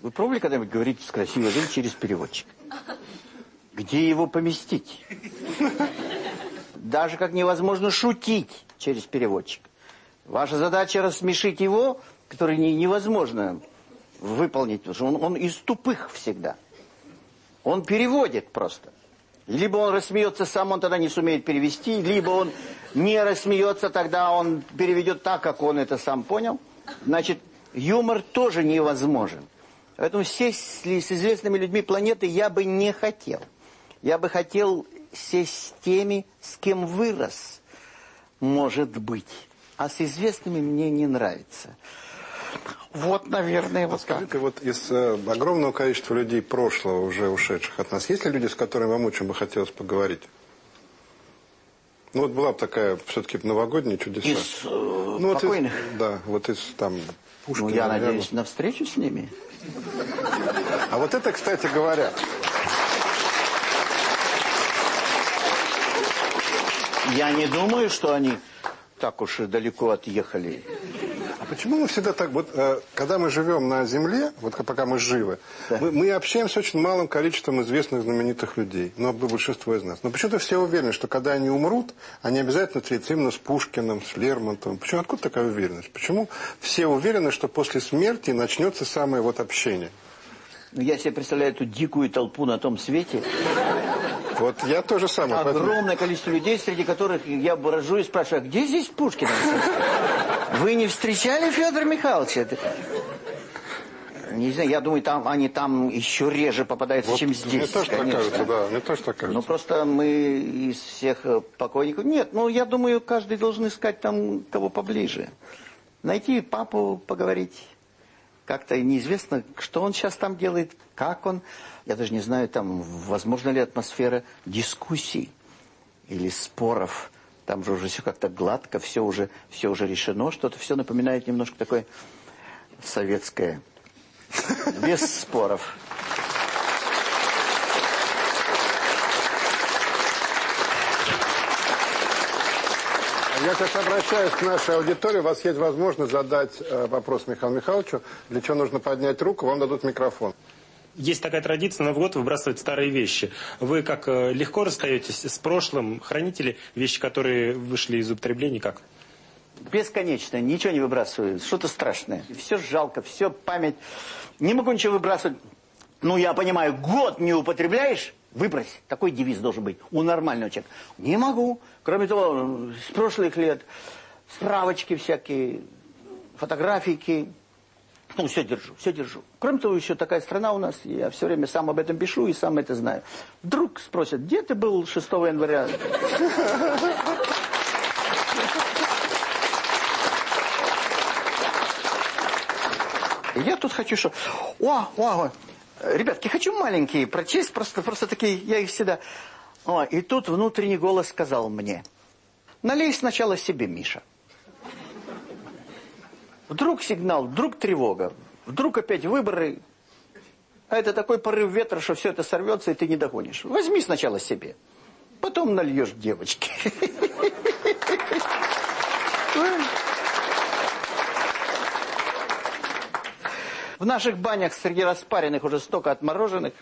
Вы пробовали когда-нибудь говорить с красивой женщиной через переводчик? Где его поместить? Даже как невозможно шутить через переводчик. Ваша задача рассмешить его, который не, невозможно выполнить, потому что он, он из тупых всегда. Он переводит просто. Либо он рассмеется сам, он тогда не сумеет перевести, либо он не рассмеется, тогда он переведет так, как он это сам понял. Значит, юмор тоже невозможен. Поэтому сесть с известными людьми планеты я бы не хотел. Я бы хотел сесть с теми, с кем вырос, может быть. А с известными мне не нравится. Вот, наверное, вот Скажите, вот из э, огромного количества людей прошлого, уже ушедших от нас, есть ли люди, с которыми вам очень бы хотелось поговорить? Ну, вот была бы такая, все-таки, новогодняя чудеса. Из э, ну, вот покойных? Из, да, вот из, там, Пушкина. Ну, я наверное. надеюсь, на встречу с ними. А вот это, кстати говоря, Я не думаю, что они так уж и далеко отъехали. Почему мы всегда так, вот, э, когда мы живем на Земле, вот пока мы живы, мы, мы общаемся с очень малым количеством известных знаменитых людей, но большинство из нас. Но почему-то все уверены, что когда они умрут, они обязательно встретятся именно с Пушкиным, с Лермонтовым. Почему, откуда такая уверенность? Почему все уверены, что после смерти начнется самое вот общение? Ну, я себе представляю эту дикую толпу на том свете. Вот я тоже самое. Огромное количество людей, среди которых я брожу и спрашиваю, а где здесь Пушкин? Вы не встречали Федора Михайловича? Не знаю, я думаю, там они там еще реже попадаются, Вот чем здесь. Мне тоже так конечно. кажется, да, мне тоже так кажется. Ну, просто мы из всех э, покойников... Нет, ну, я думаю, каждый должен искать там кого поближе. Найти папу, поговорить. Как-то неизвестно, что он сейчас там делает, как он. Я даже не знаю, там, возможно ли атмосфера дискуссий или споров. Там же уже все как-то гладко, все уже, все уже решено. Что-то все напоминает немножко такое советское. Без споров. Я сейчас обращаюсь к нашей аудитории. У вас есть возможность задать э, вопрос Михаилу Михайловичу. Для чего нужно поднять руку, вам дадут микрофон. Есть такая традиция на Новый год выбрасывать старые вещи. Вы как э, легко расстаетесь с прошлым? Храните ли вещи, которые вышли из употребления? Как? Бесконечно, ничего не выбрасываю. Что-то страшное. Все жалко, все память. Не могу ничего выбрасывать. Ну, я понимаю, год не употребляешь, выбрось. Такой девиз должен быть у нормального человека. Не могу. Кроме того, с прошлых лет справочки всякие, фотографики. Ну, все держу, все держу. Кроме того, еще такая страна у нас, я все время сам об этом пишу и сам это знаю. Вдруг спросят, где ты был 6 января? Я тут хочу, что... О, о, о, ребятки, хочу маленькие прочесть, просто, просто такие, я их всегда... О, и тут внутренний голос сказал мне, налей сначала себе, Миша. Вдруг сигнал, вдруг тревога, вдруг опять выборы, а это такой порыв ветра, что все это сорвется, и ты не догонишь. Возьми сначала себе, потом нальешь девочке. В наших банях среди распаренных уже столько отмороженных.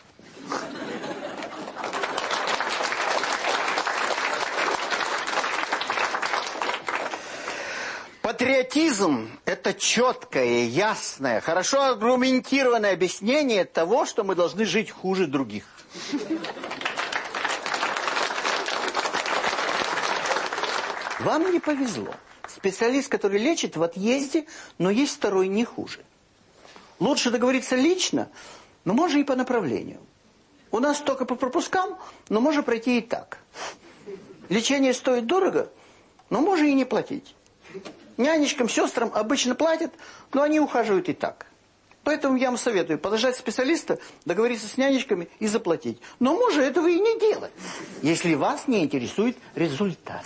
Патриотизм – это четкое, ясное, хорошо аргументированное объяснение того, что мы должны жить хуже других. Вам не повезло. Специалист, который лечит в отъезде, но есть второй не хуже. Лучше договориться лично, но можно и по направлению. У нас только по пропускам, но можно пройти и так. Лечение стоит дорого, но можно и не платить. Нянечкам, сестрам обычно платят, но они ухаживают и так. Поэтому я вам советую подождать специалиста, договориться с нянечками и заплатить. Но можно этого и не делать, если вас не интересует результат.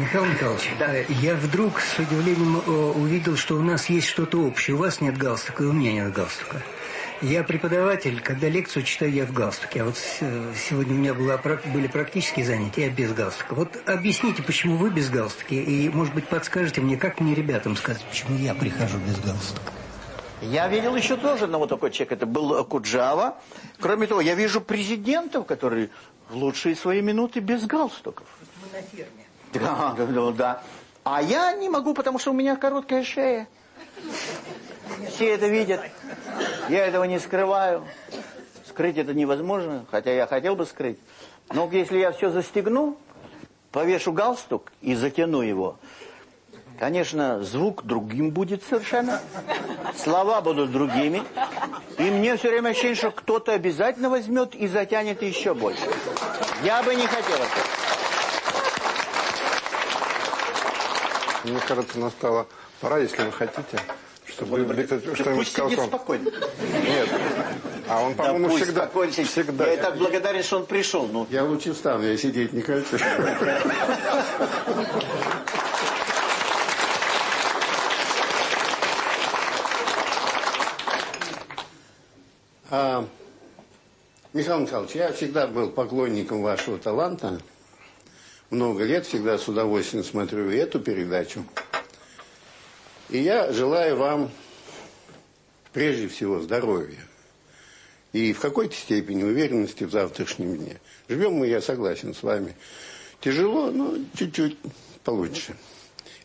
Михаил Михайлович, э, я вдруг с удивлением э, увидел, что у нас есть что-то общее. У вас нет галстука, и у меня нет галстука. Я преподаватель, когда лекцию читаю, я в галстуке. А вот э, сегодня у меня была, были практические занятия, я без галстука. Вот объясните, почему вы без галстуки, и, может быть, подскажете мне, как мне ребятам сказать, почему я прихожу без галстука. Я видел еще тоже одного такого человека, это был Куджава. Кроме того, я вижу президентов, которые в лучшие свои минуты без галстуков. Мы на ферме. Да, да, да. А я не могу, потому что у меня короткая шея. Все это видят. Я этого не скрываю. Скрыть это невозможно, хотя я хотел бы скрыть. Но если я все застегну, повешу галстук и затяну его, конечно, звук другим будет совершенно, слова будут другими, и мне все время ощущение, что кто-то обязательно возьмет и затянет еще больше. Я бы не хотел этого. Мне кажется, настала пора, если вы хотите, чтобы Виктор что-нибудь Пусть сказал. вам. спокойно. Нет. А он, Да по-моему, пусть всегда... сидит. всегда. Я и так благодарен, что он пришел. Ну, Я лучше встану, я сидеть не хочу. А, Михаил Михайлович, я всегда был поклонником вашего таланта. Много лет всегда с удовольствием смотрю эту передачу. И я желаю вам прежде всего здоровья. И в какой-то степени уверенности в завтрашнем дне. Живем мы, я согласен с вами, тяжело, но чуть-чуть получше.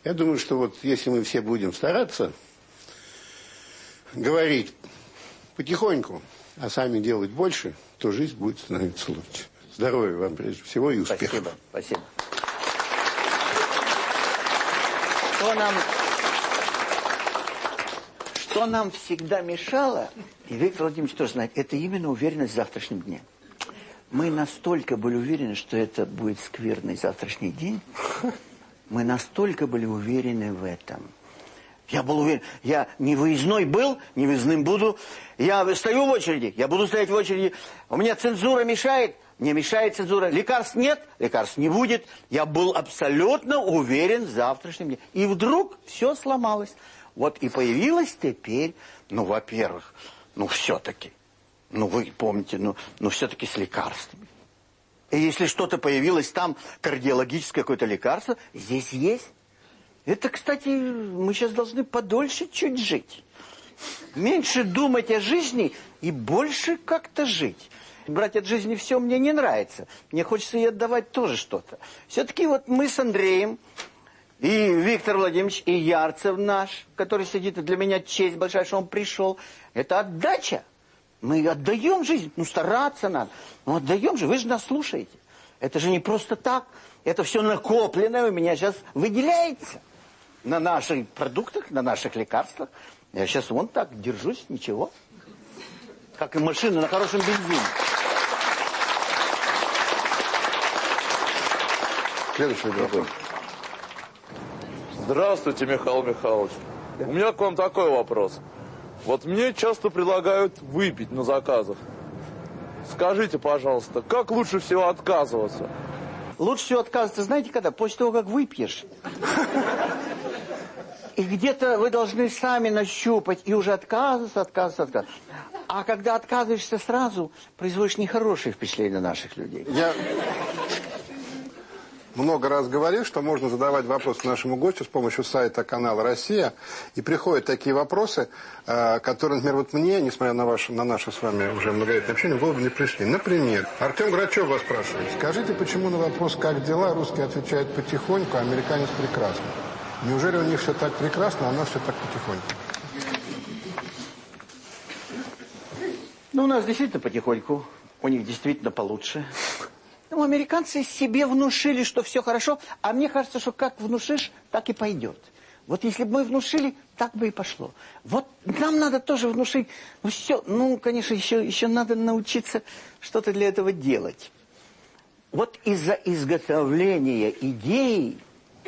Я думаю, что вот если мы все будем стараться говорить потихоньку, а сами делать больше, то жизнь будет становиться лучше. Здоровья вам прежде всего и успехов. Спасибо, спасибо. Что нам, что нам всегда мешало, и Виктор Владимирович тоже знает, это именно уверенность в завтрашнем дне. Мы настолько были уверены, что это будет скверный завтрашний день, мы настолько были уверены в этом. Я был уверен, я не выездной был, не выездным буду. Я стою в очереди, я буду стоять в очереди. У меня цензура мешает, не мешает цензура. Лекарств нет, лекарств не будет. Я был абсолютно уверен в завтрашнем дне. И вдруг все сломалось. Вот и появилась теперь, ну, во-первых, ну, все-таки, ну, вы помните, ну, ну все-таки с лекарствами. И если что-то появилось там, кардиологическое какое-то лекарство, здесь есть. Это, кстати, мы сейчас должны подольше чуть жить. Меньше думать о жизни и больше как-то жить. Брать от жизни все мне не нравится. Мне хочется ей отдавать тоже что-то. Все-таки вот мы с Андреем, и Виктор Владимирович, и Ярцев наш, который сидит, и для меня честь большая, что он пришел. Это отдача. Мы отдаем жизнь, ну стараться надо. Ну отдаем же, вы же нас слушаете. Это же не просто так. Это все накопленное у меня сейчас выделяется на наших продуктах, на наших лекарствах. Я сейчас вон так держусь, ничего. Как и машина на хорошем бензине. Следующий вопрос. Здравствуйте, Михаил Михайлович. У меня к вам такой вопрос. Вот мне часто предлагают выпить на заказах. Скажите, пожалуйста, как лучше всего отказываться? Лучше всего отказываться, знаете, когда? После того, как выпьешь. И где-то вы должны сами нащупать и уже отказываться, отказываться, отказываться. А когда отказываешься сразу, производишь нехорошее впечатление на наших людей. Я много раз говорил, что можно задавать вопросы нашему гостю с помощью сайта канала «Россия». И приходят такие вопросы, э, которые, например, вот мне, несмотря на, ваше, на наше с вами уже многолетнее общение, в не пришли. Например, Артем Грачев вас спрашивает. Скажите, почему на вопрос «Как дела?» русские отвечают потихоньку, а американец прекрасно. Неужели у них все так прекрасно, а у нас все так потихоньку? Ну, у нас действительно потихоньку, у них действительно получше. Ну, американцы себе внушили, что все хорошо, а мне кажется, что как внушишь, так и пойдет. Вот если бы мы внушили, так бы и пошло. Вот нам надо тоже внушить. Ну, все, ну, конечно, еще, еще надо научиться что-то для этого делать. Вот из-за изготовления идей,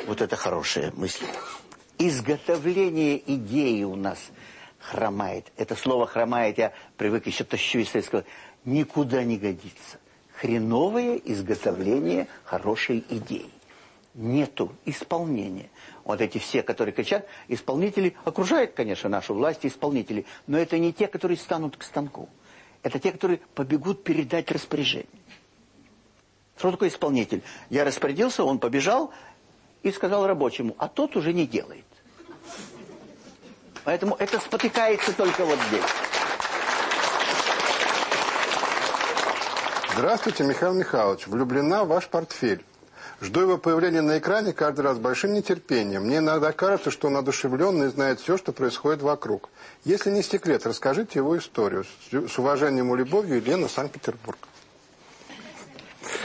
вот это хорошая мысль, изготовление идеи у нас хромает. Это слово хромает, я привык еще тащу из советского, никуда не годится. Хреновое изготовление хорошей идеи. Нету исполнения. Вот эти все, которые кричат, исполнители окружают, конечно, нашу власть, исполнители, но это не те, которые станут к станку. Это те, которые побегут передать распоряжение. Что такое исполнитель? Я распорядился, он побежал и сказал рабочему, а тот уже не делает. Поэтому это спотыкается только вот здесь. Здравствуйте, Михаил Михайлович. Влюблена в ваш портфель. Жду его появления на экране каждый раз с большим нетерпением. Мне иногда кажется, что он одушевлен и знает все, что происходит вокруг. Если не секрет, расскажите его историю. С уважением и любовью, Елена, Санкт-Петербург.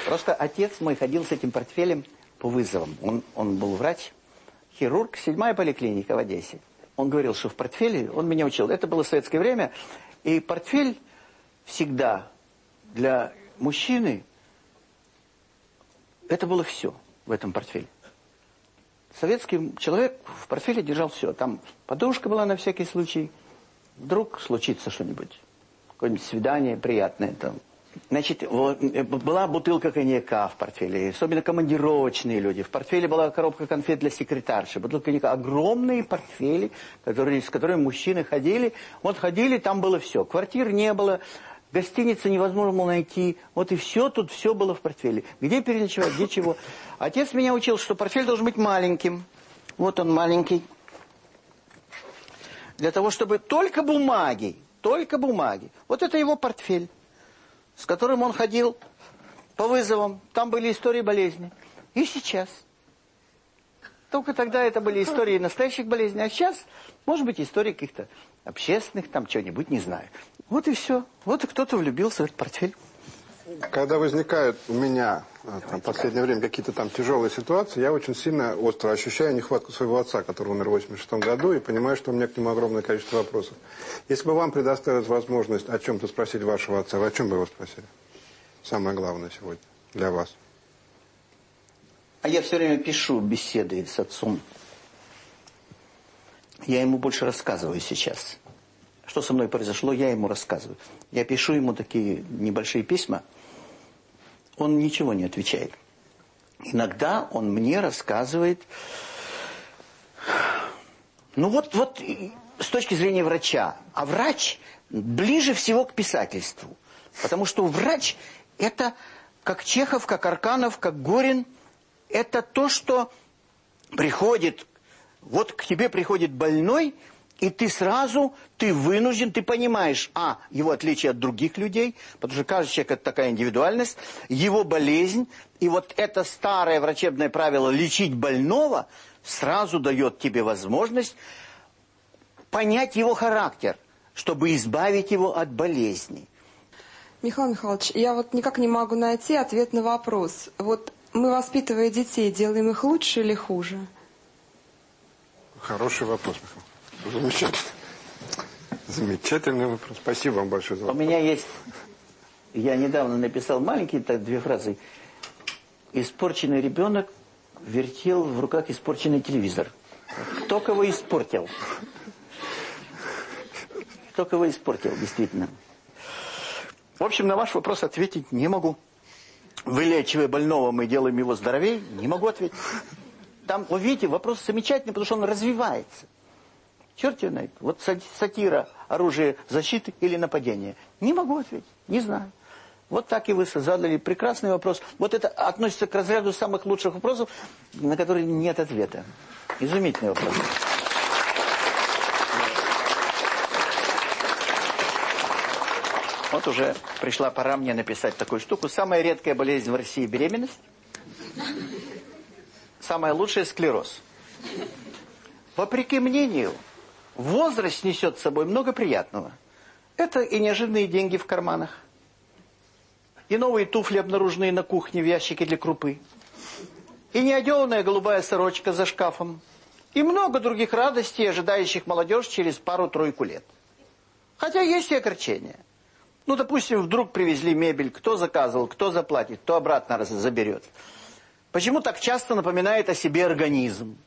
Просто отец мой ходил с этим портфелем по вызовам. Он, он был врач, хирург, седьмая поликлиника в Одессе. Он говорил, что в портфеле, он меня учил, это было советское время, и портфель всегда для мужчины, это было все в этом портфеле. Советский человек в портфеле держал все. Там подушка была на всякий случай. Вдруг случится что-нибудь. Какое-нибудь свидание приятное там. Значит, вот, э, была бутылка коньяка в портфеле, особенно командировочные люди. В портфеле была коробка конфет для секретарши, бутылка коньяка. Огромные портфели, которые, с которыми мужчины ходили. Вот ходили, там было все. Квартир не было, гостиницы невозможно было найти. Вот и все, тут все было в портфеле. Где переночевать, где чего. Отец меня учил, что портфель должен быть маленьким. Вот он маленький. Для того, чтобы только бумаги, только бумаги. Вот это его портфель с которым он ходил по вызовам. Там были истории болезни. И сейчас. Только тогда это были истории настоящих болезней, а сейчас, может быть, истории каких-то общественных, там, что-нибудь, не знаю. Вот и все. Вот и кто-то влюбился в этот портфель. Когда возникают у меня а, там, в последнее время какие-то там тяжелые ситуации, я очень сильно остро ощущаю нехватку своего отца, который умер в 86 году, и понимаю, что у меня к нему огромное количество вопросов. Если бы вам предоставилась возможность о чем-то спросить вашего отца, о чем бы его спросили? Самое главное сегодня для вас. А я все время пишу беседы с отцом. Я ему больше рассказываю сейчас. Что со мной произошло, я ему рассказываю. Я пишу ему такие небольшие письма – он ничего не отвечает. Иногда он мне рассказывает, ну вот, вот с точки зрения врача, а врач ближе всего к писательству, потому что врач это как Чехов, как Арканов, как Горин, это то, что приходит, вот к тебе приходит больной, и ты сразу, ты вынужден, ты понимаешь, а, его отличие от других людей, потому что каждый человек это такая индивидуальность, его болезнь, и вот это старое врачебное правило лечить больного сразу дает тебе возможность понять его характер, чтобы избавить его от болезни. Михаил Михайлович, я вот никак не могу найти ответ на вопрос. Вот мы, воспитывая детей, делаем их лучше или хуже? Хороший вопрос, Михаил. Замечательно. Замечательный вопрос. Спасибо вам большое за вопрос. У меня есть... Я недавно написал маленькие так, две фразы. Испорченный ребенок вертел в руках испорченный телевизор. Кто кого испортил? Кто кого испортил, действительно. В общем, на ваш вопрос ответить не могу. Вылечивая больного, мы делаем его здоровее? Не могу ответить. Там, вы видите, вопрос замечательный, потому что он развивается. Черт его знает. Вот сатира, оружие защиты или нападения. Не могу ответить, не знаю. Вот так и вы задали прекрасный вопрос. Вот это относится к разряду самых лучших вопросов, на которые нет ответа. Изумительный вопрос. Вот уже пришла пора мне написать такую штуку. Самая редкая болезнь в России – беременность. Самая лучшая – склероз. Вопреки мнению Возраст несет с собой много приятного. Это и неожиданные деньги в карманах, и новые туфли, обнаруженные на кухне в ящике для крупы, и неоделанная голубая сорочка за шкафом, и много других радостей, ожидающих молодежь через пару-тройку лет. Хотя есть и огорчения. Ну, допустим, вдруг привезли мебель, кто заказывал, кто заплатит, кто обратно заберет. Почему так часто напоминает о себе организм?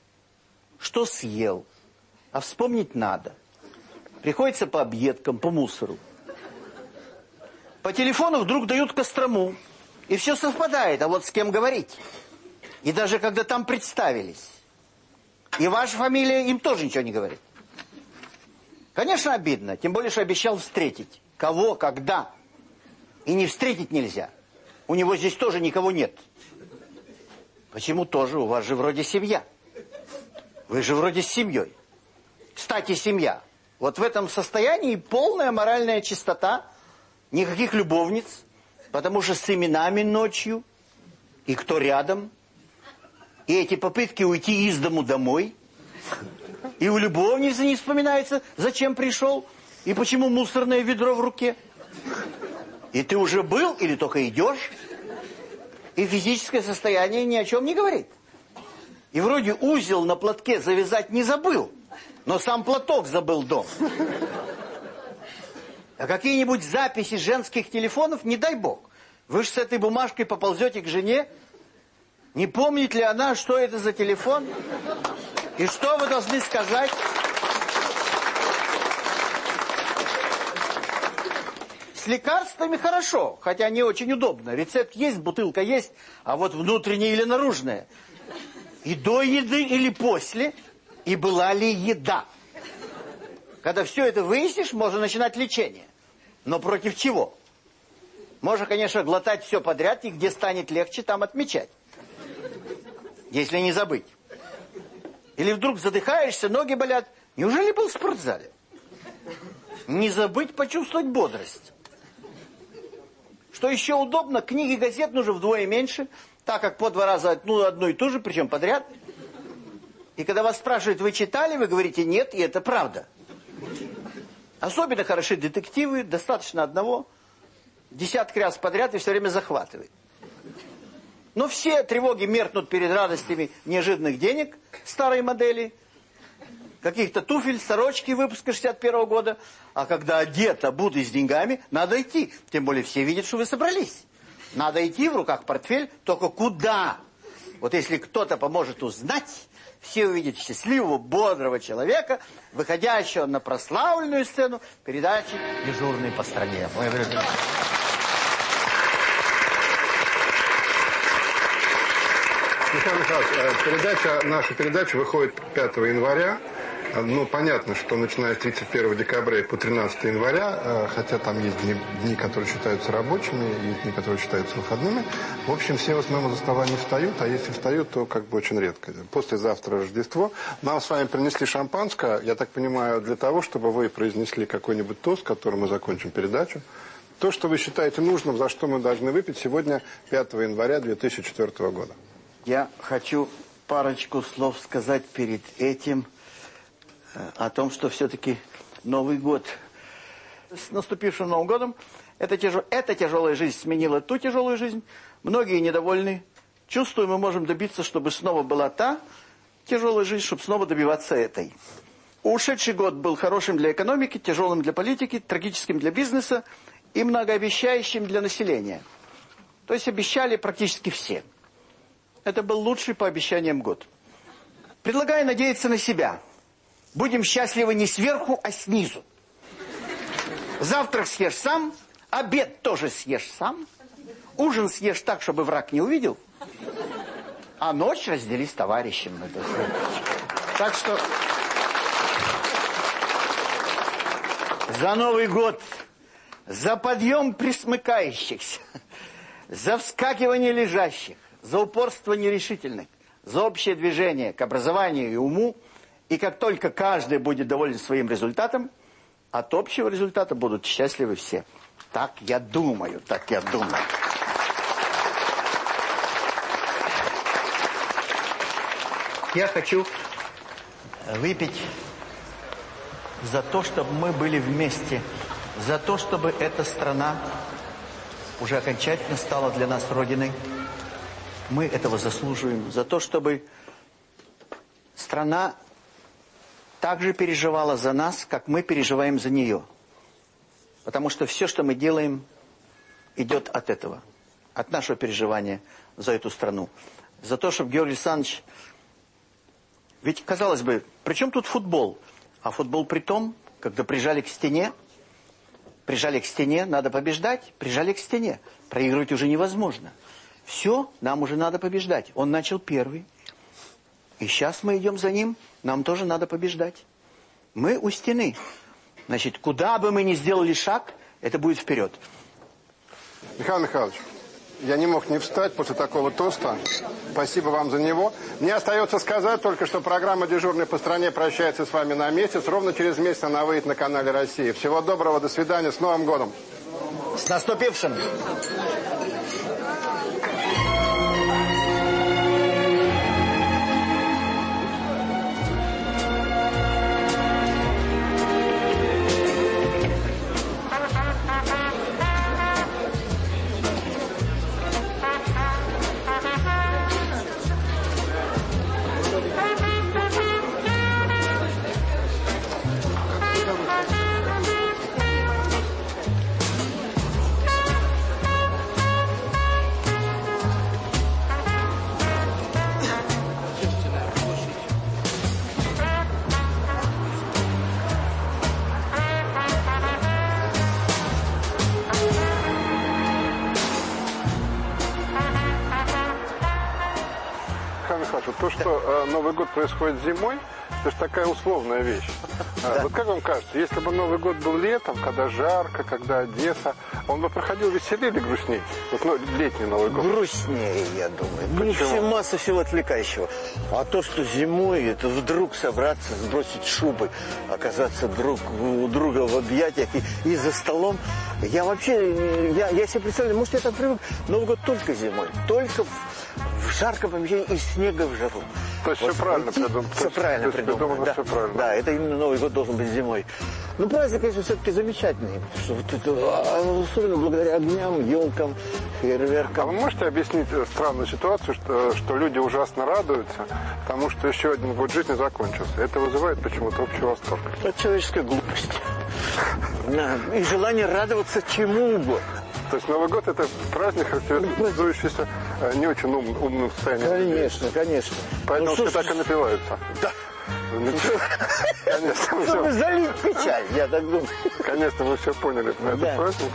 Что съел? А вспомнить надо. Приходится по объедкам, по мусору. По телефону вдруг дают Кострому. И все совпадает, а вот с кем говорить. И даже когда там представились. И ваша фамилия им тоже ничего не говорит. Конечно, обидно. Тем более, что обещал встретить. Кого, когда. И не встретить нельзя. У него здесь тоже никого нет. Почему тоже? У вас же вроде семья. Вы же вроде с семьей. Кстати, семья. Вот в этом состоянии полная моральная чистота, никаких любовниц, Потому что с именами ночью, и кто рядом, и эти попытки уйти из дому домой, и у любовницы не вспоминается, зачем пришел, и почему мусорное ведро в руке. И ты уже был или только идешь, и физическое состояние ни о чем не говорит. И вроде узел на платке завязать не забыл, но сам платок забыл дом. А какие-нибудь записи женских телефонов, не дай бог. Вы же с этой бумажкой поползете к жене, не помнит ли она, что это за телефон? И что вы должны сказать? С лекарствами хорошо, хотя не очень удобно. Рецепт есть, бутылка есть, а вот внутренняя или наружная. И до еды или после, и была ли еда. Когда все это выяснишь, можно начинать лечение. Но против чего? Можно, конечно, глотать все подряд, и где станет легче, там отмечать. Если не забыть. Или вдруг задыхаешься, ноги болят. Неужели был в спортзале? Не забыть почувствовать бодрость. Что еще удобно, книги газет нужно вдвое меньше, так как по два раза ну, одну и ту же, причем подряд. И когда вас спрашивают, вы читали, вы говорите нет, и это правда. Особенно хороши детективы, достаточно одного, десятки раз подряд и все время захватывает. Но все тревоги меркнут перед радостями неожиданных денег, старой модели, каких-то туфель, сорочки выпуска 61 -го года. А когда одета буду с деньгами, надо идти. Тем более все видят, что вы собрались. Надо идти, в руках портфель, только куда? Вот если кто-то поможет узнать, все увидят счастливого, бодрого человека, выходящего на прославленную сцену передачи «Дежурный по стране». Михаил Михайлович, э, передача, наша передача выходит 5 января. Ну, понятно, что начиная с 31 декабря по 13 января, э, хотя там есть дни, дни, которые считаются рабочими, и дни, которые считаются выходными, в общем, все в основном за стола не встают, а если встают, то как бы очень редко. Послезавтра Рождество. Нам с вами принесли шампанское, я так понимаю, для того, чтобы вы произнесли какой-нибудь тост, которым мы закончим передачу. То, что вы считаете нужным, за что мы должны выпить сегодня, 5 января 2004 года. Я хочу парочку слов сказать перед этим о том, что все-таки Новый год с наступившим Новым годом эта, тяж... эта тяжелая жизнь сменила ту тяжелую жизнь. Многие недовольны. Чувствую, мы можем добиться, чтобы снова была та тяжелая жизнь, чтобы снова добиваться этой. Ушедший год был хорошим для экономики, тяжелым для политики, трагическим для бизнеса и многообещающим для населения. То есть обещали практически все. Это был лучший по обещаниям год. Предлагаю надеяться на себя – Будем счастливы не сверху, а снизу. Завтрак съешь сам, обед тоже съешь сам, ужин съешь так, чтобы враг не увидел, а ночь раздели с товарищем. Так что за Новый год, за подъем присмыкающихся, за вскакивание лежащих, за упорство нерешительных, за общее движение к образованию и уму, и как только каждый будет доволен своим результатом, от общего результата будут счастливы все. Так я думаю, так я думаю. Я хочу выпить за то, чтобы мы были вместе, за то, чтобы эта страна уже окончательно стала для нас Родиной. Мы этого заслуживаем. За то, чтобы страна также переживала за нас, как мы переживаем за нее. Потому что все, что мы делаем, идет от этого. От нашего переживания за эту страну. За то, чтобы Георгий Александрович... Ведь, казалось бы, при чем тут футбол? А футбол при том, когда прижали к стене, прижали к стене, надо побеждать, прижали к стене. Проигрывать уже невозможно. Все, нам уже надо побеждать. Он начал первый. И сейчас мы идем за ним, нам тоже надо побеждать. Мы у стены. Значит, куда бы мы ни сделали шаг, это будет вперед. Михаил Михайлович, я не мог не встать после такого тоста. Спасибо вам за него. Мне остается сказать только, что программа «Дежурный по стране» прощается с вами на месяц. Ровно через месяц она выйдет на канале «Россия». Всего доброго, до свидания, с Новым годом! С наступившим! То, что э, Новый год происходит зимой, это же такая условная вещь. А, Вот как вам кажется, если бы Новый год был летом, когда жарко, когда Одесса, он бы проходил веселее или грустнее? Вот ну, летний Новый год. Грустнее, я думаю. Ну, Почему? все масса всего отвлекающего. А то, что зимой, это вдруг собраться, сбросить шубы, оказаться друг у друга в объятиях и, и за столом. Я вообще, я, я себе представляю, может, я так привык, Новый год только зимой, только в, в жарком помещении и снега в жару. То есть все правильно придумано. Все правильно придумано да. все правильно. Да, это именно Новый год должен быть зимой. Ну, праздник, конечно, все-таки замечательный. Что вот это, а, особенно благодаря огням, елкам, фейерверкам. А вы можете объяснить странную ситуацию, что, что люди ужасно радуются, потому что еще один год жизни закончился? Это вызывает почему-то общий восторг. Это человеческая глупость. И желание радоваться чему угодно. То есть Новый год это праздник, характеризующийся э, не очень ум- умным состоянием. Конечно, конечно. Поэтому Ну, все так и напиваются. Да. Конечно, Чтобы залить печаль, я так думаю. конечно, мы все поняли про этот праздник.